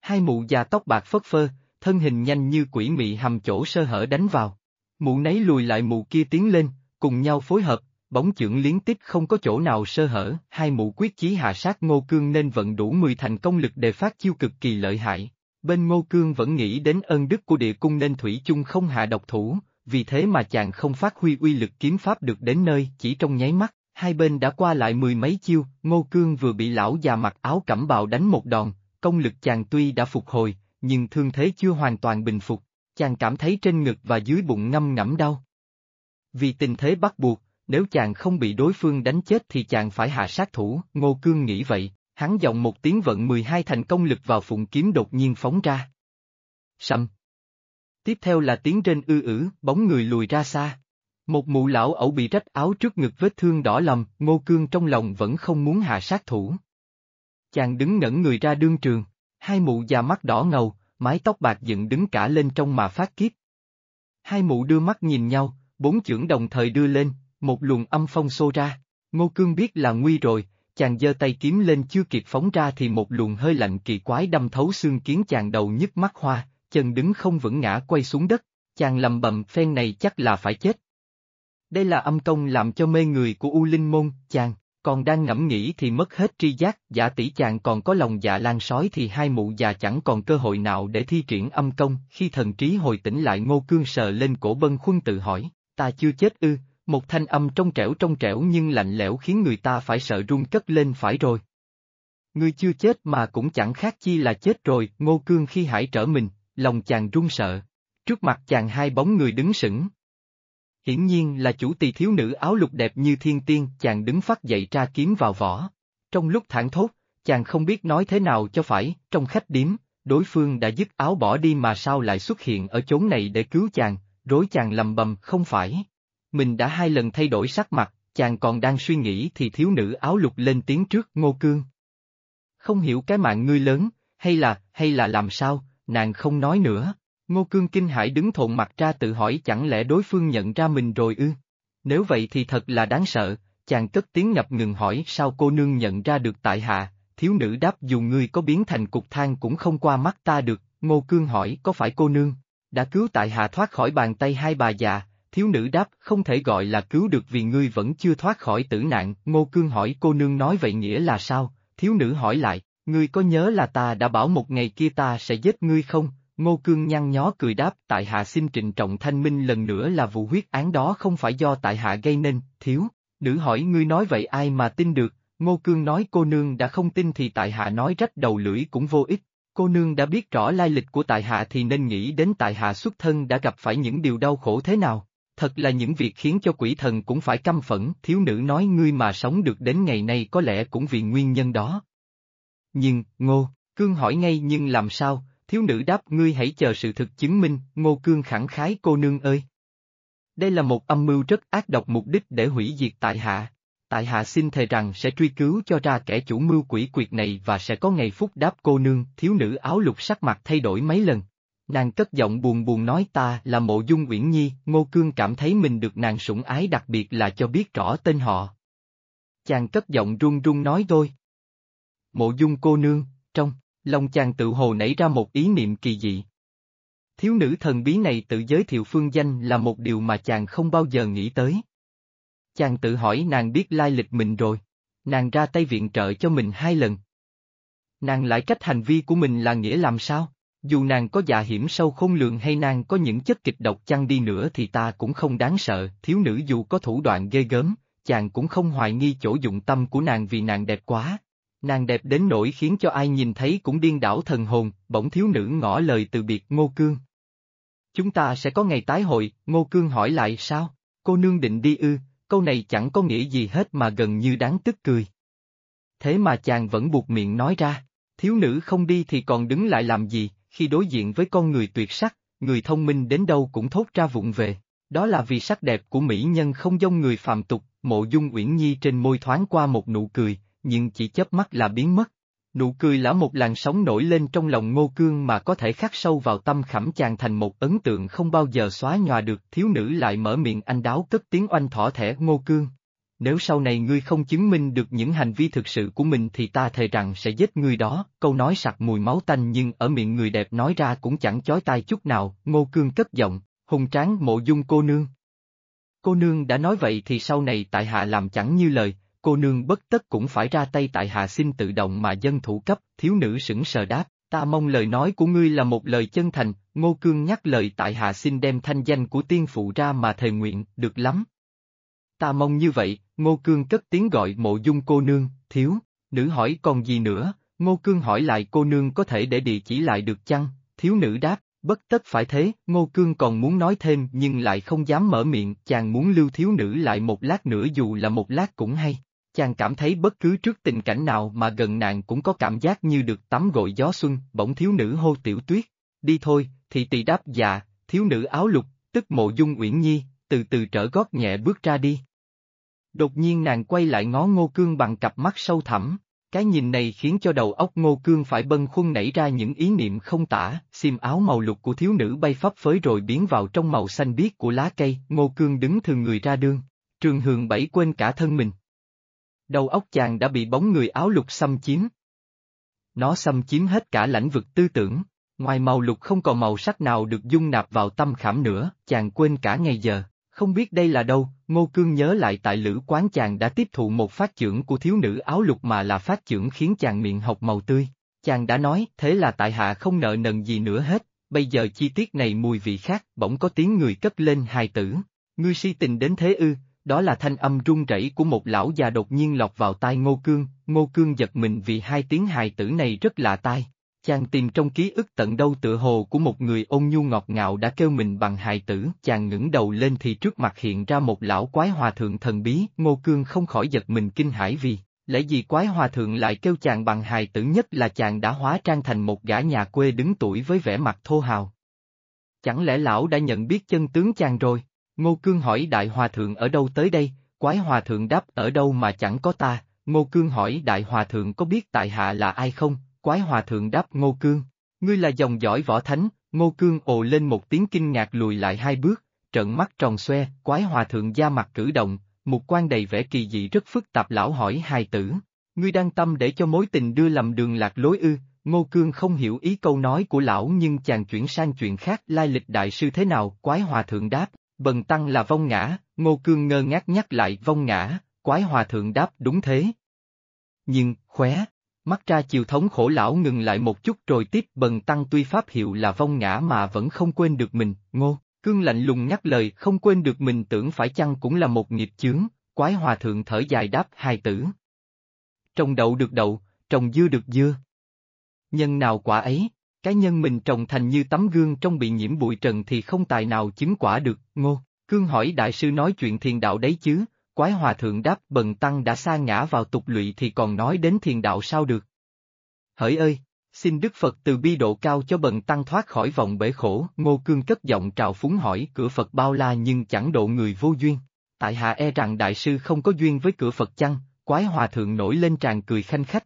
Hai mụ già tóc bạc phất phơ, thân hình nhanh như quỷ mị hầm chỗ sơ hở đánh vào. Mụ nấy lùi lại mụ kia tiến lên, cùng nhau phối hợp, bóng chưởng liến tích không có chỗ nào sơ hở, hai mụ quyết chí hạ sát Ngô Cương nên vận đủ 10 thành công lực để phát chiêu cực kỳ lợi hại. Bên Ngô Cương vẫn nghĩ đến ơn đức của địa cung nên Thủy chung không hạ độc thủ, vì thế mà chàng không phát huy uy lực kiếm pháp được đến nơi chỉ trong nháy mắt, hai bên đã qua lại mười mấy chiêu, Ngô Cương vừa bị lão già mặc áo cẩm bào đánh một đòn, công lực chàng tuy đã phục hồi, nhưng thương thế chưa hoàn toàn bình phục, chàng cảm thấy trên ngực và dưới bụng ngâm ngẫm đau. Vì tình thế bắt buộc, nếu chàng không bị đối phương đánh chết thì chàng phải hạ sát thủ, Ngô Cương nghĩ vậy, hắn dòng một tiếng vận 12 thành công lực vào phụng kiếm đột nhiên phóng ra. Sầm. Tiếp theo là tiếng trên ư ử, bóng người lùi ra xa. Một mụ lão ẩu bị rách áo trước ngực vết thương đỏ lầm, Ngô Cương trong lòng vẫn không muốn hạ sát thủ. Chàng đứng ngẩn người ra đương trường, hai mụ già mắt đỏ ngầu, mái tóc bạc dựng đứng cả lên trong mà phát kiếp. Hai mụ đưa mắt nhìn nhau, bốn chưởng đồng thời đưa lên, một luồng âm phong xô ra. Ngô Cương biết là nguy rồi, chàng giơ tay kiếm lên chưa kịp phóng ra thì một luồng hơi lạnh kỳ quái đâm thấu xương kiến chàng đầu nhức mắt hoa, chân đứng không vững ngã quay xuống đất, chàng lầm bầm phen này chắc là phải chết. Đây là âm công làm cho mê người của U Linh Môn, chàng, còn đang ngẫm nghĩ thì mất hết tri giác, giả tỷ chàng còn có lòng dạ lan sói thì hai mụ già chẳng còn cơ hội nào để thi triển âm công, khi thần trí hồi tỉnh lại ngô cương sờ lên cổ bân khuân tự hỏi, ta chưa chết ư, một thanh âm trong trẻo trong trẻo nhưng lạnh lẽo khiến người ta phải sợ run cất lên phải rồi. Ngươi chưa chết mà cũng chẳng khác chi là chết rồi, ngô cương khi hải trở mình, lòng chàng run sợ. Trước mặt chàng hai bóng người đứng sững. Hiển nhiên là chủ tỳ thiếu nữ áo lục đẹp như thiên tiên, chàng đứng phát dậy tra kiếm vào vỏ. Trong lúc thảng thốt, chàng không biết nói thế nào cho phải, trong khách điếm, đối phương đã dứt áo bỏ đi mà sao lại xuất hiện ở chốn này để cứu chàng, rối chàng lầm bầm không phải. Mình đã hai lần thay đổi sắc mặt, chàng còn đang suy nghĩ thì thiếu nữ áo lục lên tiếng trước ngô cương. Không hiểu cái mạng ngươi lớn, hay là, hay là làm sao, nàng không nói nữa. Ngô cương kinh hãi đứng thộn mặt ra tự hỏi chẳng lẽ đối phương nhận ra mình rồi ư? Nếu vậy thì thật là đáng sợ, chàng cất tiếng ngập ngừng hỏi sao cô nương nhận ra được tại hạ, thiếu nữ đáp dù ngươi có biến thành cục than cũng không qua mắt ta được, ngô cương hỏi có phải cô nương, đã cứu tại hạ thoát khỏi bàn tay hai bà già, Thiếu nữ đáp, không thể gọi là cứu được vì ngươi vẫn chưa thoát khỏi tử nạn, Ngô Cương hỏi cô nương nói vậy nghĩa là sao, thiếu nữ hỏi lại, ngươi có nhớ là ta đã bảo một ngày kia ta sẽ giết ngươi không? Ngô Cương nhăn nhó cười đáp, tại hạ xin trịnh trọng thanh minh lần nữa là vụ huyết án đó không phải do tại hạ gây nên, thiếu, nữ hỏi ngươi nói vậy ai mà tin được, Ngô Cương nói cô nương đã không tin thì tại hạ nói rách đầu lưỡi cũng vô ích, cô nương đã biết rõ lai lịch của tại hạ thì nên nghĩ đến tại hạ xuất thân đã gặp phải những điều đau khổ thế nào thật là những việc khiến cho quỷ thần cũng phải căm phẫn, thiếu nữ nói ngươi mà sống được đến ngày nay có lẽ cũng vì nguyên nhân đó. Nhưng, Ngô, Cương hỏi ngay nhưng làm sao, thiếu nữ đáp ngươi hãy chờ sự thực chứng minh, Ngô Cương khẳng khái cô nương ơi. Đây là một âm mưu rất ác độc mục đích để hủy diệt tại hạ. Tại hạ xin thề rằng sẽ truy cứu cho ra kẻ chủ mưu quỷ quyệt này và sẽ có ngày phúc đáp cô nương, thiếu nữ áo lục sắc mặt thay đổi mấy lần. Nàng cất giọng buồn buồn nói ta là mộ dung uyển nhi, ngô cương cảm thấy mình được nàng sủng ái đặc biệt là cho biết rõ tên họ. Chàng cất giọng run run nói tôi. Mộ dung cô nương, trong, lòng chàng tự hồ nảy ra một ý niệm kỳ dị. Thiếu nữ thần bí này tự giới thiệu phương danh là một điều mà chàng không bao giờ nghĩ tới. Chàng tự hỏi nàng biết lai lịch mình rồi. Nàng ra tay viện trợ cho mình hai lần. Nàng lại trách hành vi của mình là nghĩa làm sao? Dù nàng có dạ hiểm sâu khôn lường hay nàng có những chất kịch độc chăng đi nữa thì ta cũng không đáng sợ, thiếu nữ dù có thủ đoạn ghê gớm, chàng cũng không hoài nghi chỗ dụng tâm của nàng vì nàng đẹp quá. Nàng đẹp đến nỗi khiến cho ai nhìn thấy cũng điên đảo thần hồn, bỗng thiếu nữ ngỏ lời từ biệt Ngô Cương. Chúng ta sẽ có ngày tái hội, Ngô Cương hỏi lại sao, cô nương định đi ư, câu này chẳng có nghĩa gì hết mà gần như đáng tức cười. Thế mà chàng vẫn buộc miệng nói ra, thiếu nữ không đi thì còn đứng lại làm gì, khi đối diện với con người tuyệt sắc, người thông minh đến đâu cũng thốt ra vụng về. Đó là vì sắc đẹp của mỹ nhân không giống người phàm tục, mộ dung uyển nhi trên môi thoáng qua một nụ cười, nhưng chỉ chớp mắt là biến mất. Nụ cười là một làn sóng nổi lên trong lòng ngô cương mà có thể khắc sâu vào tâm khảm chàng thành một ấn tượng không bao giờ xóa nhòa được thiếu nữ lại mở miệng anh đáo cất tiếng oanh thỏ thẻ ngô cương. Nếu sau này ngươi không chứng minh được những hành vi thực sự của mình thì ta thề rằng sẽ giết ngươi đó, câu nói sặc mùi máu tanh nhưng ở miệng người đẹp nói ra cũng chẳng chói tai chút nào, ngô cương cất giọng, hùng tráng mộ dung cô nương. Cô nương đã nói vậy thì sau này tại hạ làm chẳng như lời, cô nương bất tất cũng phải ra tay tại hạ xin tự động mà dân thủ cấp, thiếu nữ sững sờ đáp, ta mong lời nói của ngươi là một lời chân thành, ngô cương nhắc lời tại hạ xin đem thanh danh của tiên phụ ra mà thề nguyện, được lắm. Ta mong như vậy, ngô cương cất tiếng gọi mộ dung cô nương, thiếu, nữ hỏi còn gì nữa, ngô cương hỏi lại cô nương có thể để địa chỉ lại được chăng, thiếu nữ đáp, bất tất phải thế, ngô cương còn muốn nói thêm nhưng lại không dám mở miệng, chàng muốn lưu thiếu nữ lại một lát nữa dù là một lát cũng hay. Chàng cảm thấy bất cứ trước tình cảnh nào mà gần nàng cũng có cảm giác như được tắm gội gió xuân, bỗng thiếu nữ hô tiểu tuyết. Đi thôi, thì tỳ đáp dạ, thiếu nữ áo lục, tức mộ dung uyển nhi, từ từ trở gót nhẹ bước ra đi. Đột nhiên nàng quay lại ngó ngô cương bằng cặp mắt sâu thẳm, cái nhìn này khiến cho đầu óc ngô cương phải bâng khuâng nảy ra những ý niệm không tả, xiêm áo màu lục của thiếu nữ bay phấp phới rồi biến vào trong màu xanh biếc của lá cây, ngô cương đứng thường người ra đương, trường hường bảy quên cả thân mình. Đầu óc chàng đã bị bóng người áo lục xâm chiếm. Nó xâm chiếm hết cả lãnh vực tư tưởng, ngoài màu lục không còn màu sắc nào được dung nạp vào tâm khảm nữa, chàng quên cả ngày giờ. Không biết đây là đâu, Ngô Cương nhớ lại tại lữ quán chàng đã tiếp thụ một phát trưởng của thiếu nữ áo lục mà là phát trưởng khiến chàng miệng học màu tươi. Chàng đã nói, thế là tại hạ không nợ nần gì nữa hết, bây giờ chi tiết này mùi vị khác, bỗng có tiếng người cất lên hài tử. Ngươi si tình đến thế ư, đó là thanh âm run rẩy của một lão già đột nhiên lọt vào tai Ngô Cương, Ngô Cương giật mình vì hai tiếng hài tử này rất lạ tai. Chàng tìm trong ký ức tận đâu tựa hồ của một người ôn nhu ngọt ngào đã kêu mình bằng hài tử, chàng ngẩng đầu lên thì trước mặt hiện ra một lão quái hòa thượng thần bí, Ngô Cương không khỏi giật mình kinh hãi vì, lẽ gì quái hòa thượng lại kêu chàng bằng hài tử nhất là chàng đã hóa trang thành một gã nhà quê đứng tuổi với vẻ mặt thô hào. Chẳng lẽ lão đã nhận biết chân tướng chàng rồi? Ngô Cương hỏi. Đại hòa thượng ở đâu tới đây, quái hòa thượng đáp ở đâu mà chẳng có ta, Ngô Cương hỏi. Đại hòa thượng có biết tại hạ là ai không, quái hòa thượng đáp Ngô Cương, ngươi là dòng dõi võ thánh, Ngô Cương ồ lên một tiếng kinh ngạc lùi lại hai bước, trợn mắt tròn xoe, quái hòa thượng da mặt cử động, một quan đầy vẻ kỳ dị rất phức tạp lão hỏi hai tử, ngươi đang tâm để cho mối tình đưa lầm đường lạc lối ư, Ngô Cương không hiểu ý câu nói của lão nhưng chàng chuyển sang chuyện khác lai lịch đại sư thế nào, quái hòa thượng đáp, bần tăng là vong ngã, Ngô Cương ngơ ngác nhắc lại vong ngã, quái hòa thượng đáp đúng thế. Nhưng, khóe, Mắt ra chiều thống khổ lão ngừng lại một chút rồi tiếp bần tăng tuy pháp hiệu là vong ngã mà vẫn không quên được mình, ngô, cương lạnh lùng nhắc lời không quên được mình tưởng phải chăng cũng là một nghiệp chướng, quái hòa thượng thở dài đáp hai tử. Trồng đậu được đậu, trồng dưa được dưa. Nhân nào quả ấy, cái nhân mình trồng thành như tấm gương trong bị nhiễm bụi trần thì không tài nào chứng quả được, ngô, cương hỏi đại sư nói chuyện thiền đạo đấy chứ, Quái hòa thượng đáp bần tăng đã sa ngã vào tục lụy thì còn nói đến thiền đạo sao được. Hỡi ơi, xin Đức Phật từ bi độ cao cho bần tăng thoát khỏi vòng bể khổ, ngô cương cất giọng trào phúng hỏi cửa Phật bao la nhưng chẳng độ người vô duyên. Tại hạ e rằng đại sư không có duyên với cửa Phật chăng, quái hòa thượng nổi lên tràn cười khanh khách.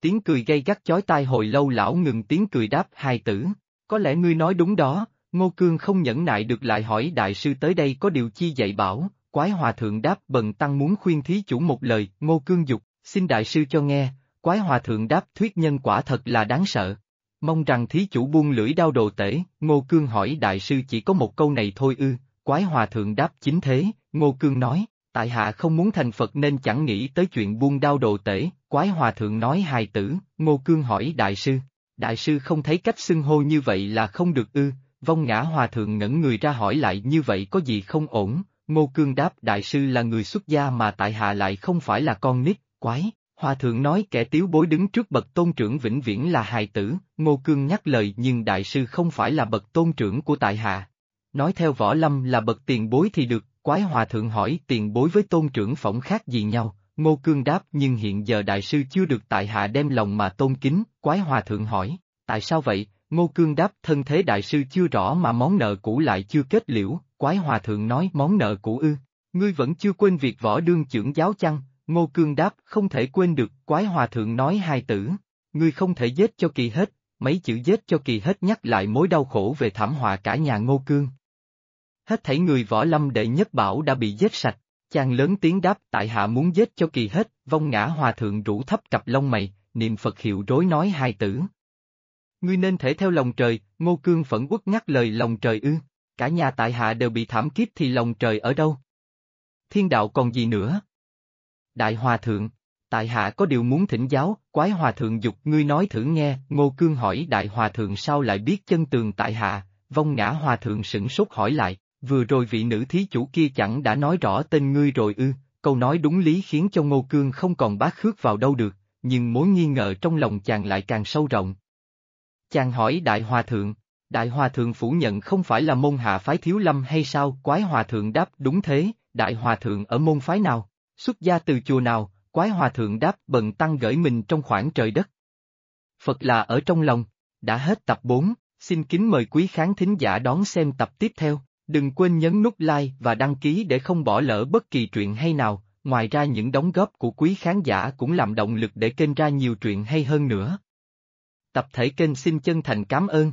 Tiếng cười gây gắt chói tai hồi lâu lão ngừng tiếng cười đáp hai tử, có lẽ ngươi nói đúng đó, ngô cương không nhẫn nại được lại hỏi đại sư tới đây có điều chi dạy bảo, Quái hòa thượng đáp bần tăng muốn khuyên thí chủ một lời, ngô cương dục, xin đại sư cho nghe, quái hòa thượng đáp thuyết nhân quả thật là đáng sợ. Mong rằng thí chủ buông lưỡi đao đồ tể, ngô cương hỏi đại sư chỉ có một câu này thôi ư, quái hòa thượng đáp chính thế, ngô cương nói, tại hạ không muốn thành Phật nên chẳng nghĩ tới chuyện buông đao đồ tể, quái hòa thượng nói hài tử, ngô cương hỏi đại sư, đại sư không thấy cách xưng hô như vậy là không được ư, vong ngã hòa thượng ngẩn người ra hỏi lại như vậy có gì không ổn, Ngô Cương đáp đại sư là người xuất gia mà tại hạ lại không phải là con nít, quái. Hòa thượng nói kẻ tiếu bối đứng trước bậc tôn trưởng vĩnh viễn là hài tử, Ngô Cương nhắc lời nhưng đại sư không phải là bậc tôn trưởng của tại hạ. Nói theo võ lâm là bậc tiền bối thì được, quái hòa thượng hỏi tiền bối với tôn trưởng phỏng khác gì nhau, Ngô Cương đáp nhưng hiện giờ đại sư chưa được tại hạ đem lòng mà tôn kính, quái hòa thượng hỏi, tại sao vậy, Ngô Cương đáp thân thế đại sư chưa rõ mà món nợ cũ lại chưa kết liễu, Quái hòa thượng nói món nợ cũ ư, ngươi vẫn chưa quên việc võ đương trưởng giáo chăng, ngô cương đáp không thể quên được, quái hòa thượng nói hai tử, ngươi không thể giết cho kỳ hết, mấy chữ giết cho kỳ hết nhắc lại mối đau khổ về thảm họa cả nhà ngô cương. Hết thảy người võ lâm đệ nhất bảo đã bị giết sạch, chàng lớn tiếng đáp tại hạ muốn giết cho kỳ hết, vong ngã hòa thượng rủ thấp cặp lông mày, niệm Phật hiệu rối nói hai tử. Ngươi nên thể theo lòng trời, ngô cương phẫn quốc ngắt lời lòng trời ư, cả nhà tại hạ đều bị thảm kiếp thì lòng trời ở đâu? Thiên đạo còn gì nữa? Đại Hòa Thượng, tại hạ có điều muốn thỉnh giáo, quái Hòa Thượng dục ngươi nói thử nghe, Ngô Cương hỏi Đại Hòa Thượng sao lại biết chân tường tại hạ, vong ngã Hòa Thượng sửng sốt hỏi lại, vừa rồi vị nữ thí chủ kia chẳng đã nói rõ tên ngươi rồi ư, câu nói đúng lý khiến cho Ngô Cương không còn bác khước vào đâu được, nhưng mối nghi ngờ trong lòng chàng lại càng sâu rộng. Chàng hỏi Đại Hòa Thượng, Đại Hòa Thượng phủ nhận không phải là môn hạ phái thiếu lâm hay sao, quái Hòa Thượng đáp đúng thế, Đại Hòa Thượng ở môn phái nào? Xuất gia từ chùa nào, quái hòa thượng đáp bần tăng gửi mình trong khoảng trời đất. Phật là ở trong lòng, đã hết tập 4, xin kính mời quý khán thính giả đón xem tập tiếp theo, đừng quên nhấn nút like và đăng ký để không bỏ lỡ bất kỳ truyện hay nào, ngoài ra những đóng góp của quý khán giả cũng làm động lực để kênh ra nhiều truyện hay hơn nữa. Tập thể kênh xin chân thành cảm ơn.